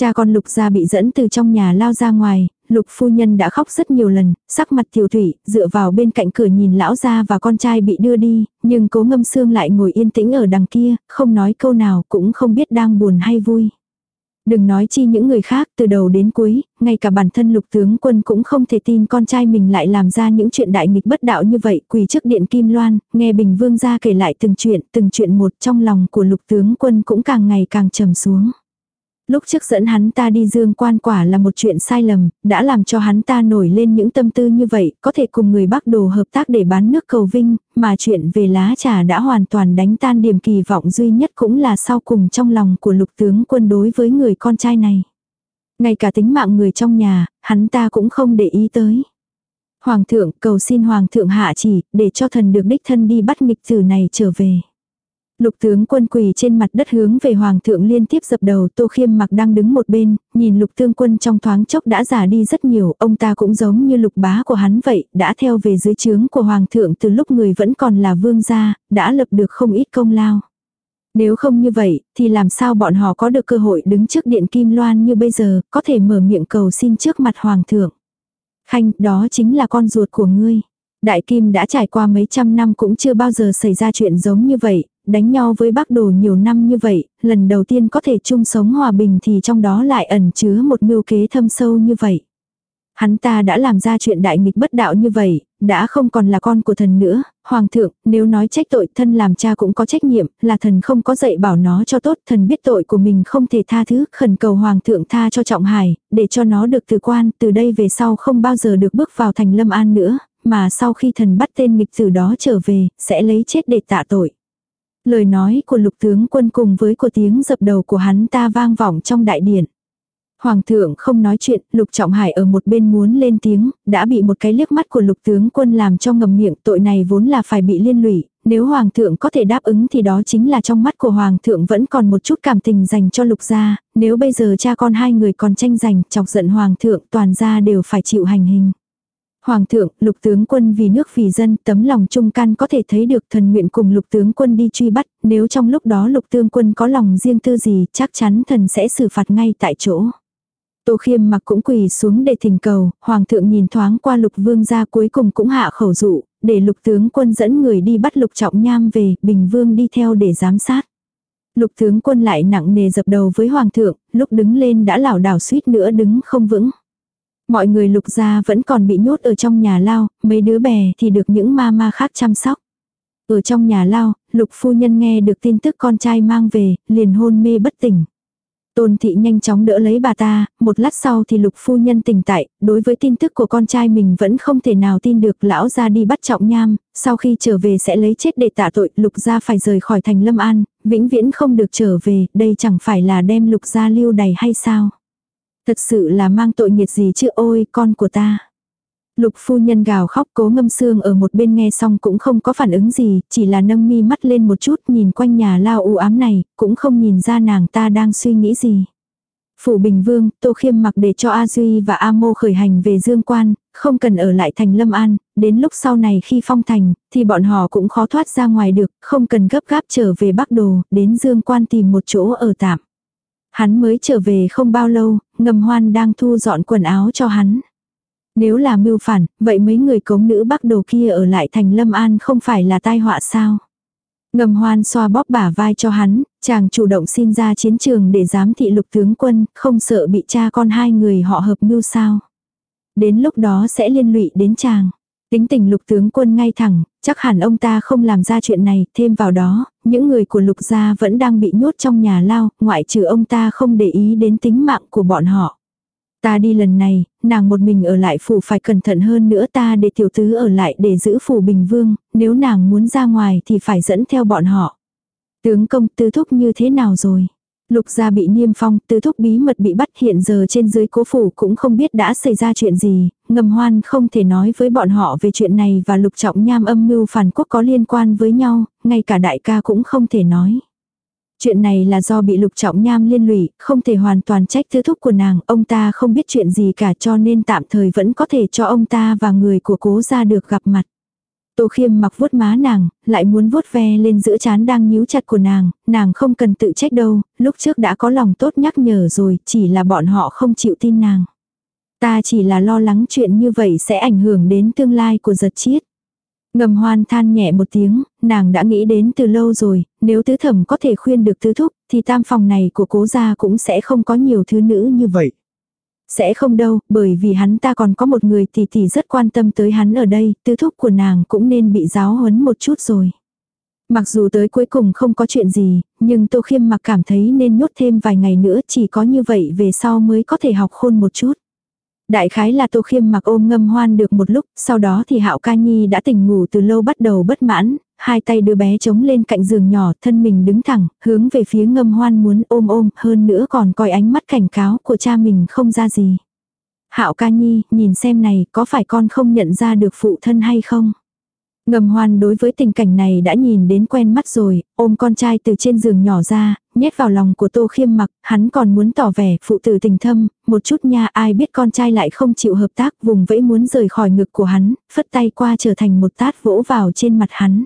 Cha con lục gia bị dẫn từ trong nhà lao ra ngoài, lục phu nhân đã khóc rất nhiều lần, sắc mặt tiểu thủy, dựa vào bên cạnh cửa nhìn lão gia và con trai bị đưa đi, nhưng cố ngâm xương lại ngồi yên tĩnh ở đằng kia, không nói câu nào cũng không biết đang buồn hay vui. Đừng nói chi những người khác từ đầu đến cuối, ngay cả bản thân lục tướng quân cũng không thể tin con trai mình lại làm ra những chuyện đại nghịch bất đạo như vậy. Quỳ trước điện Kim Loan, nghe Bình Vương ra kể lại từng chuyện, từng chuyện một trong lòng của lục tướng quân cũng càng ngày càng trầm xuống. Lúc trước dẫn hắn ta đi dương quan quả là một chuyện sai lầm, đã làm cho hắn ta nổi lên những tâm tư như vậy, có thể cùng người Bắc Đồ hợp tác để bán nước cầu vinh, mà chuyện về lá trà đã hoàn toàn đánh tan điểm kỳ vọng duy nhất cũng là sau cùng trong lòng của lục tướng quân đối với người con trai này. Ngay cả tính mạng người trong nhà, hắn ta cũng không để ý tới. Hoàng thượng cầu xin Hoàng thượng hạ chỉ, để cho thần được đích thân đi bắt nghịch tử này trở về. Lục tướng quân quỳ trên mặt đất hướng về hoàng thượng liên tiếp dập đầu tô khiêm mặc đang đứng một bên, nhìn lục tướng quân trong thoáng chốc đã già đi rất nhiều, ông ta cũng giống như lục bá của hắn vậy, đã theo về dưới trướng của hoàng thượng từ lúc người vẫn còn là vương gia, đã lập được không ít công lao. Nếu không như vậy, thì làm sao bọn họ có được cơ hội đứng trước điện kim loan như bây giờ, có thể mở miệng cầu xin trước mặt hoàng thượng. Khanh, đó chính là con ruột của ngươi. Đại Kim đã trải qua mấy trăm năm cũng chưa bao giờ xảy ra chuyện giống như vậy, đánh nhau với bác đồ nhiều năm như vậy, lần đầu tiên có thể chung sống hòa bình thì trong đó lại ẩn chứa một mưu kế thâm sâu như vậy. Hắn ta đã làm ra chuyện đại nghịch bất đạo như vậy, đã không còn là con của thần nữa, hoàng thượng, nếu nói trách tội thân làm cha cũng có trách nhiệm, là thần không có dạy bảo nó cho tốt, thần biết tội của mình không thể tha thứ, khẩn cầu hoàng thượng tha cho trọng hải, để cho nó được từ quan, từ đây về sau không bao giờ được bước vào thành lâm an nữa, mà sau khi thần bắt tên nghịch tử đó trở về, sẽ lấy chết để tạ tội. Lời nói của lục tướng quân cùng với của tiếng dập đầu của hắn ta vang vọng trong đại điện. Hoàng thượng không nói chuyện, lục trọng hải ở một bên muốn lên tiếng, đã bị một cái liếc mắt của lục tướng quân làm cho ngầm miệng tội này vốn là phải bị liên lụy, nếu hoàng thượng có thể đáp ứng thì đó chính là trong mắt của hoàng thượng vẫn còn một chút cảm tình dành cho lục gia, nếu bây giờ cha con hai người còn tranh giành, chọc giận hoàng thượng toàn gia đều phải chịu hành hình. Hoàng thượng, lục tướng quân vì nước vì dân, tấm lòng trung can có thể thấy được thần nguyện cùng lục tướng quân đi truy bắt, nếu trong lúc đó lục tướng quân có lòng riêng tư gì, chắc chắn thần sẽ xử phạt ngay tại chỗ. Tô khiêm mặc cũng quỳ xuống để thỉnh cầu, hoàng thượng nhìn thoáng qua lục vương ra cuối cùng cũng hạ khẩu dụ, để lục tướng quân dẫn người đi bắt lục trọng nham về, bình vương đi theo để giám sát. Lục tướng quân lại nặng nề dập đầu với hoàng thượng, lúc đứng lên đã lảo đảo suýt nữa đứng không vững. Mọi người lục gia vẫn còn bị nhốt ở trong nhà lao, mấy đứa bè thì được những ma ma khác chăm sóc. Ở trong nhà lao, lục phu nhân nghe được tin tức con trai mang về, liền hôn mê bất tỉnh. Tôn thị nhanh chóng đỡ lấy bà ta, một lát sau thì lục phu nhân tỉnh tại, đối với tin tức của con trai mình vẫn không thể nào tin được lão ra đi bắt trọng nham, sau khi trở về sẽ lấy chết để tạ tội, lục gia phải rời khỏi thành lâm an, vĩnh viễn không được trở về, đây chẳng phải là đem lục gia lưu đày hay sao. Thật sự là mang tội nghiệt gì chứ ôi con của ta. Lục phu nhân gào khóc cố ngâm xương ở một bên nghe xong cũng không có phản ứng gì, chỉ là nâng mi mắt lên một chút nhìn quanh nhà lao u ám này, cũng không nhìn ra nàng ta đang suy nghĩ gì. Phủ Bình Vương, Tô Khiêm mặc để cho A Duy và A Mô khởi hành về Dương Quan, không cần ở lại thành Lâm An, đến lúc sau này khi phong thành, thì bọn họ cũng khó thoát ra ngoài được, không cần gấp gáp trở về Bắc Đồ, đến Dương Quan tìm một chỗ ở tạm. Hắn mới trở về không bao lâu, ngầm hoan đang thu dọn quần áo cho hắn. Nếu là mưu phản, vậy mấy người cống nữ Bắc Đồ kia ở lại thành Lâm An không phải là tai họa sao? Ngầm hoan xoa bóp bả vai cho hắn, chàng chủ động xin ra chiến trường để giám thị lục tướng quân, không sợ bị cha con hai người họ hợp mưu sao. Đến lúc đó sẽ liên lụy đến chàng. Tính tình lục tướng quân ngay thẳng, chắc hẳn ông ta không làm ra chuyện này, thêm vào đó, những người của lục gia vẫn đang bị nhốt trong nhà lao, ngoại trừ ông ta không để ý đến tính mạng của bọn họ. Ta đi lần này, nàng một mình ở lại phủ phải cẩn thận hơn nữa ta để tiểu tứ ở lại để giữ phủ bình vương, nếu nàng muốn ra ngoài thì phải dẫn theo bọn họ. Tướng công tư thúc như thế nào rồi? Lục gia bị niêm phong, tư thúc bí mật bị bắt hiện giờ trên dưới cố phủ cũng không biết đã xảy ra chuyện gì, ngầm hoan không thể nói với bọn họ về chuyện này và lục trọng nham âm mưu phản quốc có liên quan với nhau, ngay cả đại ca cũng không thể nói. Chuyện này là do bị lục trọng nham liên lụy, không thể hoàn toàn trách thư thúc của nàng, ông ta không biết chuyện gì cả cho nên tạm thời vẫn có thể cho ông ta và người của cố ra được gặp mặt. Tô khiêm mặc vuốt má nàng, lại muốn vuốt ve lên giữa chán đang nhíu chặt của nàng, nàng không cần tự trách đâu, lúc trước đã có lòng tốt nhắc nhở rồi, chỉ là bọn họ không chịu tin nàng. Ta chỉ là lo lắng chuyện như vậy sẽ ảnh hưởng đến tương lai của giật chiết. Ngầm hoan than nhẹ một tiếng, nàng đã nghĩ đến từ lâu rồi, nếu tứ thẩm có thể khuyên được tứ thúc, thì tam phòng này của cố gia cũng sẽ không có nhiều thứ nữ như vậy. Sẽ không đâu, bởi vì hắn ta còn có một người tỷ tỷ rất quan tâm tới hắn ở đây, tứ thúc của nàng cũng nên bị giáo huấn một chút rồi. Mặc dù tới cuối cùng không có chuyện gì, nhưng Tô Khiêm mặc cảm thấy nên nhốt thêm vài ngày nữa chỉ có như vậy về sau mới có thể học khôn một chút. Đại khái là Tô Khiêm mặc ôm ngâm hoan được một lúc, sau đó thì Hạo Ca Nhi đã tỉnh ngủ từ lâu bắt đầu bất mãn, hai tay đưa bé chống lên cạnh giường nhỏ, thân mình đứng thẳng, hướng về phía ngâm hoan muốn ôm ôm, hơn nữa còn coi ánh mắt cảnh cáo của cha mình không ra gì. Hạo Ca Nhi, nhìn xem này, có phải con không nhận ra được phụ thân hay không? Ngầm hoan đối với tình cảnh này đã nhìn đến quen mắt rồi, ôm con trai từ trên giường nhỏ ra, nhét vào lòng của tô khiêm mặc, hắn còn muốn tỏ vẻ phụ tử tình thâm, một chút nha ai biết con trai lại không chịu hợp tác vùng vẫy muốn rời khỏi ngực của hắn, phất tay qua trở thành một tát vỗ vào trên mặt hắn.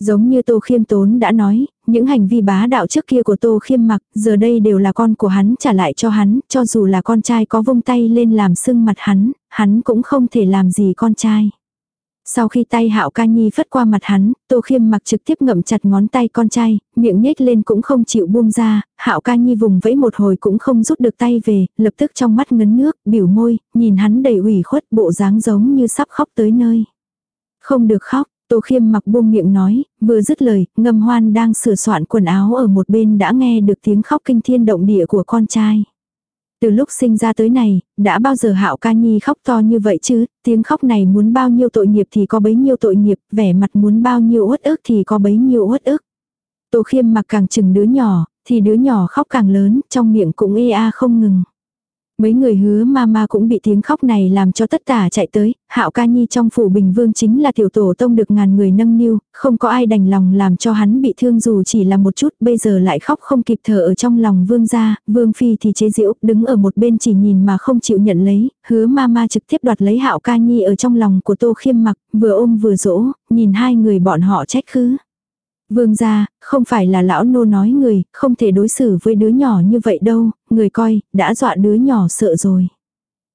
Giống như Tô Khiêm Tốn đã nói, những hành vi bá đạo trước kia của Tô Khiêm mặc, giờ đây đều là con của hắn trả lại cho hắn, cho dù là con trai có vung tay lên làm sưng mặt hắn, hắn cũng không thể làm gì con trai. Sau khi tay hạo ca nhi phất qua mặt hắn, tô khiêm mặc trực tiếp ngậm chặt ngón tay con trai, miệng nhếch lên cũng không chịu buông ra, hạo ca nhi vùng vẫy một hồi cũng không rút được tay về, lập tức trong mắt ngấn nước, biểu môi, nhìn hắn đầy ủy khuất bộ dáng giống như sắp khóc tới nơi. Không được khóc, Tô khiêm mặc buông miệng nói, vừa dứt lời, ngâm hoan đang sửa soạn quần áo ở một bên đã nghe được tiếng khóc kinh thiên động địa của con trai. Từ lúc sinh ra tới này, đã bao giờ hạo ca nhi khóc to như vậy chứ, tiếng khóc này muốn bao nhiêu tội nghiệp thì có bấy nhiêu tội nghiệp, vẻ mặt muốn bao nhiêu uất ức thì có bấy nhiêu uất ức. Tô khiêm mặc càng chừng đứa nhỏ, thì đứa nhỏ khóc càng lớn, trong miệng cũng ê a không ngừng. Mấy người hứa mama cũng bị tiếng khóc này làm cho tất cả chạy tới, hạo ca nhi trong phủ bình vương chính là tiểu tổ tông được ngàn người nâng niu, không có ai đành lòng làm cho hắn bị thương dù chỉ là một chút, bây giờ lại khóc không kịp thở ở trong lòng vương gia, vương phi thì chế giễu, đứng ở một bên chỉ nhìn mà không chịu nhận lấy, hứa mama trực tiếp đoạt lấy hạo ca nhi ở trong lòng của tô khiêm mặc, vừa ôm vừa dỗ, nhìn hai người bọn họ trách khứ. Vương gia, không phải là lão nô nói người, không thể đối xử với đứa nhỏ như vậy đâu, người coi, đã dọa đứa nhỏ sợ rồi.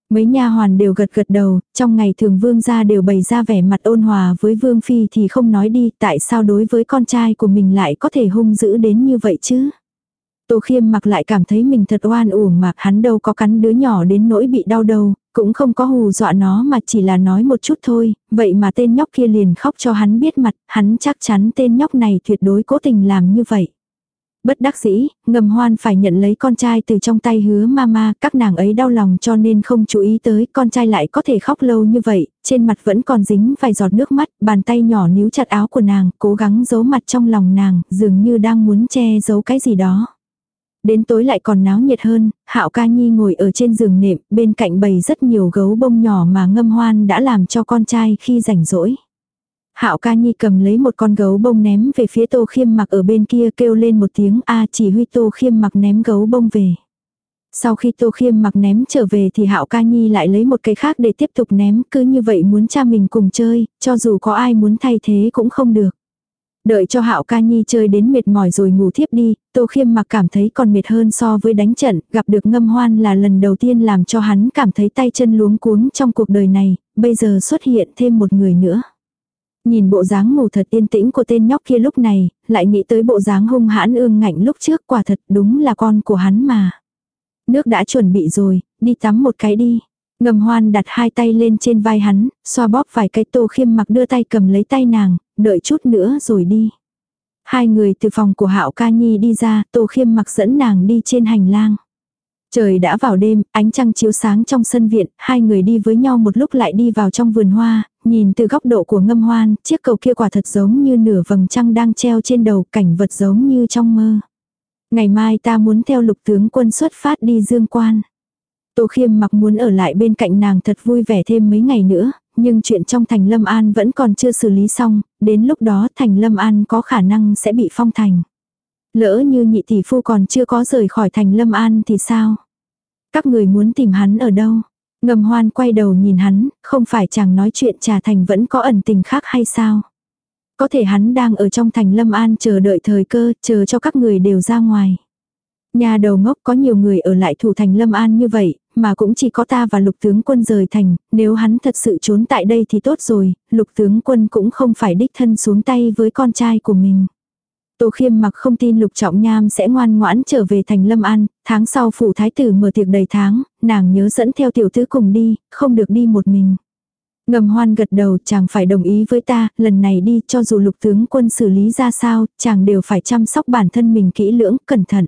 Mấy nha hoàn đều gật gật đầu, trong ngày thường vương gia đều bày ra vẻ mặt ôn hòa với vương phi thì không nói đi, tại sao đối với con trai của mình lại có thể hung dữ đến như vậy chứ? Tô khiêm mặc lại cảm thấy mình thật oan uổng mà hắn đâu có cắn đứa nhỏ đến nỗi bị đau đầu, cũng không có hù dọa nó mà chỉ là nói một chút thôi, vậy mà tên nhóc kia liền khóc cho hắn biết mặt, hắn chắc chắn tên nhóc này tuyệt đối cố tình làm như vậy. Bất đắc dĩ, ngầm hoan phải nhận lấy con trai từ trong tay hứa mama, các nàng ấy đau lòng cho nên không chú ý tới, con trai lại có thể khóc lâu như vậy, trên mặt vẫn còn dính vài giọt nước mắt, bàn tay nhỏ níu chặt áo của nàng, cố gắng giấu mặt trong lòng nàng, dường như đang muốn che giấu cái gì đó. Đến tối lại còn náo nhiệt hơn, Hạo Ca Nhi ngồi ở trên giường nệm, bên cạnh bày rất nhiều gấu bông nhỏ mà ngâm hoan đã làm cho con trai khi rảnh rỗi. Hạo Ca Nhi cầm lấy một con gấu bông ném về phía Tô Khiêm mặc ở bên kia kêu lên một tiếng a chỉ huy Tô Khiêm mặc ném gấu bông về. Sau khi Tô Khiêm mặc ném trở về thì Hạo Ca Nhi lại lấy một cái khác để tiếp tục ném, cứ như vậy muốn cha mình cùng chơi, cho dù có ai muốn thay thế cũng không được. Đợi cho Hạo Ca Nhi chơi đến mệt mỏi rồi ngủ thiếp đi, Tô Khiêm mặc cảm thấy còn mệt hơn so với đánh trận, gặp được ngâm hoan là lần đầu tiên làm cho hắn cảm thấy tay chân luống cuống trong cuộc đời này, bây giờ xuất hiện thêm một người nữa. Nhìn bộ dáng ngủ thật yên tĩnh của tên nhóc kia lúc này, lại nghĩ tới bộ dáng hung hãn ương ngạnh lúc trước quả thật đúng là con của hắn mà. Nước đã chuẩn bị rồi, đi tắm một cái đi. Ngầm hoan đặt hai tay lên trên vai hắn, xoa bóp vài cái tô khiêm mặc đưa tay cầm lấy tay nàng, đợi chút nữa rồi đi. Hai người từ phòng của hạo ca nhi đi ra, tô khiêm mặc dẫn nàng đi trên hành lang. Trời đã vào đêm, ánh trăng chiếu sáng trong sân viện, hai người đi với nhau một lúc lại đi vào trong vườn hoa, nhìn từ góc độ của ngâm hoan, chiếc cầu kia quả thật giống như nửa vầng trăng đang treo trên đầu cảnh vật giống như trong mơ. Ngày mai ta muốn theo lục tướng quân xuất phát đi dương quan. Tô khiêm mặc muốn ở lại bên cạnh nàng thật vui vẻ thêm mấy ngày nữa, nhưng chuyện trong thành Lâm An vẫn còn chưa xử lý xong, đến lúc đó thành Lâm An có khả năng sẽ bị phong thành. Lỡ như nhị tỷ phu còn chưa có rời khỏi thành Lâm An thì sao? Các người muốn tìm hắn ở đâu? Ngầm hoan quay đầu nhìn hắn, không phải chàng nói chuyện trà thành vẫn có ẩn tình khác hay sao? Có thể hắn đang ở trong thành Lâm An chờ đợi thời cơ, chờ cho các người đều ra ngoài. Nhà đầu ngốc có nhiều người ở lại thủ thành Lâm An như vậy, mà cũng chỉ có ta và lục tướng quân rời thành, nếu hắn thật sự trốn tại đây thì tốt rồi, lục tướng quân cũng không phải đích thân xuống tay với con trai của mình. Tô khiêm mặc không tin lục trọng nham sẽ ngoan ngoãn trở về thành Lâm An, tháng sau phủ thái tử mở tiệc đầy tháng, nàng nhớ dẫn theo tiểu tứ cùng đi, không được đi một mình. Ngầm hoan gật đầu chàng phải đồng ý với ta, lần này đi cho dù lục tướng quân xử lý ra sao, chàng đều phải chăm sóc bản thân mình kỹ lưỡng, cẩn thận.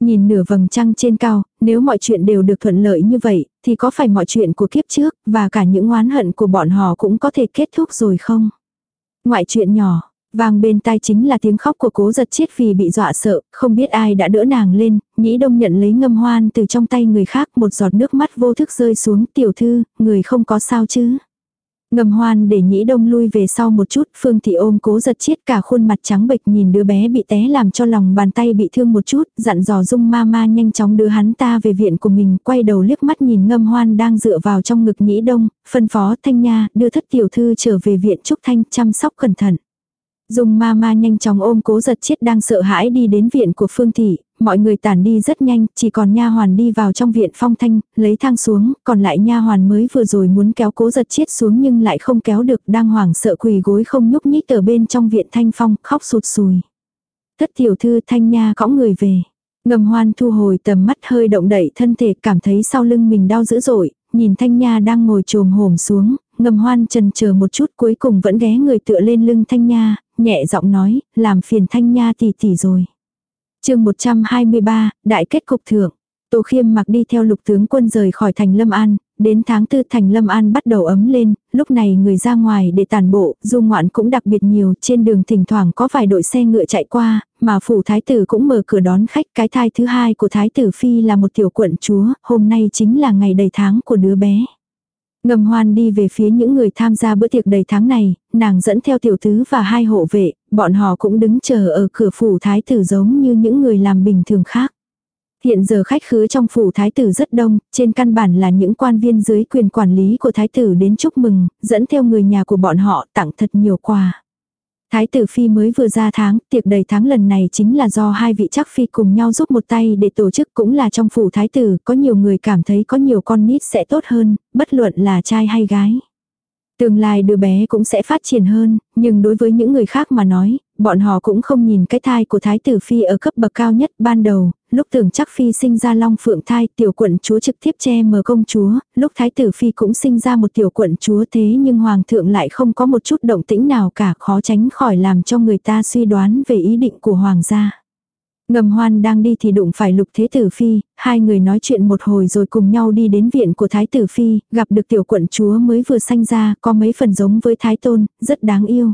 Nhìn nửa vầng trăng trên cao, nếu mọi chuyện đều được thuận lợi như vậy, thì có phải mọi chuyện của kiếp trước, và cả những oán hận của bọn họ cũng có thể kết thúc rồi không? Ngoại chuyện nhỏ, vang bên tai chính là tiếng khóc của cố giật chết vì bị dọa sợ, không biết ai đã đỡ nàng lên, nhĩ đông nhận lấy ngâm hoan từ trong tay người khác một giọt nước mắt vô thức rơi xuống tiểu thư, người không có sao chứ. Ngầm hoan để nhĩ đông lui về sau một chút, Phương Thị ôm cố giật chiết cả khuôn mặt trắng bệch nhìn đứa bé bị té làm cho lòng bàn tay bị thương một chút, dặn dò dung ma ma nhanh chóng đưa hắn ta về viện của mình, quay đầu liếc mắt nhìn ngâm hoan đang dựa vào trong ngực nhĩ đông, phân phó thanh nha, đưa thất tiểu thư trở về viện Trúc Thanh chăm sóc cẩn thận. Dung ma ma nhanh chóng ôm cố giật chiết đang sợ hãi đi đến viện của Phương Thị, mọi người tản đi rất nhanh, chỉ còn nha hoàn đi vào trong viện phong thanh, lấy thang xuống, còn lại nha hoàn mới vừa rồi muốn kéo cố giật chiết xuống nhưng lại không kéo được, đang hoảng sợ quỳ gối không nhúc nhích ở bên trong viện thanh phong, khóc sụt sùi. Thất tiểu thư thanh nha cõng người về. Ngầm hoan thu hồi tầm mắt hơi động đậy thân thể cảm thấy sau lưng mình đau dữ dội, nhìn thanh nha đang ngồi trồm hổm xuống, ngầm hoan trần chờ một chút cuối cùng vẫn ghé người tựa lên lưng thanh nha, nhẹ giọng nói, làm phiền thanh nha tỷ tỷ rồi chương 123, đại kết cục thưởng. Tô Khiêm mặc đi theo lục tướng quân rời khỏi thành Lâm An, đến tháng tư thành Lâm An bắt đầu ấm lên, lúc này người ra ngoài để tàn bộ, du ngoạn cũng đặc biệt nhiều, trên đường thỉnh thoảng có vài đội xe ngựa chạy qua, mà phủ thái tử cũng mở cửa đón khách, cái thai thứ hai của thái tử phi là một tiểu quận chúa, hôm nay chính là ngày đầy tháng của đứa bé. Ngầm hoan đi về phía những người tham gia bữa tiệc đầy tháng này, nàng dẫn theo tiểu tứ và hai hộ vệ, bọn họ cũng đứng chờ ở cửa phủ thái tử giống như những người làm bình thường khác. Hiện giờ khách khứa trong phủ thái tử rất đông, trên căn bản là những quan viên dưới quyền quản lý của thái tử đến chúc mừng, dẫn theo người nhà của bọn họ tặng thật nhiều quà. Thái tử phi mới vừa ra tháng, tiệc đầy tháng lần này chính là do hai vị chắc phi cùng nhau giúp một tay để tổ chức cũng là trong phủ thái tử, có nhiều người cảm thấy có nhiều con nít sẽ tốt hơn, bất luận là trai hay gái. Tương lai đứa bé cũng sẽ phát triển hơn, nhưng đối với những người khác mà nói, bọn họ cũng không nhìn cái thai của thái tử phi ở cấp bậc cao nhất ban đầu, lúc tưởng chắc phi sinh ra long phượng thai tiểu quận chúa trực tiếp che mờ công chúa, lúc thái tử phi cũng sinh ra một tiểu quận chúa thế nhưng hoàng thượng lại không có một chút động tĩnh nào cả khó tránh khỏi làm cho người ta suy đoán về ý định của hoàng gia. Ngầm hoan đang đi thì đụng phải lục thế tử phi, hai người nói chuyện một hồi rồi cùng nhau đi đến viện của thái tử phi, gặp được tiểu quận chúa mới vừa sanh ra, có mấy phần giống với thái tôn, rất đáng yêu.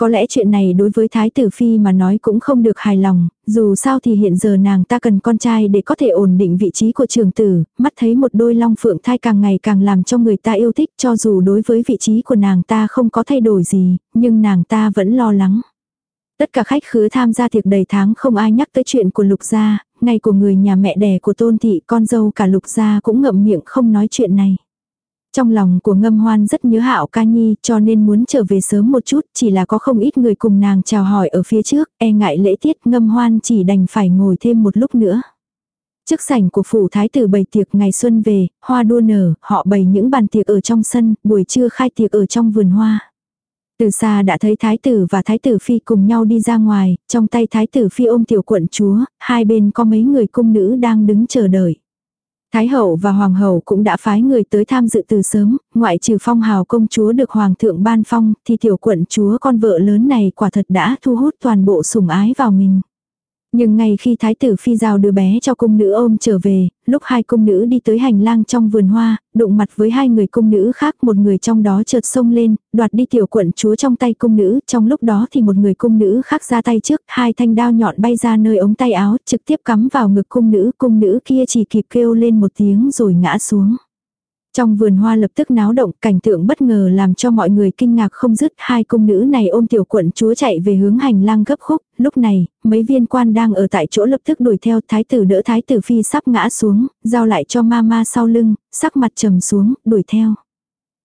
Có lẽ chuyện này đối với Thái tử Phi mà nói cũng không được hài lòng, dù sao thì hiện giờ nàng ta cần con trai để có thể ổn định vị trí của trường tử, mắt thấy một đôi long phượng thai càng ngày càng làm cho người ta yêu thích cho dù đối với vị trí của nàng ta không có thay đổi gì, nhưng nàng ta vẫn lo lắng. Tất cả khách khứa tham gia tiệc đầy tháng không ai nhắc tới chuyện của lục gia, ngày của người nhà mẹ đẻ của tôn thị con dâu cả lục gia cũng ngậm miệng không nói chuyện này. Trong lòng của ngâm hoan rất nhớ hạo ca nhi cho nên muốn trở về sớm một chút chỉ là có không ít người cùng nàng chào hỏi ở phía trước, e ngại lễ tiết ngâm hoan chỉ đành phải ngồi thêm một lúc nữa. Trước sảnh của phủ thái tử bày tiệc ngày xuân về, hoa đua nở, họ bày những bàn tiệc ở trong sân, buổi trưa khai tiệc ở trong vườn hoa. Từ xa đã thấy thái tử và thái tử phi cùng nhau đi ra ngoài, trong tay thái tử phi ôm tiểu quận chúa, hai bên có mấy người cung nữ đang đứng chờ đợi. Thái hậu và hoàng hậu cũng đã phái người tới tham dự từ sớm, ngoại trừ phong hào công chúa được hoàng thượng ban phong, thì tiểu quận chúa con vợ lớn này quả thật đã thu hút toàn bộ sủng ái vào mình. Nhưng ngay khi thái tử phi giao đứa bé cho cung nữ ôm trở về, lúc hai cung nữ đi tới hành lang trong vườn hoa, đụng mặt với hai người cung nữ khác một người trong đó chợt xông lên, đoạt đi tiểu quận chúa trong tay cung nữ, trong lúc đó thì một người cung nữ khác ra tay trước, hai thanh đao nhọn bay ra nơi ống tay áo, trực tiếp cắm vào ngực cung nữ, cung nữ kia chỉ kịp kêu lên một tiếng rồi ngã xuống. Trong vườn hoa lập tức náo động, cảnh tượng bất ngờ làm cho mọi người kinh ngạc không dứt. Hai cung nữ này ôm tiểu quận chúa chạy về hướng hành lang gấp khúc. Lúc này, mấy viên quan đang ở tại chỗ lập tức đuổi theo thái tử đỡ thái tử phi sắp ngã xuống, giao lại cho mama sau lưng, sắc mặt trầm xuống, đuổi theo.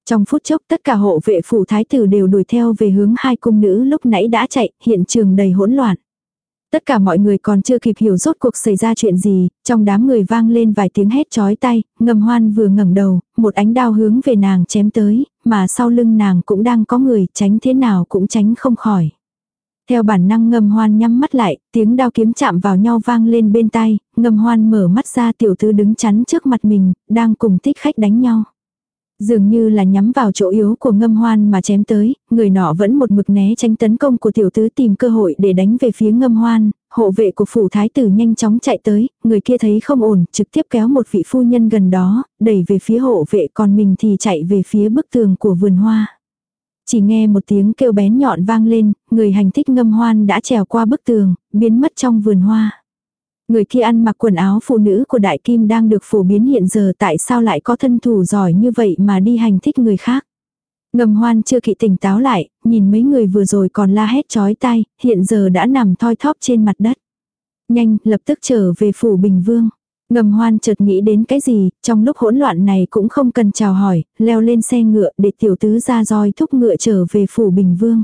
Trong phút chốc tất cả hộ vệ phủ thái tử đều đuổi theo về hướng hai cung nữ lúc nãy đã chạy, hiện trường đầy hỗn loạn. Tất cả mọi người còn chưa kịp hiểu rốt cuộc xảy ra chuyện gì, trong đám người vang lên vài tiếng hét chói tay, ngầm hoan vừa ngẩng đầu, một ánh đao hướng về nàng chém tới, mà sau lưng nàng cũng đang có người, tránh thế nào cũng tránh không khỏi. Theo bản năng ngầm hoan nhắm mắt lại, tiếng đao kiếm chạm vào nhau vang lên bên tai, ngầm hoan mở mắt ra tiểu thư đứng chắn trước mặt mình, đang cùng thích khách đánh nhau. Dường như là nhắm vào chỗ yếu của ngâm hoan mà chém tới, người nọ vẫn một mực né tránh tấn công của tiểu tứ tìm cơ hội để đánh về phía ngâm hoan, hộ vệ của phủ thái tử nhanh chóng chạy tới, người kia thấy không ổn, trực tiếp kéo một vị phu nhân gần đó, đẩy về phía hộ vệ còn mình thì chạy về phía bức tường của vườn hoa. Chỉ nghe một tiếng kêu bén nhọn vang lên, người hành thích ngâm hoan đã trèo qua bức tường, biến mất trong vườn hoa. Người kia ăn mặc quần áo phụ nữ của Đại Kim đang được phổ biến hiện giờ tại sao lại có thân thủ giỏi như vậy mà đi hành thích người khác. Ngầm hoan chưa kỵ tỉnh táo lại, nhìn mấy người vừa rồi còn la hét chói tai, hiện giờ đã nằm thoi thóp trên mặt đất. Nhanh, lập tức trở về phủ Bình Vương. Ngầm hoan chợt nghĩ đến cái gì, trong lúc hỗn loạn này cũng không cần chào hỏi, leo lên xe ngựa để tiểu tứ ra roi thúc ngựa trở về phủ Bình Vương.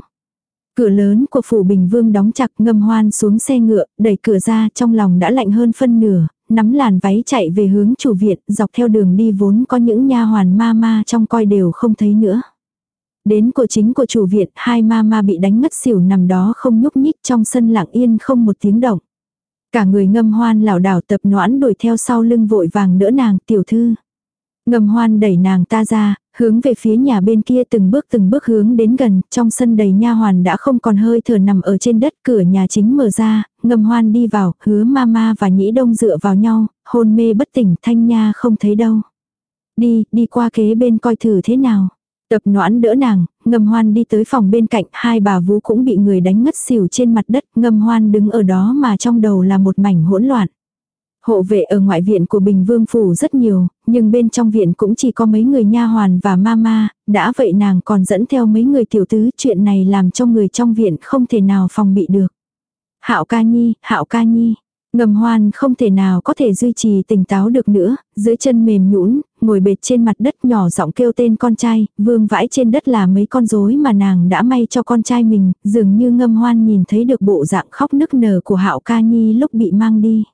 Cửa lớn của phủ Bình Vương đóng chặt ngâm hoan xuống xe ngựa, đẩy cửa ra trong lòng đã lạnh hơn phân nửa, nắm làn váy chạy về hướng chủ viện, dọc theo đường đi vốn có những nha hoàn ma ma trong coi đều không thấy nữa. Đến cổ chính của chủ viện, hai ma ma bị đánh ngất xỉu nằm đó không nhúc nhích trong sân lặng yên không một tiếng động. Cả người ngâm hoan lảo đảo tập noãn đuổi theo sau lưng vội vàng đỡ nàng tiểu thư. Ngâm hoan đẩy nàng ta ra, hướng về phía nhà bên kia từng bước từng bước hướng đến gần, trong sân đầy nha hoàn đã không còn hơi thở nằm ở trên đất, cửa nhà chính mở ra, ngâm hoan đi vào, hứa mama và nhĩ đông dựa vào nhau, hôn mê bất tỉnh, thanh nha không thấy đâu. Đi, đi qua kế bên coi thử thế nào. Tập noãn đỡ nàng, ngâm hoan đi tới phòng bên cạnh, hai bà vú cũng bị người đánh ngất xỉu trên mặt đất, ngâm hoan đứng ở đó mà trong đầu là một mảnh hỗn loạn. Hộ vệ ở ngoại viện của Bình Vương phủ rất nhiều, nhưng bên trong viện cũng chỉ có mấy người nha hoàn và mama, đã vậy nàng còn dẫn theo mấy người tiểu tứ, chuyện này làm cho người trong viện không thể nào phòng bị được. Hạo ca nhi, hạo ca nhi. Ngầm hoan không thể nào có thể duy trì tỉnh táo được nữa, dưới chân mềm nhũn, ngồi bệt trên mặt đất nhỏ giọng kêu tên con trai, vương vãi trên đất là mấy con rối mà nàng đã may cho con trai mình, dường như ngâm hoan nhìn thấy được bộ dạng khóc nức nở của hạo ca nhi lúc bị mang đi.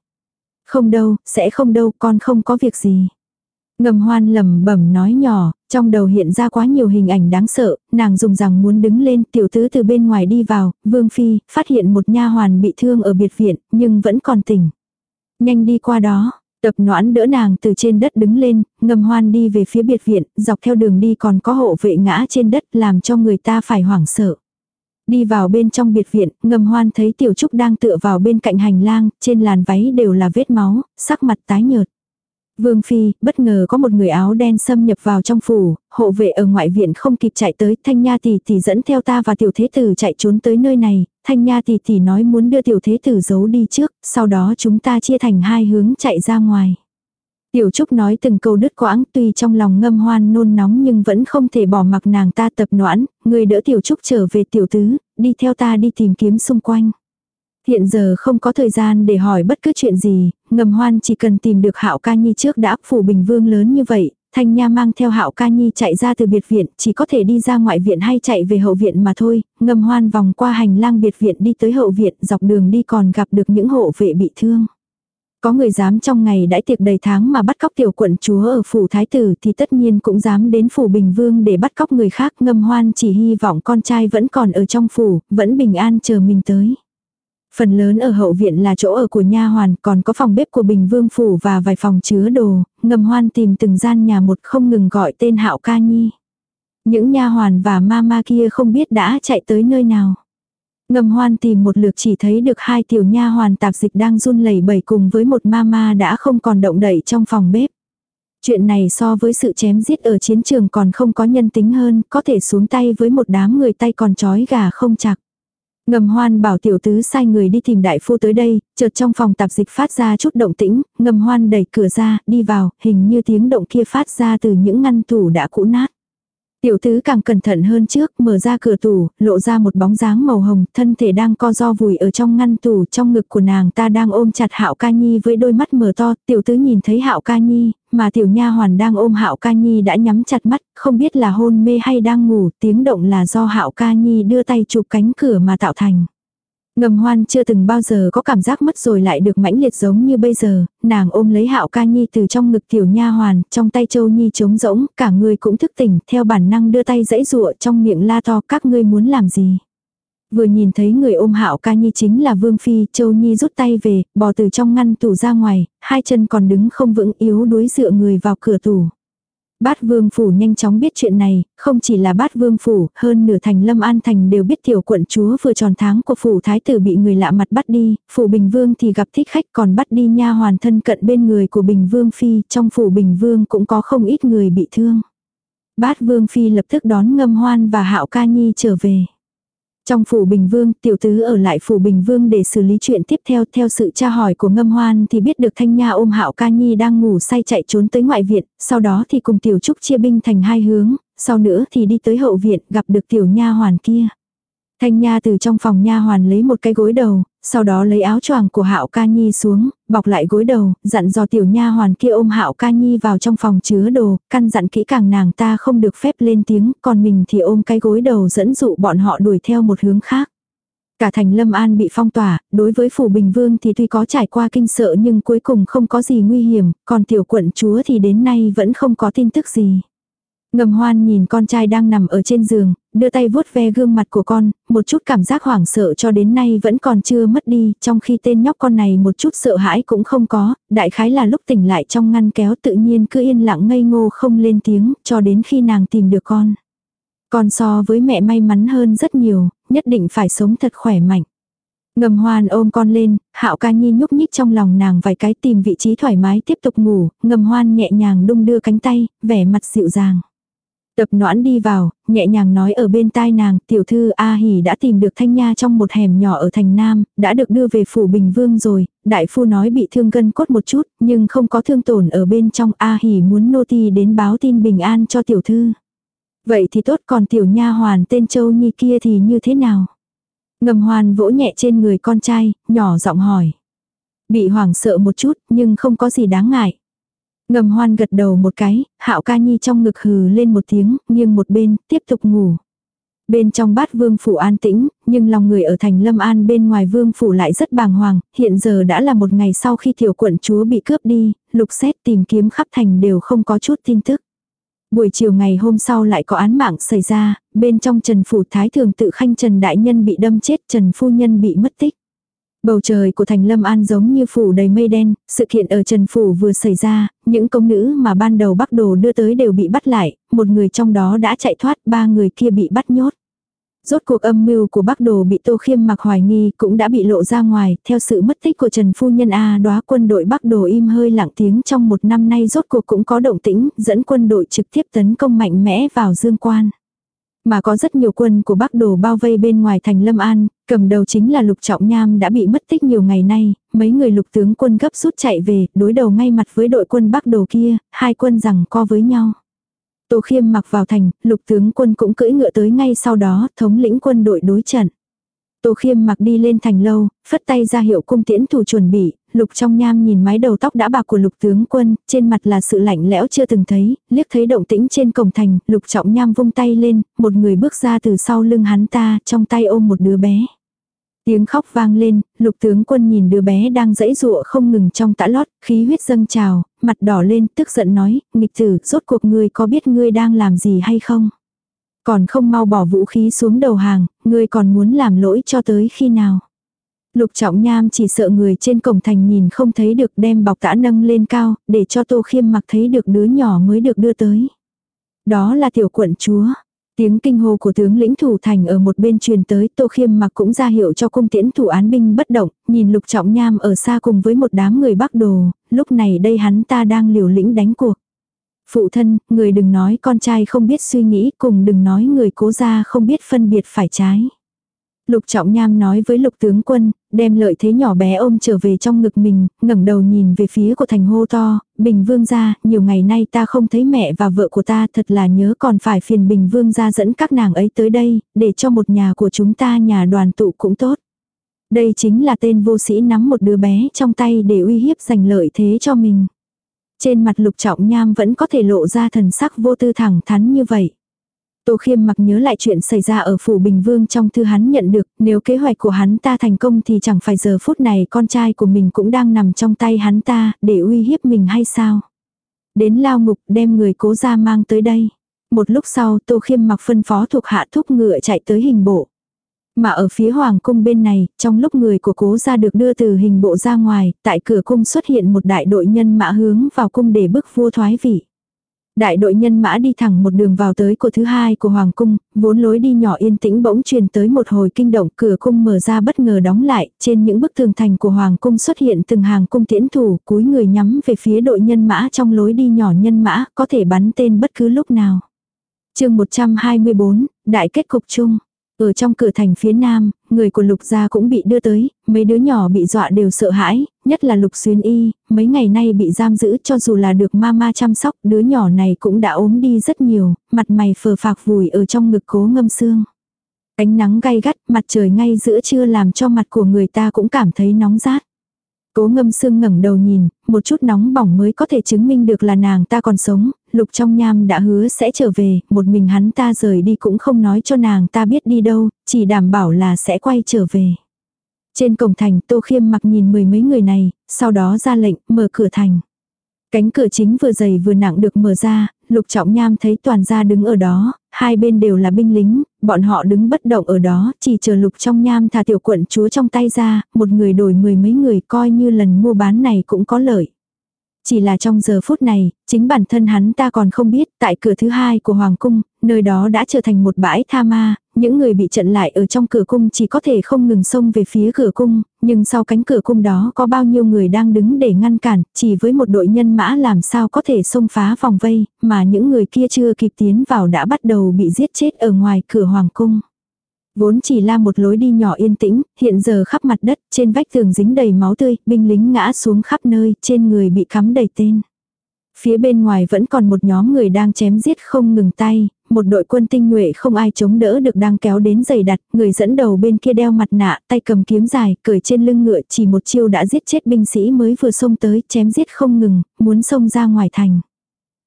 Không đâu, sẽ không đâu, con không có việc gì. Ngầm hoan lầm bẩm nói nhỏ, trong đầu hiện ra quá nhiều hình ảnh đáng sợ, nàng dùng rằng muốn đứng lên, tiểu tứ từ bên ngoài đi vào, vương phi, phát hiện một nha hoàn bị thương ở biệt viện, nhưng vẫn còn tỉnh. Nhanh đi qua đó, tập noãn đỡ nàng từ trên đất đứng lên, ngầm hoan đi về phía biệt viện, dọc theo đường đi còn có hộ vệ ngã trên đất làm cho người ta phải hoảng sợ. Đi vào bên trong biệt viện, ngầm hoan thấy tiểu trúc đang tựa vào bên cạnh hành lang, trên làn váy đều là vết máu, sắc mặt tái nhợt. Vương Phi, bất ngờ có một người áo đen xâm nhập vào trong phủ, hộ vệ ở ngoại viện không kịp chạy tới, Thanh Nha tỷ tỷ dẫn theo ta và tiểu thế tử chạy trốn tới nơi này, Thanh Nha tỷ tỷ nói muốn đưa tiểu thế tử giấu đi trước, sau đó chúng ta chia thành hai hướng chạy ra ngoài. Tiểu Trúc nói từng câu đứt quãng tuy trong lòng ngâm hoan nôn nóng nhưng vẫn không thể bỏ mặc nàng ta tập noãn, người đỡ Tiểu Trúc trở về Tiểu Tứ, đi theo ta đi tìm kiếm xung quanh. Hiện giờ không có thời gian để hỏi bất cứ chuyện gì, ngầm hoan chỉ cần tìm được hạo ca nhi trước đã phủ bình vương lớn như vậy, thanh nha mang theo hạo ca nhi chạy ra từ biệt viện, chỉ có thể đi ra ngoại viện hay chạy về hậu viện mà thôi, ngầm hoan vòng qua hành lang biệt viện đi tới hậu viện, dọc đường đi còn gặp được những hộ vệ bị thương. Có người dám trong ngày đãi tiệc đầy tháng mà bắt cóc tiểu quận chúa ở phủ thái tử thì tất nhiên cũng dám đến phủ bình vương để bắt cóc người khác ngâm hoan chỉ hy vọng con trai vẫn còn ở trong phủ, vẫn bình an chờ mình tới. Phần lớn ở hậu viện là chỗ ở của nha hoàn, còn có phòng bếp của Bình Vương phủ và vài phòng chứa đồ, ngầm hoan tìm từng gian nhà một không ngừng gọi tên Hạo Ca Nhi. Những nha hoàn và ma ma kia không biết đã chạy tới nơi nào. Ngầm hoan tìm một lượt chỉ thấy được hai tiểu nha hoàn tạp dịch đang run lẩy bẩy cùng với một ma ma đã không còn động đậy trong phòng bếp. Chuyện này so với sự chém giết ở chiến trường còn không có nhân tính hơn, có thể xuống tay với một đám người tay còn chói gà không chặt. Ngầm hoan bảo tiểu tứ sai người đi tìm đại phu tới đây, chợt trong phòng tạp dịch phát ra chút động tĩnh, ngầm hoan đẩy cửa ra, đi vào, hình như tiếng động kia phát ra từ những ngăn tủ đã cũ nát. Tiểu tứ càng cẩn thận hơn trước, mở ra cửa tủ, lộ ra một bóng dáng màu hồng, thân thể đang co do vùi ở trong ngăn tủ, trong ngực của nàng ta đang ôm chặt Hạo Ca Nhi với đôi mắt mở to, tiểu tứ nhìn thấy Hạo Ca Nhi, mà tiểu nha hoàn đang ôm Hạo Ca Nhi đã nhắm chặt mắt, không biết là hôn mê hay đang ngủ, tiếng động là do Hạo Ca Nhi đưa tay chụp cánh cửa mà tạo thành. Ngầm hoan chưa từng bao giờ có cảm giác mất rồi lại được mãnh liệt giống như bây giờ, nàng ôm lấy hạo ca nhi từ trong ngực tiểu nha hoàn, trong tay châu nhi trống rỗng, cả người cũng thức tỉnh, theo bản năng đưa tay dãy rụa trong miệng la to các ngươi muốn làm gì. Vừa nhìn thấy người ôm hạo ca nhi chính là Vương Phi, Châu Nhi rút tay về, bò từ trong ngăn tủ ra ngoài, hai chân còn đứng không vững yếu đuối dựa người vào cửa tủ. Bát vương phủ nhanh chóng biết chuyện này, không chỉ là bát vương phủ, hơn nửa thành lâm an thành đều biết tiểu quận chúa vừa tròn tháng của phủ thái tử bị người lạ mặt bắt đi, phủ bình vương thì gặp thích khách còn bắt đi nha hoàn thân cận bên người của bình vương phi, trong phủ bình vương cũng có không ít người bị thương. Bát vương phi lập tức đón ngâm hoan và hạo ca nhi trở về. Trong phủ Bình Vương, tiểu tứ ở lại phủ Bình Vương để xử lý chuyện tiếp theo. Theo sự tra hỏi của ngâm hoan thì biết được Thanh Nha ôm hạo ca nhi đang ngủ say chạy trốn tới ngoại viện, sau đó thì cùng tiểu trúc chia binh thành hai hướng, sau nữa thì đi tới hậu viện gặp được tiểu nha hoàn kia. Thanh Nha từ trong phòng nha hoàn lấy một cái gối đầu, sau đó lấy áo choàng của Hạo Ca Nhi xuống, bọc lại gối đầu, dặn dò tiểu nha hoàn kia ôm Hạo Ca Nhi vào trong phòng chứa đồ, căn dặn kỹ càng nàng ta không được phép lên tiếng, còn mình thì ôm cái gối đầu dẫn dụ bọn họ đuổi theo một hướng khác. Cả thành Lâm An bị phong tỏa, đối với phủ Bình Vương thì tuy có trải qua kinh sợ nhưng cuối cùng không có gì nguy hiểm, còn tiểu quận chúa thì đến nay vẫn không có tin tức gì. Ngầm hoan nhìn con trai đang nằm ở trên giường, đưa tay vuốt ve gương mặt của con, một chút cảm giác hoảng sợ cho đến nay vẫn còn chưa mất đi, trong khi tên nhóc con này một chút sợ hãi cũng không có, đại khái là lúc tỉnh lại trong ngăn kéo tự nhiên cứ yên lặng ngây ngô không lên tiếng, cho đến khi nàng tìm được con. Con so với mẹ may mắn hơn rất nhiều, nhất định phải sống thật khỏe mạnh. Ngầm hoan ôm con lên, hạo ca nhi nhúc nhích trong lòng nàng vài cái tìm vị trí thoải mái tiếp tục ngủ, ngầm hoan nhẹ nhàng đung đưa cánh tay, vẻ mặt dịu dàng. Tập noãn đi vào, nhẹ nhàng nói ở bên tai nàng, tiểu thư A Hỷ đã tìm được thanh nha trong một hẻm nhỏ ở thành Nam, đã được đưa về phủ Bình Vương rồi, đại phu nói bị thương gân cốt một chút, nhưng không có thương tổn ở bên trong A Hỷ muốn nô ti đến báo tin bình an cho tiểu thư. Vậy thì tốt còn tiểu nha hoàn tên Châu Nhi kia thì như thế nào? Ngầm hoàn vỗ nhẹ trên người con trai, nhỏ giọng hỏi. Bị hoảng sợ một chút, nhưng không có gì đáng ngại. Ngầm hoan gật đầu một cái, hạo ca nhi trong ngực hừ lên một tiếng, nghiêng một bên, tiếp tục ngủ. Bên trong bát vương phủ an tĩnh, nhưng lòng người ở thành lâm an bên ngoài vương phủ lại rất bàng hoàng, hiện giờ đã là một ngày sau khi tiểu quận chúa bị cướp đi, lục xét tìm kiếm khắp thành đều không có chút tin tức. Buổi chiều ngày hôm sau lại có án mạng xảy ra, bên trong trần phủ thái thường tự khanh trần đại nhân bị đâm chết trần phu nhân bị mất tích. Bầu trời của thành Lâm An giống như phủ đầy mây đen, sự kiện ở Trần Phủ vừa xảy ra, những công nữ mà ban đầu Bắc Đồ đưa tới đều bị bắt lại, một người trong đó đã chạy thoát, ba người kia bị bắt nhốt. Rốt cuộc âm mưu của Bắc Đồ bị Tô Khiêm mặc hoài nghi cũng đã bị lộ ra ngoài, theo sự mất tích của Trần Phu Nhân A đóa quân đội Bắc Đồ im hơi lặng tiếng trong một năm nay rốt cuộc cũng có động tĩnh, dẫn quân đội trực tiếp tấn công mạnh mẽ vào Dương Quan. Mà có rất nhiều quân của Bắc Đồ bao vây bên ngoài thành Lâm An, cầm đầu chính là Lục Trọng Nham đã bị mất tích nhiều ngày nay, mấy người lục tướng quân gấp rút chạy về, đối đầu ngay mặt với đội quân Bắc Đồ kia, hai quân rằng co với nhau. Tô Khiêm mặc vào thành, lục tướng quân cũng cưỡi ngựa tới ngay sau đó, thống lĩnh quân đội đối trận. Tô Khiêm mặc đi lên thành lâu, phất tay ra hiệu cung tiễn thủ chuẩn bị, lục trong nham nhìn mái đầu tóc đã bạc của lục tướng quân, trên mặt là sự lạnh lẽo chưa từng thấy, liếc thấy động tĩnh trên cổng thành, lục trọng nham vung tay lên, một người bước ra từ sau lưng hắn ta, trong tay ôm một đứa bé. Tiếng khóc vang lên, lục tướng quân nhìn đứa bé đang dãy dụa không ngừng trong tã lót, khí huyết dâng trào, mặt đỏ lên, tức giận nói, nghịch tử, rốt cuộc ngươi có biết ngươi đang làm gì hay không? Còn không mau bỏ vũ khí xuống đầu hàng, ngươi còn muốn làm lỗi cho tới khi nào? Lục trọng nham chỉ sợ người trên cổng thành nhìn không thấy được đem bọc tã nâng lên cao, để cho tô khiêm mặc thấy được đứa nhỏ mới được đưa tới. Đó là tiểu quận chúa. Tiếng kinh hô của tướng lĩnh thủ thành ở một bên truyền tới, Tô Khiêm mặc cũng ra hiệu cho cung tiễn thủ án binh bất động, nhìn lục trọng nham ở xa cùng với một đám người bắc đồ, lúc này đây hắn ta đang liều lĩnh đánh cuộc. Phụ thân, người đừng nói con trai không biết suy nghĩ, cùng đừng nói người cố ra không biết phân biệt phải trái. Lục Trọng Nham nói với Lục tướng quân, đem lợi thế nhỏ bé ôm trở về trong ngực mình, ngẩng đầu nhìn về phía của thành hô to, Bình Vương gia, nhiều ngày nay ta không thấy mẹ và vợ của ta thật là nhớ còn phải phiền Bình Vương gia dẫn các nàng ấy tới đây, để cho một nhà của chúng ta nhà đoàn tụ cũng tốt. Đây chính là tên vô sĩ nắm một đứa bé trong tay để uy hiếp giành lợi thế cho mình. Trên mặt Lục Trọng Nham vẫn có thể lộ ra thần sắc vô tư thẳng thắn như vậy. Tô Khiêm mặc nhớ lại chuyện xảy ra ở phủ Bình Vương trong thư hắn nhận được, nếu kế hoạch của hắn ta thành công thì chẳng phải giờ phút này con trai của mình cũng đang nằm trong tay hắn ta, để uy hiếp mình hay sao? Đến lao ngục đem người cố ra mang tới đây. Một lúc sau Tô Khiêm mặc phân phó thuộc hạ thúc ngựa chạy tới hình bộ. Mà ở phía hoàng cung bên này, trong lúc người của cố gia được đưa từ hình bộ ra ngoài, tại cửa cung xuất hiện một đại đội nhân mã hướng vào cung để bức vua thoái vị. Đại đội nhân mã đi thẳng một đường vào tới của thứ hai của Hoàng Cung, vốn lối đi nhỏ yên tĩnh bỗng truyền tới một hồi kinh động cửa cung mở ra bất ngờ đóng lại, trên những bức tường thành của Hoàng Cung xuất hiện từng hàng cung tiễn thủ cúi người nhắm về phía đội nhân mã trong lối đi nhỏ nhân mã, có thể bắn tên bất cứ lúc nào. chương 124, Đại kết cục chung. Ở trong cửa thành phía nam, người của lục gia cũng bị đưa tới, mấy đứa nhỏ bị dọa đều sợ hãi, nhất là lục xuyên y, mấy ngày nay bị giam giữ cho dù là được mama chăm sóc, đứa nhỏ này cũng đã ốm đi rất nhiều, mặt mày phờ phạc vùi ở trong ngực cố ngâm xương. Ánh nắng gay gắt, mặt trời ngay giữa trưa làm cho mặt của người ta cũng cảm thấy nóng rát. Cố ngâm sương ngẩng đầu nhìn, một chút nóng bỏng mới có thể chứng minh được là nàng ta còn sống, lục trong nham đã hứa sẽ trở về, một mình hắn ta rời đi cũng không nói cho nàng ta biết đi đâu, chỉ đảm bảo là sẽ quay trở về. Trên cổng thành Tô Khiêm mặc nhìn mười mấy người này, sau đó ra lệnh mở cửa thành. Cánh cửa chính vừa dày vừa nặng được mở ra, lục trọng nham thấy toàn gia đứng ở đó, hai bên đều là binh lính, bọn họ đứng bất động ở đó, chỉ chờ lục trong nham thả tiểu quận chúa trong tay ra, một người đổi mười mấy người coi như lần mua bán này cũng có lợi. Chỉ là trong giờ phút này, chính bản thân hắn ta còn không biết, tại cửa thứ hai của Hoàng Cung, nơi đó đã trở thành một bãi tha ma, những người bị trận lại ở trong cửa cung chỉ có thể không ngừng xông về phía cửa cung, nhưng sau cánh cửa cung đó có bao nhiêu người đang đứng để ngăn cản, chỉ với một đội nhân mã làm sao có thể xông phá vòng vây, mà những người kia chưa kịp tiến vào đã bắt đầu bị giết chết ở ngoài cửa Hoàng Cung. Vốn chỉ là một lối đi nhỏ yên tĩnh, hiện giờ khắp mặt đất, trên vách tường dính đầy máu tươi, binh lính ngã xuống khắp nơi, trên người bị cắm đầy tên. Phía bên ngoài vẫn còn một nhóm người đang chém giết không ngừng tay, một đội quân tinh nhuệ không ai chống đỡ được đang kéo đến giày đặt, người dẫn đầu bên kia đeo mặt nạ, tay cầm kiếm dài, cởi trên lưng ngựa chỉ một chiêu đã giết chết binh sĩ mới vừa xông tới, chém giết không ngừng, muốn xông ra ngoài thành.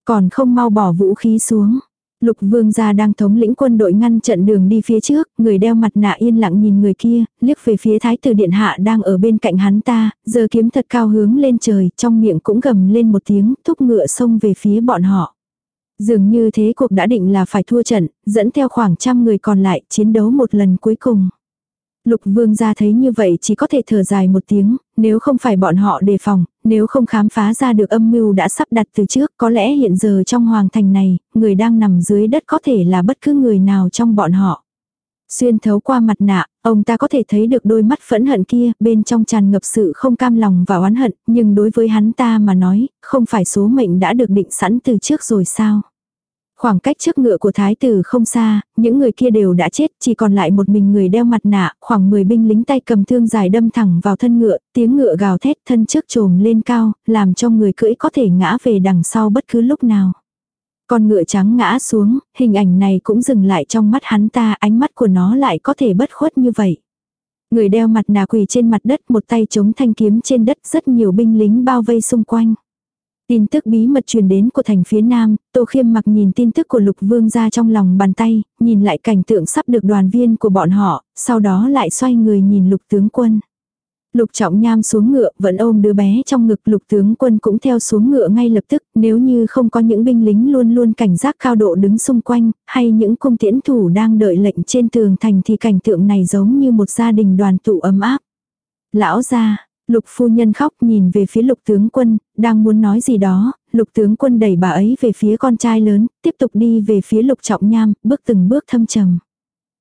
Còn không mau bỏ vũ khí xuống. Lục vương gia đang thống lĩnh quân đội ngăn trận đường đi phía trước, người đeo mặt nạ yên lặng nhìn người kia, liếc về phía thái tử điện hạ đang ở bên cạnh hắn ta, giờ kiếm thật cao hướng lên trời, trong miệng cũng gầm lên một tiếng, thúc ngựa xông về phía bọn họ. Dường như thế cuộc đã định là phải thua trận, dẫn theo khoảng trăm người còn lại chiến đấu một lần cuối cùng. Lục vương gia thấy như vậy chỉ có thể thở dài một tiếng, nếu không phải bọn họ đề phòng, nếu không khám phá ra được âm mưu đã sắp đặt từ trước, có lẽ hiện giờ trong hoàng thành này, người đang nằm dưới đất có thể là bất cứ người nào trong bọn họ. Xuyên thấu qua mặt nạ, ông ta có thể thấy được đôi mắt phẫn hận kia, bên trong tràn ngập sự không cam lòng và oán hận, nhưng đối với hắn ta mà nói, không phải số mệnh đã được định sẵn từ trước rồi sao? Khoảng cách trước ngựa của thái tử không xa, những người kia đều đã chết, chỉ còn lại một mình người đeo mặt nạ, khoảng 10 binh lính tay cầm thương dài đâm thẳng vào thân ngựa, tiếng ngựa gào thét thân trước trồm lên cao, làm cho người cưỡi có thể ngã về đằng sau bất cứ lúc nào. Con ngựa trắng ngã xuống, hình ảnh này cũng dừng lại trong mắt hắn ta, ánh mắt của nó lại có thể bất khuất như vậy. Người đeo mặt nạ quỳ trên mặt đất một tay chống thanh kiếm trên đất rất nhiều binh lính bao vây xung quanh. Tin tức bí mật truyền đến của thành phía Nam, Tô Khiêm mặc nhìn tin tức của Lục Vương ra trong lòng bàn tay, nhìn lại cảnh tượng sắp được đoàn viên của bọn họ, sau đó lại xoay người nhìn Lục tướng quân. Lục trọng nham xuống ngựa vẫn ôm đứa bé trong ngực lục tướng quân cũng theo xuống ngựa ngay lập tức nếu như không có những binh lính luôn luôn cảnh giác cao độ đứng xung quanh hay những cung tiễn thủ đang đợi lệnh trên tường thành thì cảnh tượng này giống như một gia đình đoàn tụ ấm áp. Lão gia, lục phu nhân khóc nhìn về phía lục tướng quân, đang muốn nói gì đó, lục tướng quân đẩy bà ấy về phía con trai lớn, tiếp tục đi về phía lục trọng nham, bước từng bước thâm trầm.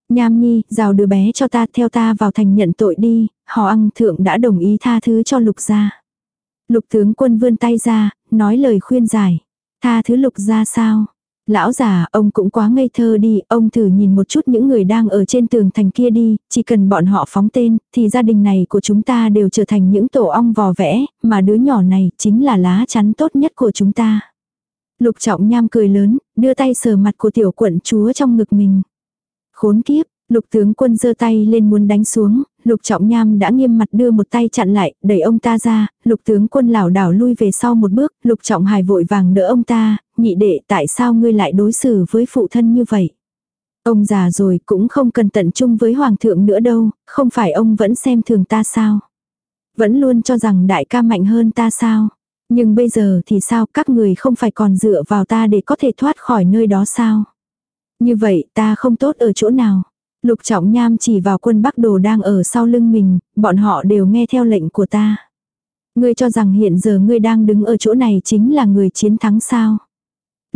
Nham nhi, rào đứa bé cho ta theo ta vào thành nhận tội đi, họ ăn thượng đã đồng ý tha thứ cho lục gia. Lục tướng quân vươn tay ra, nói lời khuyên giải. Tha thứ lục gia sao? Lão già, ông cũng quá ngây thơ đi, ông thử nhìn một chút những người đang ở trên tường thành kia đi, chỉ cần bọn họ phóng tên, thì gia đình này của chúng ta đều trở thành những tổ ong vò vẽ, mà đứa nhỏ này chính là lá chắn tốt nhất của chúng ta. Lục trọng nham cười lớn, đưa tay sờ mặt của tiểu quận chúa trong ngực mình. Khốn kiếp, lục tướng quân giơ tay lên muốn đánh xuống, lục trọng nham đã nghiêm mặt đưa một tay chặn lại, đẩy ông ta ra, lục tướng quân lảo đảo lui về sau một bước, lục trọng hài vội vàng đỡ ông ta, nhị đệ tại sao ngươi lại đối xử với phụ thân như vậy. Ông già rồi cũng không cần tận chung với hoàng thượng nữa đâu, không phải ông vẫn xem thường ta sao. Vẫn luôn cho rằng đại ca mạnh hơn ta sao. Nhưng bây giờ thì sao các người không phải còn dựa vào ta để có thể thoát khỏi nơi đó sao. Như vậy ta không tốt ở chỗ nào. Lục trọng nham chỉ vào quân Bắc Đồ đang ở sau lưng mình, bọn họ đều nghe theo lệnh của ta. Ngươi cho rằng hiện giờ ngươi đang đứng ở chỗ này chính là người chiến thắng sao?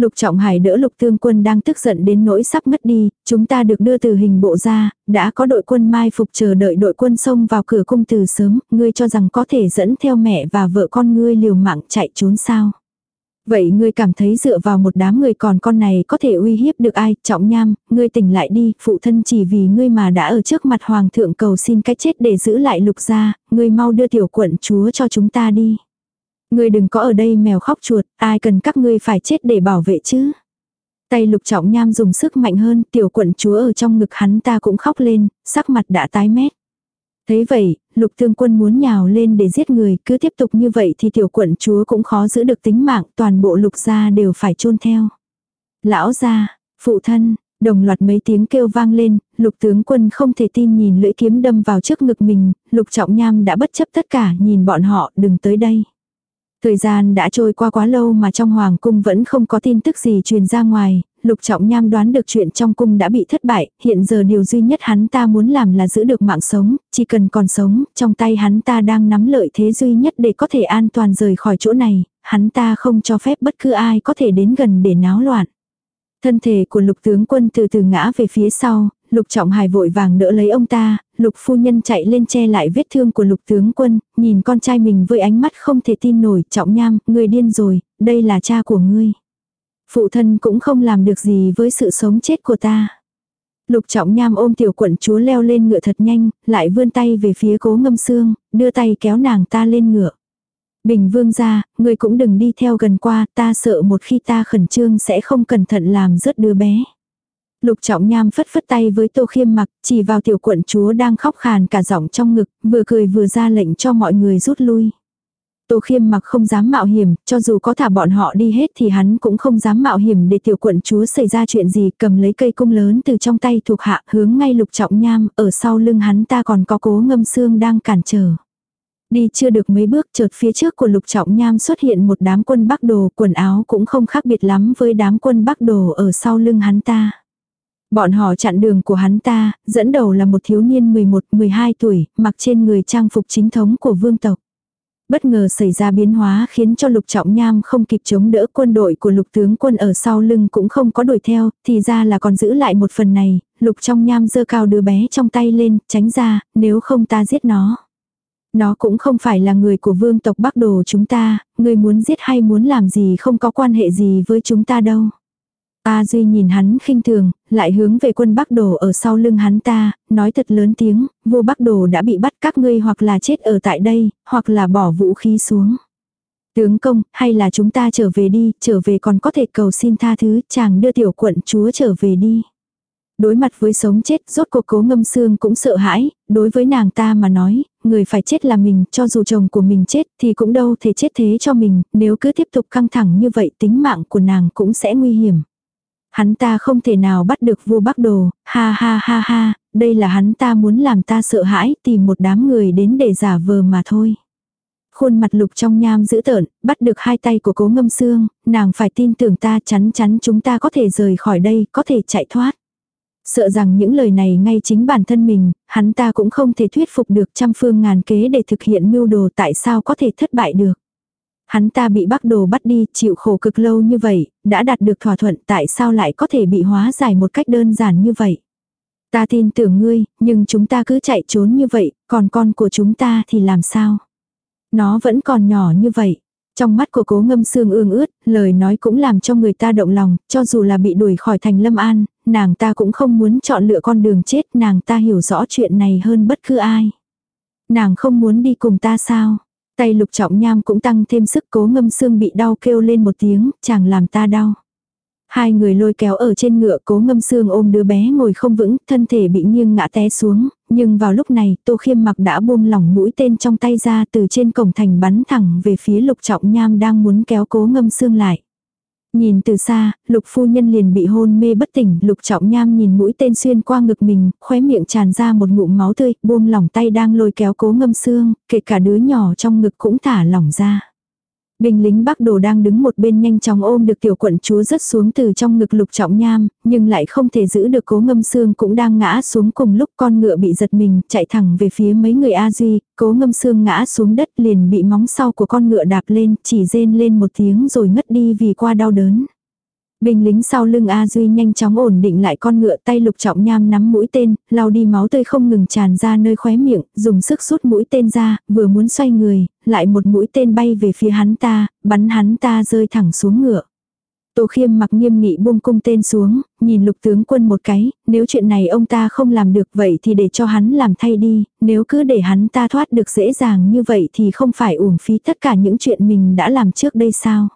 Lục Trọng Hải đỡ Lục Thương Quân đang tức giận đến nỗi sắp mất đi, chúng ta được đưa từ hình bộ ra, đã có đội quân mai phục chờ đợi đội quân xông vào cửa cung từ sớm, ngươi cho rằng có thể dẫn theo mẹ và vợ con ngươi liều mạng chạy trốn sao? Vậy ngươi cảm thấy dựa vào một đám người còn con này có thể uy hiếp được ai, trọng nham, ngươi tỉnh lại đi, phụ thân chỉ vì ngươi mà đã ở trước mặt hoàng thượng cầu xin cái chết để giữ lại lục gia, ngươi mau đưa tiểu quận chúa cho chúng ta đi. Ngươi đừng có ở đây mèo khóc chuột, ai cần các ngươi phải chết để bảo vệ chứ. Tay lục trọng nham dùng sức mạnh hơn, tiểu quận chúa ở trong ngực hắn ta cũng khóc lên, sắc mặt đã tái mét. Thế vậy, lục thương quân muốn nhào lên để giết người, cứ tiếp tục như vậy thì tiểu quận chúa cũng khó giữ được tính mạng, toàn bộ lục gia đều phải chôn theo. Lão gia, phụ thân, đồng loạt mấy tiếng kêu vang lên, lục tướng quân không thể tin nhìn lưỡi kiếm đâm vào trước ngực mình, lục trọng nham đã bất chấp tất cả nhìn bọn họ đừng tới đây. Thời gian đã trôi qua quá lâu mà trong hoàng cung vẫn không có tin tức gì truyền ra ngoài, Lục Trọng Nham đoán được chuyện trong cung đã bị thất bại, hiện giờ điều duy nhất hắn ta muốn làm là giữ được mạng sống, chỉ cần còn sống, trong tay hắn ta đang nắm lợi thế duy nhất để có thể an toàn rời khỏi chỗ này, hắn ta không cho phép bất cứ ai có thể đến gần để náo loạn. Thân thể của lục tướng quân từ từ ngã về phía sau, lục trọng hài vội vàng đỡ lấy ông ta, lục phu nhân chạy lên che lại vết thương của lục tướng quân, nhìn con trai mình với ánh mắt không thể tin nổi, trọng nham, người điên rồi, đây là cha của ngươi. Phụ thân cũng không làm được gì với sự sống chết của ta. Lục trọng nham ôm tiểu quận chúa leo lên ngựa thật nhanh, lại vươn tay về phía cố ngâm xương, đưa tay kéo nàng ta lên ngựa. Bình vương ra, người cũng đừng đi theo gần qua, ta sợ một khi ta khẩn trương sẽ không cẩn thận làm rớt đứa bé. Lục trọng nham phất phất tay với tô khiêm mặc, chỉ vào tiểu quận chúa đang khóc khàn cả giọng trong ngực, vừa cười vừa ra lệnh cho mọi người rút lui. Tô khiêm mặc không dám mạo hiểm, cho dù có thả bọn họ đi hết thì hắn cũng không dám mạo hiểm để tiểu quận chúa xảy ra chuyện gì, cầm lấy cây cung lớn từ trong tay thuộc hạ hướng ngay lục trọng nham, ở sau lưng hắn ta còn có cố ngâm xương đang cản trở. Đi chưa được mấy bước chợt phía trước của lục trọng nham xuất hiện một đám quân bắc đồ, quần áo cũng không khác biệt lắm với đám quân bắc đồ ở sau lưng hắn ta. Bọn họ chặn đường của hắn ta, dẫn đầu là một thiếu niên 11-12 tuổi, mặc trên người trang phục chính thống của vương tộc. Bất ngờ xảy ra biến hóa khiến cho lục trọng nham không kịp chống đỡ quân đội của lục tướng quân ở sau lưng cũng không có đuổi theo, thì ra là còn giữ lại một phần này, lục trong nham giơ cao đứa bé trong tay lên, tránh ra, nếu không ta giết nó. Nó cũng không phải là người của vương tộc Bắc Đồ chúng ta, người muốn giết hay muốn làm gì không có quan hệ gì với chúng ta đâu. A Duy nhìn hắn khinh thường, lại hướng về quân Bắc Đồ ở sau lưng hắn ta, nói thật lớn tiếng, vua Bắc Đồ đã bị bắt các ngươi hoặc là chết ở tại đây, hoặc là bỏ vũ khí xuống. Tướng công, hay là chúng ta trở về đi, trở về còn có thể cầu xin tha thứ, chàng đưa tiểu quận chúa trở về đi. Đối mặt với sống chết, rốt cuộc cố ngâm xương cũng sợ hãi, đối với nàng ta mà nói, người phải chết là mình, cho dù chồng của mình chết thì cũng đâu thể chết thế cho mình, nếu cứ tiếp tục căng thẳng như vậy tính mạng của nàng cũng sẽ nguy hiểm. Hắn ta không thể nào bắt được vua Bắc Đồ, ha ha ha ha, đây là hắn ta muốn làm ta sợ hãi tìm một đám người đến để giả vờ mà thôi. Khuôn mặt lục trong nham dữ tợn, bắt được hai tay của cố ngâm xương, nàng phải tin tưởng ta chắn chắn chúng ta có thể rời khỏi đây, có thể chạy thoát. Sợ rằng những lời này ngay chính bản thân mình, hắn ta cũng không thể thuyết phục được trăm phương ngàn kế để thực hiện mưu đồ tại sao có thể thất bại được. Hắn ta bị bác đồ bắt đi, chịu khổ cực lâu như vậy, đã đạt được thỏa thuận tại sao lại có thể bị hóa giải một cách đơn giản như vậy. Ta tin tưởng ngươi, nhưng chúng ta cứ chạy trốn như vậy, còn con của chúng ta thì làm sao? Nó vẫn còn nhỏ như vậy. Trong mắt của cố ngâm xương ương ướt, lời nói cũng làm cho người ta động lòng, cho dù là bị đuổi khỏi thành lâm an, nàng ta cũng không muốn chọn lựa con đường chết, nàng ta hiểu rõ chuyện này hơn bất cứ ai. Nàng không muốn đi cùng ta sao? Tay lục trọng nham cũng tăng thêm sức cố ngâm xương bị đau kêu lên một tiếng, chàng làm ta đau. Hai người lôi kéo ở trên ngựa cố ngâm xương ôm đứa bé ngồi không vững, thân thể bị nghiêng ngã té xuống, nhưng vào lúc này tô khiêm mặc đã buông lỏng mũi tên trong tay ra từ trên cổng thành bắn thẳng về phía lục trọng nham đang muốn kéo cố ngâm xương lại. Nhìn từ xa, lục phu nhân liền bị hôn mê bất tỉnh, lục trọng nham nhìn mũi tên xuyên qua ngực mình, khóe miệng tràn ra một ngụm máu tươi, buông lỏng tay đang lôi kéo cố ngâm xương, kể cả đứa nhỏ trong ngực cũng thả lỏng ra. Binh lính Bắc Đồ đang đứng một bên nhanh chóng ôm được tiểu quận chúa rớt xuống từ trong ngực lục trọng nham, nhưng lại không thể giữ được cố ngâm xương cũng đang ngã xuống cùng lúc con ngựa bị giật mình, chạy thẳng về phía mấy người A Duy, cố ngâm xương ngã xuống đất liền bị móng sau của con ngựa đạp lên, chỉ rên lên một tiếng rồi ngất đi vì qua đau đớn. Binh lính sau lưng A Duy nhanh chóng ổn định lại con ngựa tay lục trọng nham nắm mũi tên, lau đi máu tươi không ngừng tràn ra nơi khóe miệng, dùng sức rút mũi tên ra, vừa muốn xoay người, lại một mũi tên bay về phía hắn ta, bắn hắn ta rơi thẳng xuống ngựa. Tô khiêm mặc nghiêm nghị buông cung tên xuống, nhìn lục tướng quân một cái, nếu chuyện này ông ta không làm được vậy thì để cho hắn làm thay đi, nếu cứ để hắn ta thoát được dễ dàng như vậy thì không phải uổng phí tất cả những chuyện mình đã làm trước đây sao.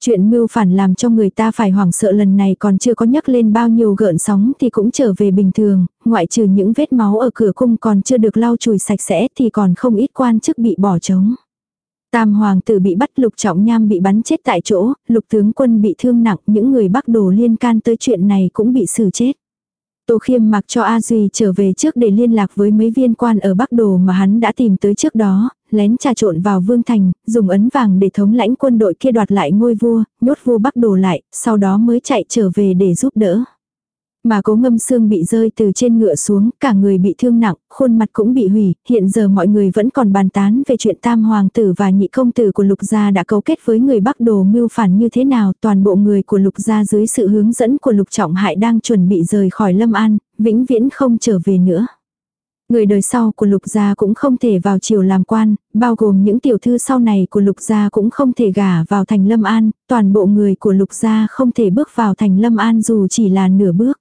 Chuyện mưu phản làm cho người ta phải hoảng sợ lần này còn chưa có nhắc lên bao nhiêu gợn sóng thì cũng trở về bình thường, ngoại trừ những vết máu ở cửa cung còn chưa được lau chùi sạch sẽ thì còn không ít quan chức bị bỏ trống. Tam hoàng tử bị bắt lục trọng nham bị bắn chết tại chỗ, lục tướng quân bị thương nặng, những người bắc đồ liên can tới chuyện này cũng bị xử chết. Tô Khiêm mặc cho A Duy trở về trước để liên lạc với mấy viên quan ở Bắc Đồ mà hắn đã tìm tới trước đó, lén trà trộn vào Vương Thành, dùng ấn vàng để thống lãnh quân đội kia đoạt lại ngôi vua, nhốt vua Bắc Đồ lại, sau đó mới chạy trở về để giúp đỡ. Mà cố ngâm xương bị rơi từ trên ngựa xuống, cả người bị thương nặng, khuôn mặt cũng bị hủy, hiện giờ mọi người vẫn còn bàn tán về chuyện tam hoàng tử và nhị công tử của lục gia đã cấu kết với người bắc đồ mưu phản như thế nào, toàn bộ người của lục gia dưới sự hướng dẫn của lục trọng hại đang chuẩn bị rời khỏi lâm an, vĩnh viễn không trở về nữa. Người đời sau của lục gia cũng không thể vào triều làm quan, bao gồm những tiểu thư sau này của lục gia cũng không thể gả vào thành lâm an, toàn bộ người của lục gia không thể bước vào thành lâm an dù chỉ là nửa bước.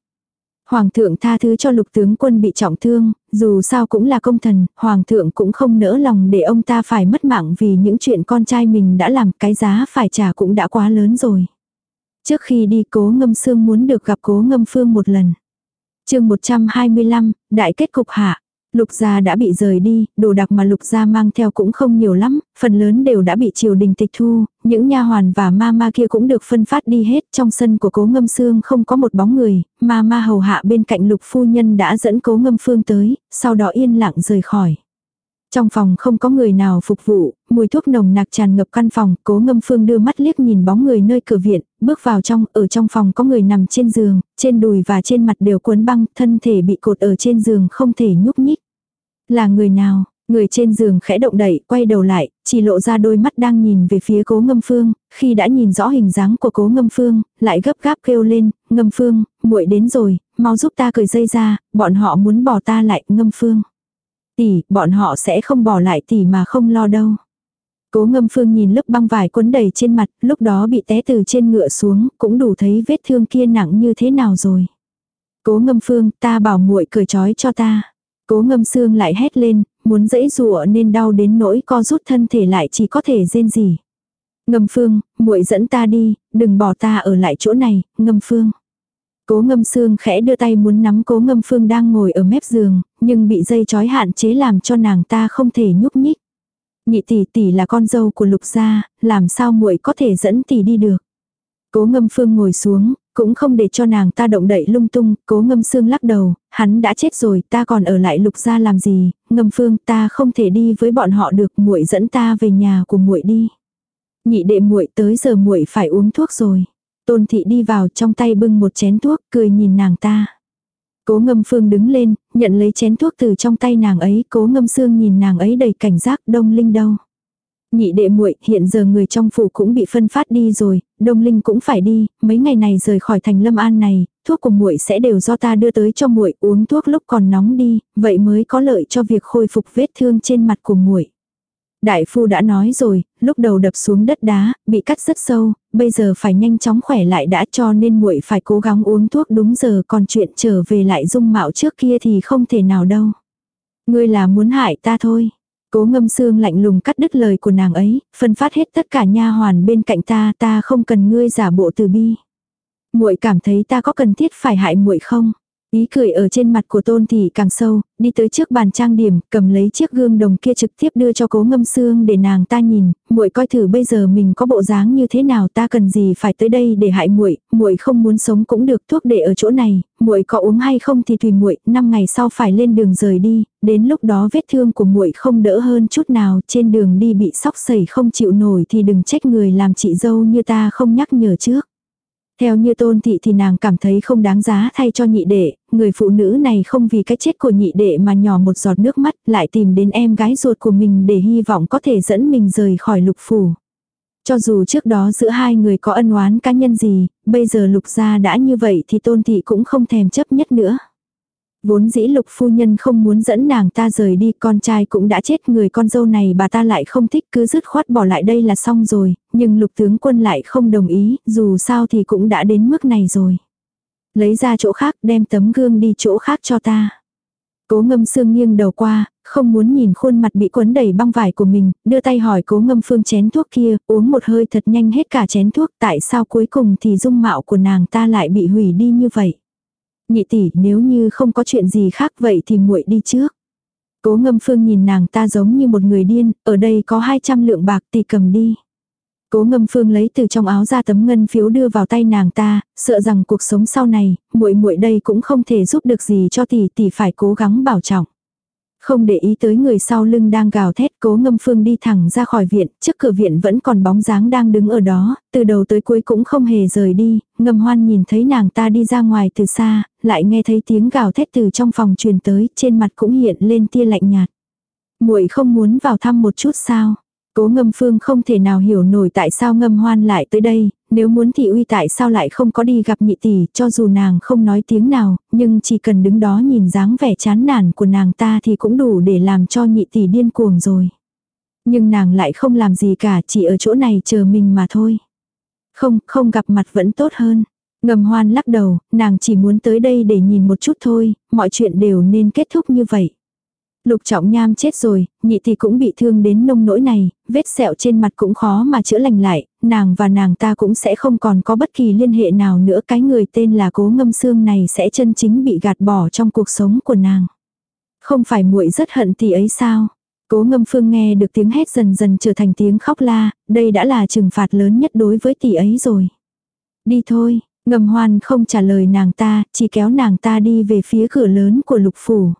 Hoàng thượng tha thứ cho lục tướng quân bị trọng thương, dù sao cũng là công thần, hoàng thượng cũng không nỡ lòng để ông ta phải mất mạng vì những chuyện con trai mình đã làm cái giá phải trả cũng đã quá lớn rồi. Trước khi đi cố ngâm xương muốn được gặp cố ngâm phương một lần. chương 125, đại kết cục hạ. Lục gia đã bị rời đi, đồ đặc mà lục gia mang theo cũng không nhiều lắm, phần lớn đều đã bị triều đình tịch thu, những nha hoàn và ma ma kia cũng được phân phát đi hết, trong sân của cố ngâm xương không có một bóng người, ma ma hầu hạ bên cạnh lục phu nhân đã dẫn cố ngâm phương tới, sau đó yên lặng rời khỏi. Trong phòng không có người nào phục vụ, mùi thuốc nồng nặc tràn ngập căn phòng, cố ngâm phương đưa mắt liếc nhìn bóng người nơi cửa viện, bước vào trong, ở trong phòng có người nằm trên giường, trên đùi và trên mặt đều cuốn băng, thân thể bị cột ở trên giường không thể nhúc nhích. Là người nào? Người trên giường khẽ động đẩy quay đầu lại, chỉ lộ ra đôi mắt đang nhìn về phía cố ngâm phương, khi đã nhìn rõ hình dáng của cố ngâm phương, lại gấp gáp kêu lên, ngâm phương, muội đến rồi, mau giúp ta cởi dây ra, bọn họ muốn bỏ ta lại, ngâm phương. Tỷ, bọn họ sẽ không bỏ lại tỷ mà không lo đâu. Cố ngâm phương nhìn lớp băng vải cuốn đầy trên mặt, lúc đó bị té từ trên ngựa xuống, cũng đủ thấy vết thương kia nặng như thế nào rồi. Cố ngâm phương, ta bảo muội cởi trói cho ta. Cố ngâm xương lại hét lên, muốn dẫy rùa nên đau đến nỗi co rút thân thể lại chỉ có thể rên gì. Ngâm phương, muội dẫn ta đi, đừng bỏ ta ở lại chỗ này, ngâm phương. Cố ngâm xương khẽ đưa tay muốn nắm cố ngâm phương đang ngồi ở mép giường, nhưng bị dây chói hạn chế làm cho nàng ta không thể nhúc nhích. Nhị tỷ tỷ là con dâu của lục gia, làm sao muội có thể dẫn tỷ đi được. Cố ngâm phương ngồi xuống, cũng không để cho nàng ta động đậy lung tung, cố ngâm xương lắc đầu, hắn đã chết rồi, ta còn ở lại lục gia làm gì, ngâm phương ta không thể đi với bọn họ được, muội dẫn ta về nhà của muội đi. Nhị đệ muội tới giờ muội phải uống thuốc rồi. Tôn thị đi vào trong tay bưng một chén thuốc, cười nhìn nàng ta. Cố ngâm phương đứng lên, nhận lấy chén thuốc từ trong tay nàng ấy, cố ngâm xương nhìn nàng ấy đầy cảnh giác đông linh đâu. Nhị đệ muội hiện giờ người trong phủ cũng bị phân phát đi rồi, đông linh cũng phải đi, mấy ngày này rời khỏi thành lâm an này, thuốc của muội sẽ đều do ta đưa tới cho muội uống thuốc lúc còn nóng đi, vậy mới có lợi cho việc khôi phục vết thương trên mặt của muội. Đại phu đã nói rồi, lúc đầu đập xuống đất đá, bị cắt rất sâu, bây giờ phải nhanh chóng khỏe lại đã cho nên muội phải cố gắng uống thuốc đúng giờ còn chuyện trở về lại dung mạo trước kia thì không thể nào đâu. Ngươi là muốn hại ta thôi. Cố ngâm xương lạnh lùng cắt đứt lời của nàng ấy, phân phát hết tất cả nha hoàn bên cạnh ta, ta không cần ngươi giả bộ từ bi. Muội cảm thấy ta có cần thiết phải hại muội không? Ý cười ở trên mặt của tôn thì càng sâu, đi tới trước bàn trang điểm, cầm lấy chiếc gương đồng kia trực tiếp đưa cho cố ngâm xương để nàng ta nhìn, muội coi thử bây giờ mình có bộ dáng như thế nào ta cần gì phải tới đây để hại muội, muội không muốn sống cũng được thuốc để ở chỗ này, muội có uống hay không thì tùy muội, năm ngày sau phải lên đường rời đi, đến lúc đó vết thương của muội không đỡ hơn chút nào, trên đường đi bị sóc sẩy không chịu nổi thì đừng trách người làm chị dâu như ta không nhắc nhở trước. Theo như tôn thị thì nàng cảm thấy không đáng giá thay cho nhị đệ, người phụ nữ này không vì cái chết của nhị đệ mà nhỏ một giọt nước mắt lại tìm đến em gái ruột của mình để hy vọng có thể dẫn mình rời khỏi lục phủ. Cho dù trước đó giữa hai người có ân oán cá nhân gì, bây giờ lục gia đã như vậy thì tôn thị cũng không thèm chấp nhất nữa. Vốn dĩ lục phu nhân không muốn dẫn nàng ta rời đi, con trai cũng đã chết, người con dâu này bà ta lại không thích cứ dứt khoát bỏ lại đây là xong rồi, nhưng lục tướng quân lại không đồng ý, dù sao thì cũng đã đến mức này rồi. Lấy ra chỗ khác, đem tấm gương đi chỗ khác cho ta. Cố ngâm sương nghiêng đầu qua, không muốn nhìn khuôn mặt bị quấn đầy băng vải của mình, đưa tay hỏi cố ngâm phương chén thuốc kia, uống một hơi thật nhanh hết cả chén thuốc, tại sao cuối cùng thì dung mạo của nàng ta lại bị hủy đi như vậy. Nhị tỷ nếu như không có chuyện gì khác vậy thì muội đi trước. Cố ngâm phương nhìn nàng ta giống như một người điên, ở đây có 200 lượng bạc tỷ cầm đi. Cố ngâm phương lấy từ trong áo ra tấm ngân phiếu đưa vào tay nàng ta, sợ rằng cuộc sống sau này, muội muội đây cũng không thể giúp được gì cho tỷ tỷ phải cố gắng bảo trọng. Không để ý tới người sau lưng đang gào thét cố ngâm phương đi thẳng ra khỏi viện, trước cửa viện vẫn còn bóng dáng đang đứng ở đó, từ đầu tới cuối cũng không hề rời đi, ngâm hoan nhìn thấy nàng ta đi ra ngoài từ xa, lại nghe thấy tiếng gào thét từ trong phòng truyền tới, trên mặt cũng hiện lên tia lạnh nhạt. muội không muốn vào thăm một chút sao? Cố ngâm phương không thể nào hiểu nổi tại sao ngâm hoan lại tới đây, nếu muốn thị uy tại sao lại không có đi gặp nhị tỷ, cho dù nàng không nói tiếng nào, nhưng chỉ cần đứng đó nhìn dáng vẻ chán nản của nàng ta thì cũng đủ để làm cho nhị tỷ điên cuồng rồi. Nhưng nàng lại không làm gì cả, chỉ ở chỗ này chờ mình mà thôi. Không, không gặp mặt vẫn tốt hơn. Ngầm hoan lắc đầu, nàng chỉ muốn tới đây để nhìn một chút thôi, mọi chuyện đều nên kết thúc như vậy. Lục trọng nham chết rồi, nhị thì cũng bị thương đến nông nỗi này, vết sẹo trên mặt cũng khó mà chữa lành lại, nàng và nàng ta cũng sẽ không còn có bất kỳ liên hệ nào nữa. Cái người tên là cố ngâm xương này sẽ chân chính bị gạt bỏ trong cuộc sống của nàng. Không phải muội rất hận tỷ ấy sao? Cố ngâm phương nghe được tiếng hét dần dần trở thành tiếng khóc la, đây đã là trừng phạt lớn nhất đối với tỷ ấy rồi. Đi thôi, ngầm hoan không trả lời nàng ta, chỉ kéo nàng ta đi về phía cửa lớn của lục phủ.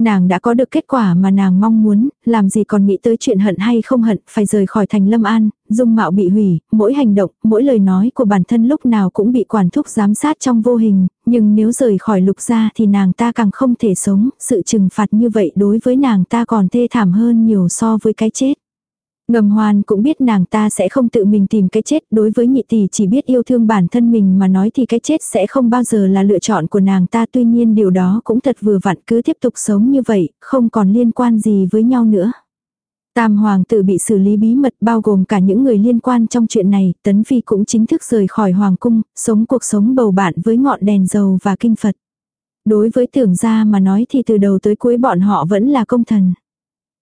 Nàng đã có được kết quả mà nàng mong muốn, làm gì còn nghĩ tới chuyện hận hay không hận, phải rời khỏi thành Lâm An, dung mạo bị hủy, mỗi hành động, mỗi lời nói của bản thân lúc nào cũng bị quản thúc giám sát trong vô hình, nhưng nếu rời khỏi lục gia thì nàng ta càng không thể sống, sự trừng phạt như vậy đối với nàng ta còn thê thảm hơn nhiều so với cái chết. Ngầm hoan cũng biết nàng ta sẽ không tự mình tìm cái chết, đối với nhị tỷ chỉ biết yêu thương bản thân mình mà nói thì cái chết sẽ không bao giờ là lựa chọn của nàng ta tuy nhiên điều đó cũng thật vừa vặn cứ tiếp tục sống như vậy, không còn liên quan gì với nhau nữa. Tam hoàng tử bị xử lý bí mật bao gồm cả những người liên quan trong chuyện này, Tấn Phi cũng chính thức rời khỏi hoàng cung, sống cuộc sống bầu bạn với ngọn đèn dầu và kinh Phật. Đối với tưởng gia mà nói thì từ đầu tới cuối bọn họ vẫn là công thần.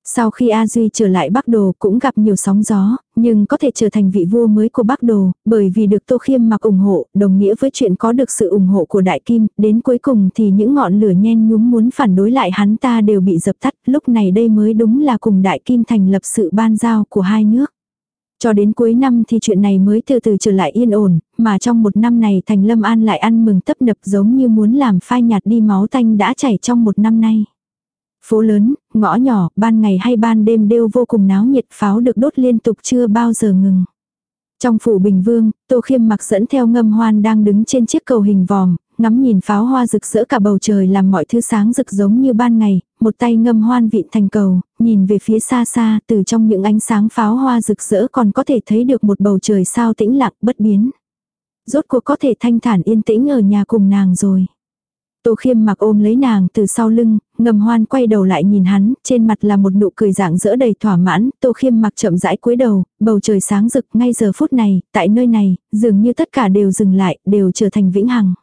Sau khi A Duy trở lại Bắc Đồ cũng gặp nhiều sóng gió, nhưng có thể trở thành vị vua mới của Bắc Đồ, bởi vì được Tô Khiêm mặc ủng hộ, đồng nghĩa với chuyện có được sự ủng hộ của Đại Kim, đến cuối cùng thì những ngọn lửa nhen nhúm muốn phản đối lại hắn ta đều bị dập tắt, lúc này đây mới đúng là cùng Đại Kim thành lập sự ban giao của hai nước. Cho đến cuối năm thì chuyện này mới từ từ trở lại yên ổn, mà trong một năm này Thành Lâm An lại ăn mừng tấp nập giống như muốn làm phai nhạt đi máu tanh đã chảy trong một năm nay. Phố lớn, ngõ nhỏ, ban ngày hay ban đêm đều vô cùng náo nhiệt pháo được đốt liên tục chưa bao giờ ngừng. Trong phủ Bình Vương, Tô Khiêm mặc dẫn theo ngâm hoan đang đứng trên chiếc cầu hình vòm, ngắm nhìn pháo hoa rực rỡ cả bầu trời làm mọi thứ sáng rực giống như ban ngày, một tay ngâm hoan vịn thành cầu, nhìn về phía xa xa từ trong những ánh sáng pháo hoa rực rỡ còn có thể thấy được một bầu trời sao tĩnh lặng bất biến. Rốt cuộc có thể thanh thản yên tĩnh ở nhà cùng nàng rồi. Tô khiêm mặc ôm lấy nàng từ sau lưng, ngầm hoan quay đầu lại nhìn hắn, trên mặt là một nụ cười dạng dỡ đầy thỏa mãn, tô khiêm mặc chậm rãi cúi đầu, bầu trời sáng rực ngay giờ phút này, tại nơi này, dường như tất cả đều dừng lại, đều trở thành vĩnh hằng.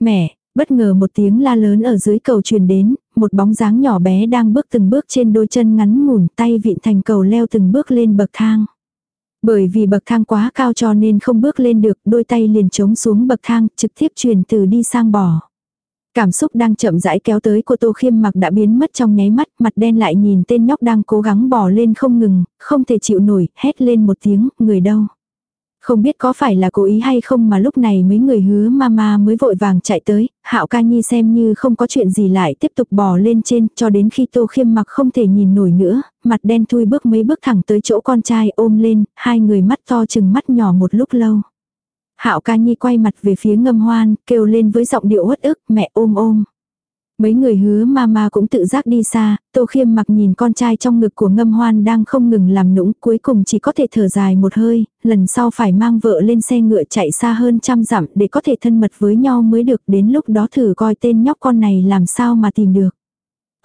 Mẹ, bất ngờ một tiếng la lớn ở dưới cầu truyền đến, một bóng dáng nhỏ bé đang bước từng bước trên đôi chân ngắn ngủn tay vịn thành cầu leo từng bước lên bậc thang. Bởi vì bậc thang quá cao cho nên không bước lên được, đôi tay liền trống xuống bậc thang, trực tiếp truyền từ đi sang bỏ. Cảm xúc đang chậm rãi kéo tới của Tô Khiêm mặc đã biến mất trong nháy mắt, mặt đen lại nhìn tên nhóc đang cố gắng bò lên không ngừng, không thể chịu nổi, hét lên một tiếng, người đâu. Không biết có phải là cố ý hay không mà lúc này mấy người hứa mama mới vội vàng chạy tới, hạo ca nhi xem như không có chuyện gì lại tiếp tục bò lên trên cho đến khi tô khiêm mặc không thể nhìn nổi nữa, mặt đen thui bước mấy bước thẳng tới chỗ con trai ôm lên, hai người mắt to chừng mắt nhỏ một lúc lâu. Hạo ca nhi quay mặt về phía ngâm hoan, kêu lên với giọng điệu uất ức, mẹ ôm ôm. Mấy người hứa mama cũng tự giác đi xa, tô khiêm mặc nhìn con trai trong ngực của ngâm hoan đang không ngừng làm nũng, cuối cùng chỉ có thể thở dài một hơi, lần sau phải mang vợ lên xe ngựa chạy xa hơn trăm dặm để có thể thân mật với nhau mới được, đến lúc đó thử coi tên nhóc con này làm sao mà tìm được.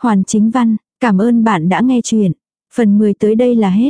Hoàn chính văn, cảm ơn bạn đã nghe chuyện. Phần 10 tới đây là hết.